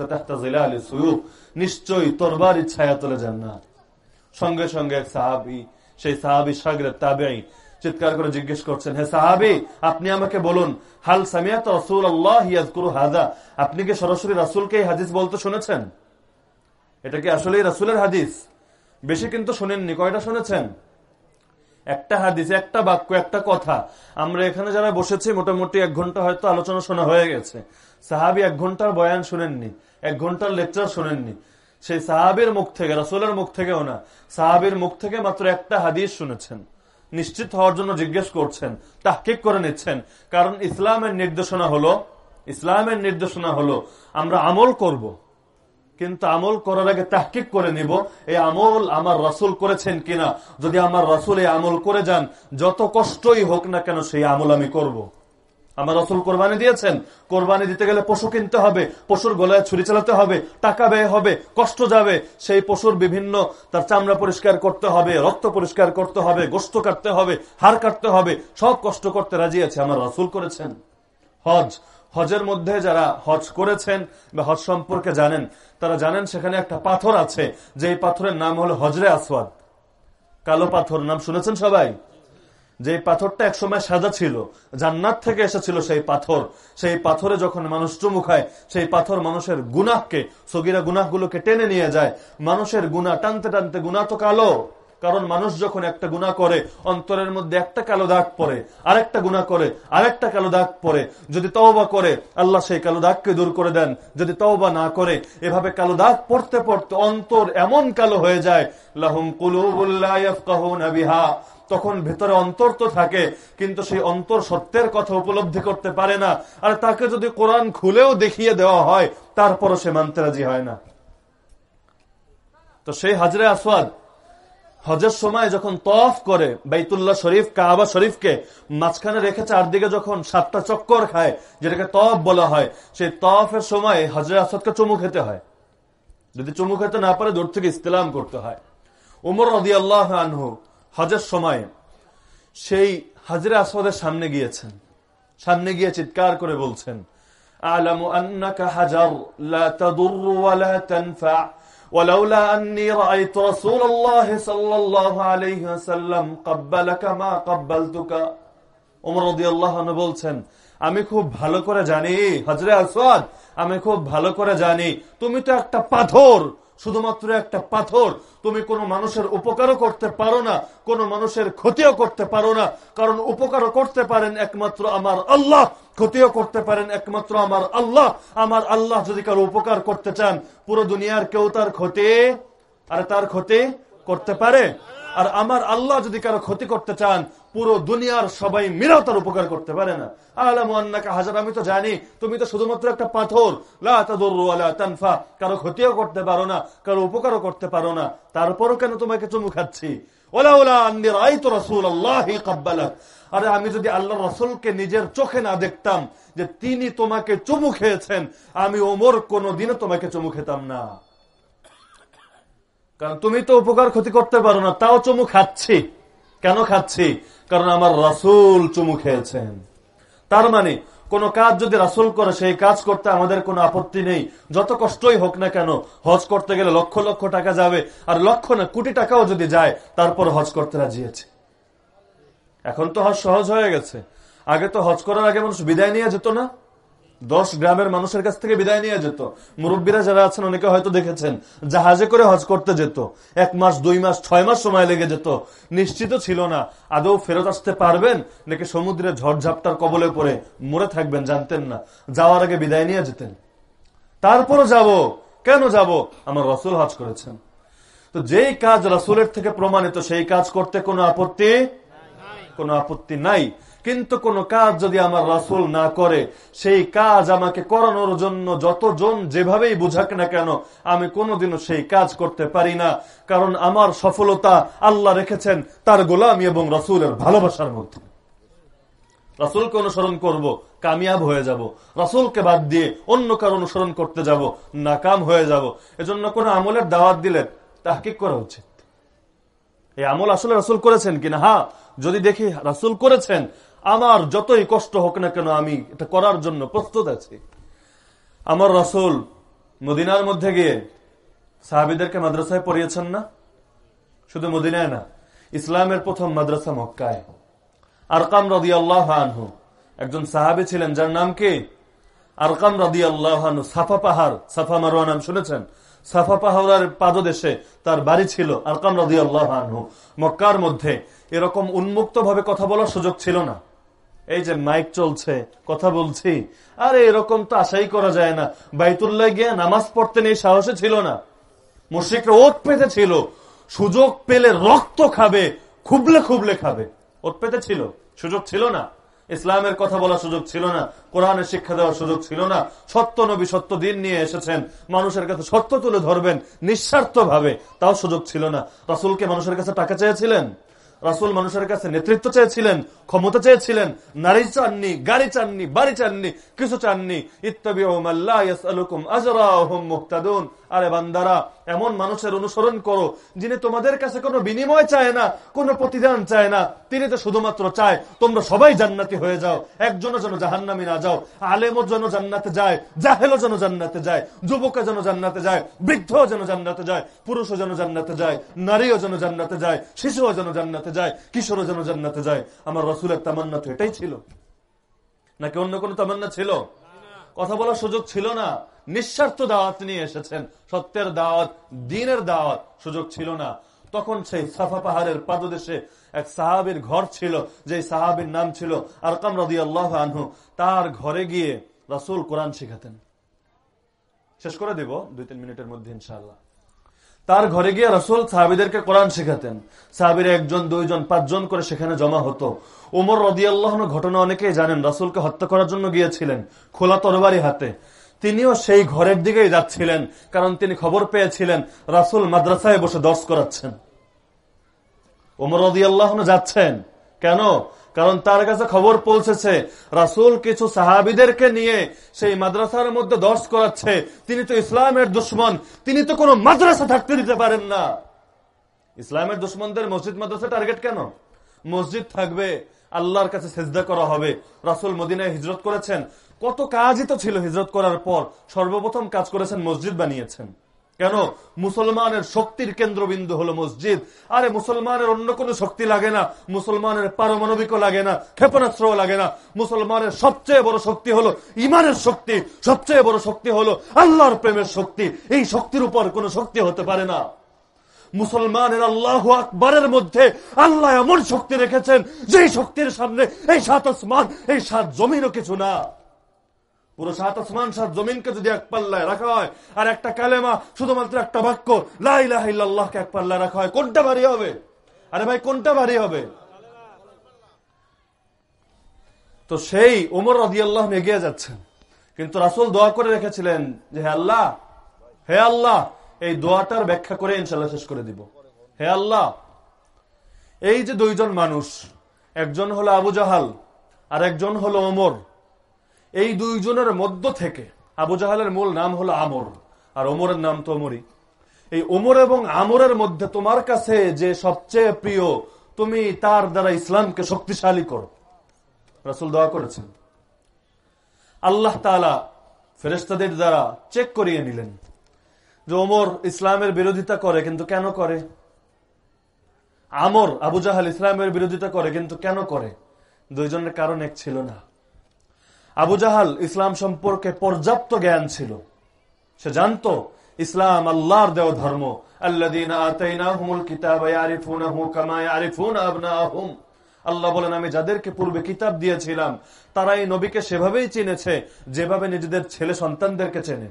নিশ্চয়ই তোরবার ইচ্ছায়া তোলে জান্নাত। সঙ্গে সঙ্গে এক সাহাবি, সেই সাহাবি সাগরে তাবেই চিৎকার করে জিজ্ঞেস করছেন, হে সাহাবি, আপনি আমাকে বলুন, হাল সামিয়াত রসুল আল্লাহ হাজা আপনি কি সরাসরি রাসুলকে এই হাদিস বলতে শুনেছেন? এটা কি আসলে রাসুলের হাদিস? বেশি কিন্তু শোনেননি। কয়টা শুনেছেন? একটা হাদিস, একটা বাক্য, একটা কথা। আমরা এখানে যারা বসেছি, মোটামুটি এক ঘণ্টা হয়তো আলোচনা শোনা হয়ে গেছে। সাহাবি এক ঘণ্টার বয়ান শুনেননি, এক ঘণ্টার লেকচার শোনেননি। সেই সাহাবের মুখ থেকে, রসুলের মুখ থেকেও না, সাহাবের মুখ থেকে মাত্র একটা হাদিস শুনেছেন। নিশ্চিত হওয়ার জন্য জিজ্ঞেস করছেন, তাহকিক করে নিচ্ছেন। কারণ ইসলামের নির্দেশনা হলো, ইসলামের নির্দেশনা হলো, আমরা আমল করব। কিন্তু আমল করার আগে তাহকিক করে নিব, এই আমল আমার রাসুল করেছেন কিনা যদি আমার রাসুল এই আমল করে যান, যত কষ্টই হোক না কেন সেই আমল আমি করব। আমার রসুল কোরবানি দিয়েছেন, কোরবানি দিতে গেলে পশু কিনতে হবে, পশুর গলায় ছুরি চালাতে হবে, টাকা ব্যয় হবে, কষ্ট যাবে, সেই পশুর বিভিন্ন তার চামড়া পরিষ্কার করতে হবে, রক্ত পরিষ্কার করতে হবে, গোস্ত কাটতে হবে, হাড় কাটতে হবে, সব কষ্ট করতে রাজি আছে আমার রসুল করেছেন হজ, হজের মধ্যে যারা হজ করেছেন বা হজ সম্পর্কে জানেন তারা জানেন সেখানে একটা পাথর আছে, যে পাথরের নাম হলো হজরে আসওয়াদ। কালো পাথর, নাম শুনেছেন সবাই? যে পাথরটা একসময় সাজা ছিল, জান্নাত থেকে এসেছিল সেই পাথর। সেই পাথরে যখন মানুষ চুমু খায়, সেই পাথর মানুষের গুনাহকে, সগিরা গুনাহগুলোকে টেনে নিয়ে যায়। মানুষের গুনা টানতে টানতে গুনা তো কালো। কারণ মানুষ যখন একটা গুণা করে, অন্তরের মধ্যে একটা কালো দাগ পরে আরেকটা গুণা করে, আরেকটা কালো দাগ পরে যদি তওবা করে, আল্লাহ সেই কালো দাগকে দূর করে দেন। যদি তওবা না করে, এভাবে কালো দাগ পড়তে পড়তে অন্তর এমন কালো হয়ে যায়, লাহুম বিহা। তখন ভেতরে অন্তর তো থাকে, কিন্তু সেই অন্তর সত্যের কথা উপলব্ধি করতে পারে না। আর তাকে যদি কোরআন খুলেও দেখিয়ে দেওয়া হয়, তারপরও সে মানতে রাজি হয় না। তো সেই হাজরে আসওয়াদ হজের সময় যখন তফ করে বাইতুল্লাহ শরীফ, কাবা শরীফকে মাঝখানে রেখে চারদিকে যখন সাতটা চক্কর খায়, যেটাকে তফ বলা হয়, সেই তফের সময় হজরে আসাদকে চুমু খেতে হয়। যদি চুমু খেতে না পারে, দূর থেকে ইস্তেলাম করতে হয়। উমর রদি আল্লাহ আনহু হজের সময় সেই হাজরে আসাদের সামনে গিয়েছেন। সামনে গিয়ে চিৎকার করে বলছেন, আলামু আন্নাকা হাজার, লা তাদুর ওয়া লা তানফা। ولولا أني رأيت رسول الله صلى الله عليه وسلم قبلك ما قبلتك উমর রাদিয়াল্লাহু আনহু বলছেন আমি খুব ভালো করে জানি হযরত আসওয়াদ আমি খুব ভালো করে জানি তুমি তো একটা পাথর শুধুমাত্র একটা পাথর তুমি কোনো মানুষের উপকারও করতে পারো না কোন মানুষের ক্ষতিও করতে পারো না কারণ উপকারও করতে পারেন একমাত্র আমার আল্লাহ ক্ষতিও করতে পারেন, একমাত্র আমার আল্লাহ। আমার আল্লাহ যদি কারও উপকার করতে চান, পুরো দুনিয়ার কেউ তার ক্ষতি, আর তার ক্ষতি করতে পারে। আর আমার আল্লাহ যদি কারও ক্ষতি করতে চান, পুরো দুনিয়ার সবাই মিলেও তার উপকার করতে পারে না। আলাম হাজার, আমি তো জানি, তুমি তো শুধুমাত্র একটা পাথর। কারও ক্ষতিও করতে পারো না, কারও উপকারও করতে পারো না। তারপরও কেন তোমাকে চুমু খাচ্ছি? আরে আমি যদি আল্লাহ রসুলকে নিজের চোখে না দেখতাম যে তিনি তোমাকে চুমু খেয়েছেন, আমি ওমর কোনদিনও তোমাকে চুমু খেতাম না। কারণ তুমি তো উপকার ক্ষতি করতে পারো না, তাও চুমু খাচ্ছি। কেন খাচ্ছি? কারণ আমার রাসুল চুমু খেয়েছেন। তার মানে কোন কাজ যদি রাসুল করে, সেই কাজ করতে আমাদের কোনো আপত্তি নেই। যত কষ্টই হোক না কেন, হজ করতে গেলে লক্ষ লক্ষ টাকা যাবে, আর লক্ষ না, কোটি টাকাও যদি যায় তারপর হজ করতে রাজি আছে। এখন তো হজ সহজ হয়ে গেছে। আগে তো হজ করার আগে মানুষ বিদায় নিয়ে যেত না। দশ গ্রামের মানুষের কাছ থেকে বিদায় নিয়ে যেত। মুরব্বীরা যারা আছেন, অনেকে হয়তো দেখেছেন, জাহাজে করে হজ করতে যেত। এক মাস, দুই মাস, ছয় মাস সময় লেগে যেত। নিশ্চিত ছিল না। আদৌ ফেরত আসতে পারবেন? নাকি সমুদ্রে ঝড়ঝাপটার কবলে পরে মরে থাকবেন জানতেন না। যাওয়ার আগে বিদায় নিয়ে যেতেন। তারপরও যাব। কেন যাব? আমার রসুল হজ করেছেন। তো যেই কাজ রসুলের থেকে প্রমাণিত, সেই কাজ করতে কোনো আপত্তি? কোনো আপত্তি নাই। কিন্তু কোন কাজ যদি আমার রাসুল না করে, সেই কাজ আমাকে করানোর জন্য যতজন যেভাবেই বুঝাক না কেন, আমি কোনোদিনও সেই কাজ করতে পারি না। কারণ আমার সফলতা আল্লাহ রেখেছেন তার গোলামি এবং রাসুলের ভালোবাসার মধ্যে। রাসুলকে অনুসরণ করব, কামিয়াব হয়ে যাব। রাসুলকে বাদ দিয়ে অন্য কারও অনুসরণ করতে যাব, নাকাম হয়ে যাব। এজন্য কোন আমলের দাওয়াত দিলে তাহকিক করা উচিত। এই আমল আসলে রাসুল করেছেন কিনা? হ্যাঁ যদি দেখি রাসুল করেছেন আমার যতই কষ্ট হোক না কেন আমি এটা করার জন্য প্রস্তুত আছি। আমার রসুল মদিনার মধ্যে গিয়ে সাহাবিদেরকে মাদ্রাসায় পড়িয়েছেন না? শুধু মদিনায় না, ইসলামের প্রথম মাদ্রাসা মক্কায়। আরকাম রদি আল্লাহ আনহু, একজন সাহাবি ছিলেন যার নাম কি? আরকাম রদি আল্লাহ আনহু, সাফা পাহাড়, সাফা মারোয়া নাম শুনেছেন? সাফা পাহাড়ের পাদদেশে তার বাড়ি ছিল আরকাম রদি আল্লাহ আনহু। মক্কার মধ্যে এরকম উন্মুক্ত ভাবে কথা বলার সুযোগ ছিল না। এই যে মাইক চলছে, কথা বলছি। আরে, এরকম তো আশাই করা যায় না। বাইতুল্লাহ গিয়ে নামাজ পড়তে নেই, সাহসে ছিল না। মুশ্রিকরা ওত পেতে ছিল। সুযোগ পেলে রক্ত খাবে, খুবলে খুবলে খাবে। ওত পেতে ছিল। সুযোগ ছিল না। ইসলামের কথা বলার সুযোগ ছিল না। কোরআনের শিক্ষা দেওয়ার সুযোগ ছিল না। সত্য নবী সত্য দিন নিয়ে এসেছেন। মানুষের কাছে সত্য তুলে ধরবেন নিঃস্বার্থ ভাবে তাও সুযোগ ছিল না। রাসুলকে মানুষের কাছে টাকা চেয়েছিলেন? রাসুল মানুষের কাছে নেতৃত্ব চেয়েছিলেন, ক্ষমতা চেয়েছিলেন, নারী চাননি, গাড়ি চাননি, বাড়ি চাননি, কিছু চাননি। আরে বান্দারা, এমন মানুষের অনুসরণ করো, যিনি তোমাদের কাছে কোনো বিনিময় চায় না, কোনো প্রতিদান চায় না। তিনি তো শুধুমাত্র চায়, তোমরা সবাই জান্নাতি হয়ে যাও। একজনও যেন জাহান্নামি না যাও, আলেমও যেন জান্নাতে যায়, জাহেলও যেন জান্নাতে যায়, যুবকও যেন জান্নাতে যায়, বৃদ্ধও যেন জান্নাতে যায়, পুরুষও যেন জান্নাতে যায়, নারীও যেন জান্নাতে যায়, শিশুও যেন জান্নাতে যায়, কিশোরও যেন জান্নাতে যায়। আমার রসুলের তামান্না তো এটাই ছিল। নাকি অন্য কোনো তামান্না ছিল? কথা বলার সুযোগ ছিল না। নিঃস্বার্থ দাওয়াত নিয়ে এসেছেন। সত্যের দাওয়াত, দিনের দাওয়াত সুযোগ ছিল না। তখন সেই সাফা পাহাড়ের পাদদেশে এক সাহাবির ঘর ছিল যে সাহাবির নাম ছিল আরকাম রদি আল্লাহ আনহু। তার ঘরে গিয়ে রাসুল কোরআন শিখাতেন। শেষ করে দেব দুই তিন মিনিটের মধ্যে, ইনশাআল্লাহ। তার ঘরে গিয়ে রসুল সাহাবিদেরকে কোরআন শেখাতেন। সাহাবির একজন, দুইজন, পাঁচজন করে সেখানে জমা হতো। ওমর রদিয়াল্লাহ ঘটনা অনেকেই জানেন, রাসুলকে হত্যা করার জন্য গিয়েছিলেন, খোলা তরবারি হাতে। তিনিও সেই ঘরের দিকেই যাচ্ছিলেন, কারণ তিনি খবর পেয়েছিলেন রাসুল মাদ্রাসায় বসে দর্শ করাচ্ছেন। ওমর রদিয়াল্লাহ যাচ্ছেন। কেন? কারণ তার কাছে খবর পৌঁছেছে, রাসুল কিছু সাহাবিদেরকে নিয়ে সেই মাদ্রাসার মধ্যে দর্শ করাচ্ছে। তিনি তো ইসলামের দুশ্মন, তিনি তো কোনো মাদ্রাসা থাকতে দিতে পারেন না। ইসলামের দুশ্মনদের মসজিদ মাদ্রাসা টার্গেট কেন? মসজিদ থাকবে, আল্লাহর কাছে সেজদা করা হবে। রাসুল মদিনায় হিজরত করেছেন কত কাজই তো ছিল হিজরত করার পর। সর্বপ্রথম কাজ করেছেন মসজিদ বানিয়েছেন। কেন? মুসলমানের শক্তির কেন্দ্রবিন্দু হলো মসজিদ। আরে মুসলমানের অন্য কোনো শক্তি লাগে না। মুসলমানের পারমাণবিকও লাগে না ক্ষেপণাস্ত্র লাগে না। মুসলমানের সবচেয়ে বড় শক্তি হলো ইমানের শক্তি। সবচেয়ে বড় শক্তি হলো আল্লাহর প্রেমের শক্তি। এই শক্তির উপর কোনো শক্তি হতে পারে না। মুসলমানের আল্লাহ আকবরের মধ্যে আল্লাহ এমন শক্তি রেখেছেন যে শক্তির সামনে এই সাত আসমান, এই সাত জমিনও কিছু না। পুরো সাত আসমান, সাত জমিনকে যদি এক পাল্লায় রাখা হয়, আর একটা কালেমা, শুধুমাত্র একটা বাক্য লাইলাহিল্লাহকে এক পাল্লায় রাখা হয়, কোনটা ভারী হবে? আরে ভাই, কোনটা ভারী হবে? তো সেই ওমর রদি আল্লাহ এগিয়ে যাচ্ছেন। কিন্তু রাসুল দোয়া করে রেখেছিলেন যে, হে আল্লাহ হে আল্লাহ, এই দোয়াটার ব্যাখ্যা করে ইনশাল্লাহ শেষ করে দিব। হে আল্লাহ, এই যে দুইজন মানুষ, একজন হলো আবু জাহাল, আর একজন হলো ওমর এই দুইজনের মধ্য থেকে আবু জাহালের মূল নাম হলো আমর, আর ওমরের নাম তো ওমরই। এই ওমর এবং আমরের মধ্যে তোমার কাছে যে সবচেয়ে প্রিয়, তুমি তার দ্বারা ইসলামকে শক্তিশালী করো। রাসুল দোয়া করেছেন। আল্লাহ তালা ফেরেস্তাদের দ্বারা চেক করিয়ে নিলেন যে ওমর ইসলামের বিরোধিতা করে কিন্তু কেন করে? আমর, আবু জাহাল ইসলামের বিরোধিতা করে কিন্তু কেন করে? দুইজনের কারণ এক ছিল না। আবু জাহাল ইসলাম সম্পর্কে পর্যাপ্ত জ্ঞান ছিল। সে জানত, ইসলাম আল্লাহর দেও ধর্ম। আল্লাহ বলেন, আমি যাদেরকে পূর্বে কিতাব দিয়েছিলাম তারা এই নবীকে সেভাবেই চিনেছে, যেভাবে নিজেদের ছেলে সন্তানদেরকে চেনে।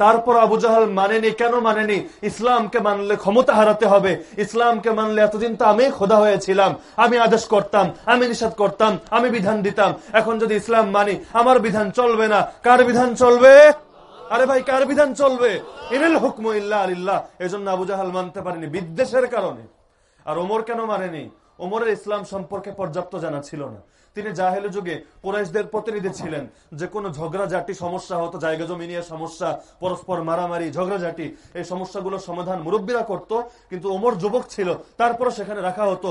তারপর আবু জাহাল মানেনি, কেন মানেনি? ইসলামকে মানলে ক্ষমতা হারাতে হবে। ইসলামকে মানলে এতদিন তো আমি খোদা হয়েছিলাম। আমি আদেশ করতাম, আমি নিষেধ করতাম, আমি বিধান দিতাম। এখন যদি ইসলাম মানি, আমার বিধান চলবে না। কার বিধান চলবে? আরে ভাই, কার বিধান চলবে? ইনিল হুকম ইল্লা আলিল্লাহ এই জন্য আবু জাহাল মানতে পারেনি, বিদ্বেষের কারণে। আর ওমর কেন মানেনি? ওমরের ইসলাম সম্পর্কে পর্যাপ্ত জানা ছিল না। তিনি জাহেল যুগে পুরাইশদের প্রতিনিধি ছিলেন। যে কোনো ঝগড়াঝাটি সমস্যা হতো, জায়গা জমি নিয়ে সমস্যা, পরস্পর মারামারি ঝগড়াঝাটি এই সমস্যাগুলোর সমাধান মুরব্বীরা করত, কিন্তু ওমর যুবক ছিল তারপরে সেখানে রাখা হতো।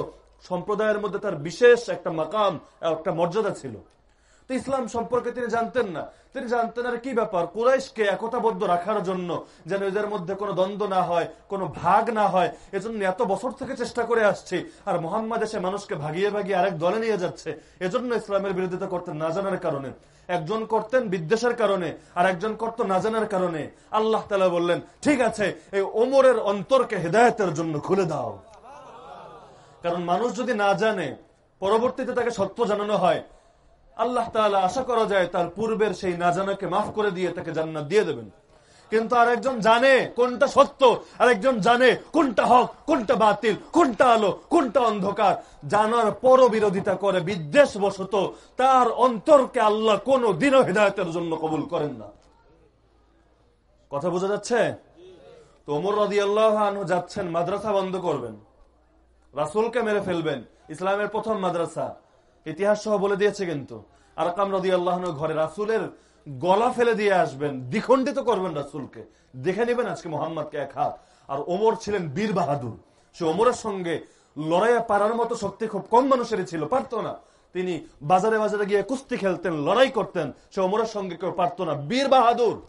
সম্প্রদায়ের মধ্যে তার বিশেষ একটা মাকাম, একটা মর্যাদা ছিল। তো ইসলাম সম্পর্কে তিনি জানতেন না। তিনি জানতেন, আর, কি ব্যাপার? কুরাইশকে একতাবদ্ধ রাখার জন্য যেন এদের মধ্যে কোনো দ্বন্দ্ব না হয়, কোনো ভাগ না হয়, এজন্য এত বছর থেকে চেষ্টা করে আসছি। আর মোহাম্মদ এসে মানুষকে ভাগিয়ে ভাগিয়ে আরেক দলে নিয়ে যাচ্ছে। এজন্য ইসলামের বিরোধিতা করতেন না জানার কারণে। একজন করতেন বিদ্বেষের কারণে, আর একজন করত না জানার কারণে। আল্লাহ তালা বললেন, ঠিক আছে, এই ওমরের অন্তরকে হেদায়তের জন্য খুলে দাও। কারণ মানুষ যদি না জানে, পরবর্তীতে তাকে সত্য জানানো হয় আল্লাহ তালা আশা করা যায় তার পূর্বের সেই নাজানাকে মাফ করে দিয়ে তাকে জান্নাত দিয়ে দেবেন। কিন্তু আরেকজন জানে কোনটা সত্য আরেকজন জানে কোনটা হক, কোনটা বাতিল, কোনটা আলো, কোনটা অন্ধকার, জানার পর বিরোধিতা করে বিদ্বেষ বশত তার অন্তরকে আল্লাহ কোন দিনও হৃদায়তের জন্য কবুল করেন না। কথা বোঝা যাচ্ছে? তো ওমর রদি আল্লাহ যাচ্ছেন, মাদ্রাসা বন্ধ করবেন। রাসুলকে মেরে ফেলবেন, ইসলামের প্রথম মাদ্রাসা। ইতিহাস সহ বলে দিয়েছে কিন্তু। আরকাম রদি আল্লাহ ঘরে রাসুলের গলা ফেলে দিয়ে আসবেন, দ্বিখণ্ডিত করবেন রাসুলকে। দেখে নেবেন আজকে মোহাম্মদকে এক হাত। আর ওমর ছিলেন বীর বাহাদুর। সে ওমরের সঙ্গে লড়াইয়া পারার মতো শক্তি খুব কম মানুষেরই ছিল, পারতো না। তিনি বাজারে বাজারে গিয়ে কুস্তি খেলতেন, লড়াই করতেন। সে ওমরের সঙ্গে কেউ পারতো না। বীর বাহাদুর!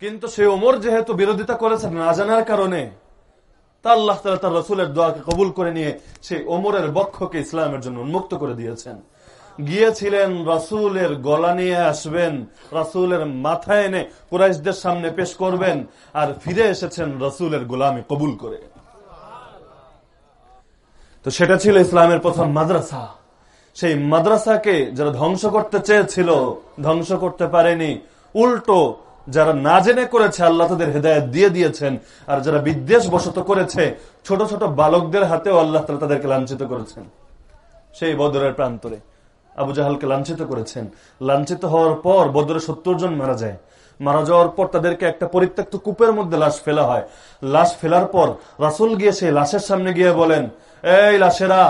কিন্তু সে ওমর যেহেতু বিরোধিতা করেছেন না জানার কারণে তা আল্লাহ তালা তার রসুলের দোয়াকে কবুল করে নিয়ে সেই ওমরের বক্ষকে ইসলামের জন্য উন্মুক্ত করে দিয়েছেন। গিয়েছিলেন, রাসুলের গলা নিয়ে আসবেন, রাসুলের মাথায় এনে কুরাইশদের সামনে পেশ করবেন, আর ফিরে এসেছেন রাসুলের গোলামি কবুল করে। তো সেটা ছিল ইসলামের প্রথম মাদ্রাসা। সেই মাদ্রাসাকে যারা ধ্বংস করতে চেয়েছিল, ধ্বংস করতে পারেনি, উল্টো যারা না জেনে করেছে আল্লাহ তাদের হেদায়ত দিয়ে দিয়েছেন, আর যারা বিদ্বেষ বশত করেছে, ছোট ছোট বালকদের হাতেও আল্লাহ তালা তাদেরকে লাঞ্ছিত করেছেন। সেই বদরের প্রান্তরে আবু জাহালকে লাঞ্ছিত করেছেন। লাঞ্ছিত হওয়ার পর বদরে সত্তর জন মারা যায়। মারা যাওয়ার পর তাদেরকে একটা পরিত্যক্ত কূপের মধ্যে লাশ ফেলা হয়। লাশ ফেলার পর রাসুল গিয়ে সেই লাশের সামনে গিয়ে বলেন, এই লাশেরা,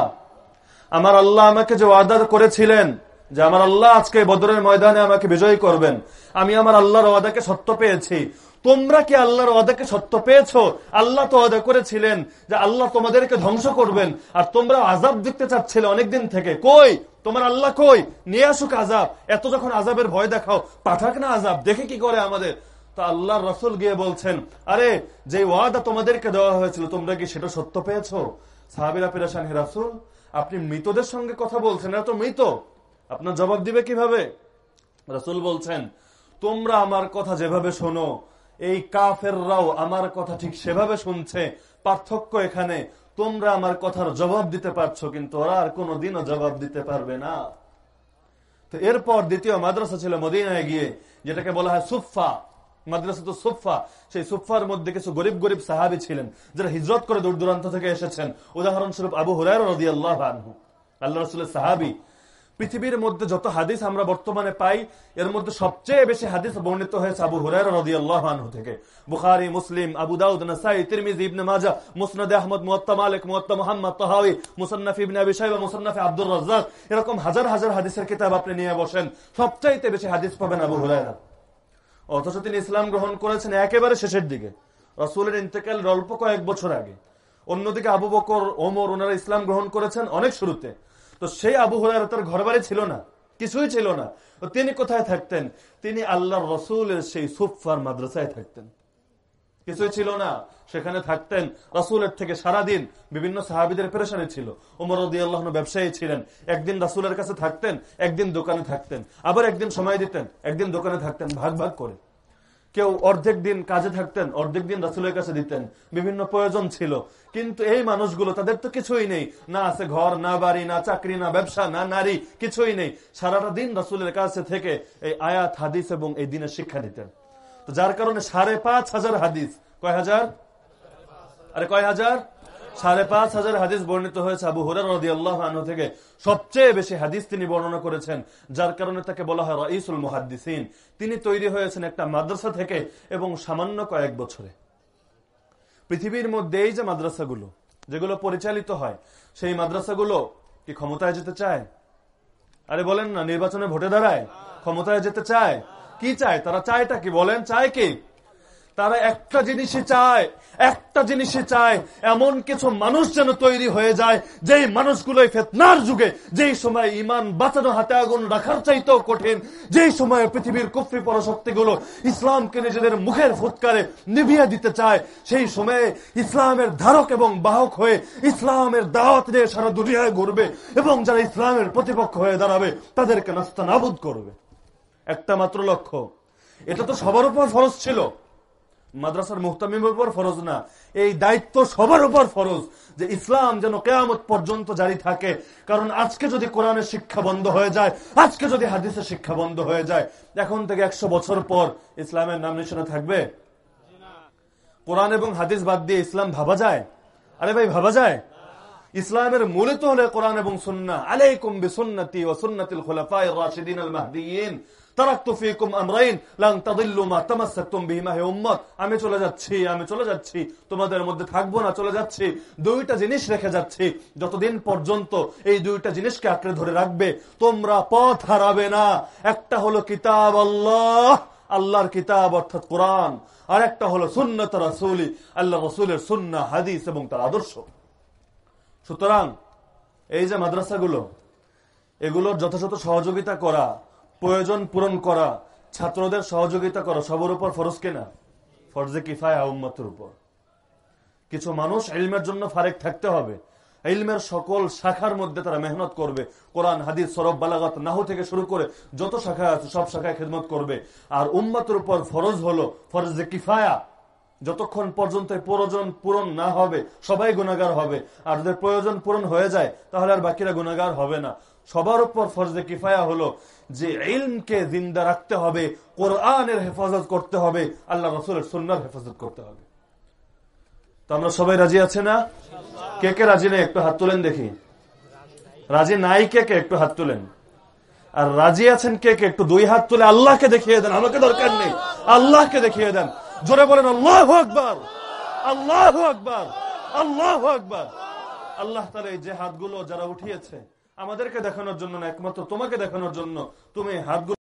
আমার আল্লাহ আমাকে যে ওয়াদা করেছিলেন যে আমার আল্লাহ আজকে বদরের ময়দানে আমাকে বিজয়ী করবেন। আমি আমার আল্লাহর ওয়াদাকে সত্য পেয়েছি। তোমরা কি আল্লাহর ওয়াদাকে সত্য পেয়েছ? আল্লাহ তো ওয়াদা করেছিলেন যে আল্লাহ তোমাদেরকে ধ্বংস করবেন। আর তোমরা আজাব দেখতে চাচ্ছিলে অনেকদিন থেকে। কই? তোমার আল্লাহ কই? নিয়ে আসুক আজাব এত যখন আজাবের ভয় দেখাও, পাঠাক না আজাব দেখে কি করে আমাদের? তো আল্লাহর রসুল গিয়ে বলছেন, আরে যে ওয়াদা তোমাদেরকে দেওয়া হয়েছিল, তোমরা কি সেটা সত্য পেয়েছ? সাহাবিরা পেরাসান রাসুল, আপনি মৃতদের সঙ্গে কথা বলছেন এত মৃত। আপনার জবাব দিবে কীভাবে? রাসুল বলছেন, তোমরা আমার কথা যেভাবে শোনো, এই কাফেররাও আমার কথা ঠিক সেভাবে শুনছে। পার্থক্য এখানে, তোমরা আমার কথার জবাব দিতে পারছ, কিন্তু ওরা আর কোনোদিনও জবাব দিতে পারবে না। তো এরপর দ্বিতীয় মাদ্রাসা ছিল মদিনায় গিয়ে, যেটাকে বলা হয় সুফা মাদ্রাসা তো সুফা সেই সুফার মধ্যে কিছু গরিব গরিব সাহাবি ছিলেন, যারা হিজরত করে দূর দূরান্ত থেকে এসেছেন। উদাহরণস্বরূপ আবু হুরায় রদি আল্লাহ আনহু আল্লাহ রসুলের সাহাবি। পৃথিবীর মধ্যে যত হাদিস আমরা বর্তমানে পাই, এর মধ্যে সবচেয়ে বেশি হাদিস বর্ণিত হয়েছে আবু হুরায় রদি থেকে। বুখারি, মুসলিম, আবু দাউদ, নাসাই, তিরমিজ, ইবনে মাজা মুসনাদ আহমদ, মুয়াত্তা মালিক, মুয়াত্তা মুহাম্মদ তাহাউই মুসান্নাফ ইবনে আবি শাইবা, মুসান্নাফ আব্দুর রাজ্জাক, এরকম হাজার হাজার হাদিসের কিতাব আপনি নিয়ে বসেন, সবচাইতে বেশি হাদিস পাবেন আবু হুরায়রা। অথচ তিনি ইসলাম গ্রহণ করেছেন একেবারে শেষের দিকে। রসুলের ইন্তেকাল অল্প কয়েক বছর আগে। অন্যদিকে আবু বকর, ওমর ওনারা ইসলাম গ্রহণ করেছেন অনেক শুরুতে। তো সেই আবু হুরায়রা তার ঘর বাড়ি ছিল না, কিছুই ছিল না। তিনি কোথায় থাকতেন? তিনি আল্লাহ রসুলের সেই সুফার মাদ্রাসায় থাকতেন। কিছুই ছিল না। সেখানে থাকতেন। রাসুলের থেকে সারাদিন বিভিন্ন সাহাবিদের পেরেশানি ছিল। ওমর আল্লাহ ব্যবসায়ী ছিলেন। একদিন রাসুলের কাছে থাকতেন, একদিন দোকানে থাকতেন। আবার একদিন সময় দিতেন, একদিন দোকানে থাকতেন, ভাগ ভাগ করে। কেউ অর্ধেক দিন কাজে থাকতেন, অর্ধেক দিন রাসুলের কাছে দিতেন, বিভিন্ন প্রয়োজন ছিল। কিন্তু এই মানুষগুলো, তাদের তো কিছুই নেই। না আছে ঘর, না বাড়ি, না চাকরি, না ব্যবসা, না নারী, কিছুই নেই। সারাটা দিন রাসুলের কাছে থেকে এই আয়াত, হাদিস এবং এই দিনের শিক্ষা দিতেন তো যার কারণে সাড়ে পাঁচ হাজার হাদিস। কয় হাজার? আরে কয় হাজার? সাড়ে পাঁচ হাজার হাদিস বর্ণিত হয়েছে আবু হুরার রদি আল্লাহ থেকে। সবচেয়ে বেশি হাদিস তিনি বর্ণনা করেছেন, যার কারণে তাকে বলা হয় রঈসুল মুহাদ্দিসিন। তিনি তৈরি হয়েছেন একটা মাদ্রাসা থেকে এবং সামান্য কয়েক বছরে। পৃথিবীর মধ্যে এই যে মাদ্রাসাগুলো, যেগুলো পরিচালিত হয়, সেই মাদ্রাসাগুলো কি ক্ষমতায় যেতে চায়? আরে বলেন না, নির্বাচনে ভোটে দাঁড়ায়, ক্ষমতায় যেতে চায়? কি চায়? তারা চায়টা কি? বলেন, চায় কি? তারা একটা জিনিসই চায়, একটা জিনিসই চায়, এমন কিছু মানুষ যেন তৈরি হয়ে যায়, যেই মানুষগুলো ফেতনার যুগে, যেই সময় ইমান বাঁচানো, হাতে আগুন রাখার চাইতেও কঠিন, যেই সময় পৃথিবীর কুফরি পরশক্তিগুলো ইসলামকে নিজেদের মুখের ফুৎকারে নিভিয়ে দিতে চায়, সেই সময়ে ইসলামের ধারক এবং বাহক হয়ে ইসলামের দাওয়াত নিয়ে সারা দুনিয়ায় ঘুরবে এবং যারা ইসলামের প্রতিপক্ষ হয়ে দাঁড়াবে, তাদেরকে নাস্তা নাবুদ করবে। একটা মাত্র লক্ষ্য, এটা তো সবার উপর ফরজ ছিল। মাদ্রাসার মুহতামিমের উপর ফরজ না। এই দায়িত্ব সবার উপর ফরজ যে ইসলাম যেন কেয়ামত পর্যন্ত জারি থাকে। কারণ আজকে যদি কোরআনের শিক্ষা বন্ধ হয়ে যায়, আজকে যদি হাদিসের শিক্ষা বন্ধ হয়ে যায়, এখন থেকে একশো বছর পর ইসলামের নাম নিশানা থাকবে? কোরআন এবং হাদিস বাদ দিয়ে ইসলাম ভাবা যায়? আরে ভাই, ভাবা যায়? ইসলামের মূলত হলে কোরআন এবং সুন্না আলাইকুম বিসুন্নতি ও সুন্নাতিল খোলাফায়ে রাশিদিন আল আমি চলে যাচ্ছি, আমি চলে যাচ্ছি। তোমাদের মধ্যে থাকব না, চলে যাচ্ছি। দুইটা জিনিস রেখে যাচ্ছি। যতদিন পর্যন্ত এই দুইটা জিনিসকে আঁকড়ে ধরে রাখবে, তোমরা পথ হারাবে না। একটা হলো কিতাব আল্লাহ, আল্লাহর কিতাব অর্থাৎ কোরআন। আর একটা হলো সুন্নত রাসূলি আল্লাহ রসুলের সুন্নাহ হাদিস এবং তার আদর্শ। সুতরাং এই যে মাদ্রাসাগুলো, এগুলোর যথাযথ সহযোগিতা করা প্রয়োজন পূরণ করা, ছাত্রদের সহযোগিতা করা, সবার উপর ফরজ কেনা? ফরজে কিফায়া উম্মতের উপর। কিছু মানুষ ইলমের জন্য ফারেক থাকতে হবে। ইলমের সকল শাখার মধ্যে তারা মেহনত করবে। কোরআন, হাদিস, সরব, বালাগাত, নাহু থেকে শুরু করে যত শাখা আছে, সব শাখায় খেদমত করবে। আর উম্মতের উপর ফরজ হলো ফরজে কিফায়া। যতক্ষণ পর্যন্ত প্রয়োজন পূরণ না হবে, সবাই গুণাগার হবে। আর যদি প্রয়োজন পূরণ হয়ে যায়, তাহলে আর বাকিরা গুণাগার হবে না। সবার উপর ফরজে কিফায়া হলো যে ইলমকে জিন্দা রাখতে হবে, কোরআনের হেফাজত করতে হবে, আল্লাহ রসুলের সুন্নার হেফাজত করতে হবে। তো আমরা সবাই রাজি আছে না? কে কে রাজি নেই? একটু হাত তুলেন দেখি। রাজি নাই কে কে? একটু হাত তুলেন। আর রাজি আছেন কে কে? একটু দুই হাত তুলে আল্লাহকে দেখিয়ে দেন, আমাকে দরকার নেই। আল্লাহকে দেখিয়ে দেন। জোরে বলেন, আল্লাহ আকবর! আল্লাহ আকবর! আল্লাহ আকবর! আল্লাহ তালা এই যে হাতগুলো যারা উঠিয়েছে আমাদেরকে দেখানোর জন্য না একমাত্র তোমাকে দেখানোর জন্য তুমি হাতগুলো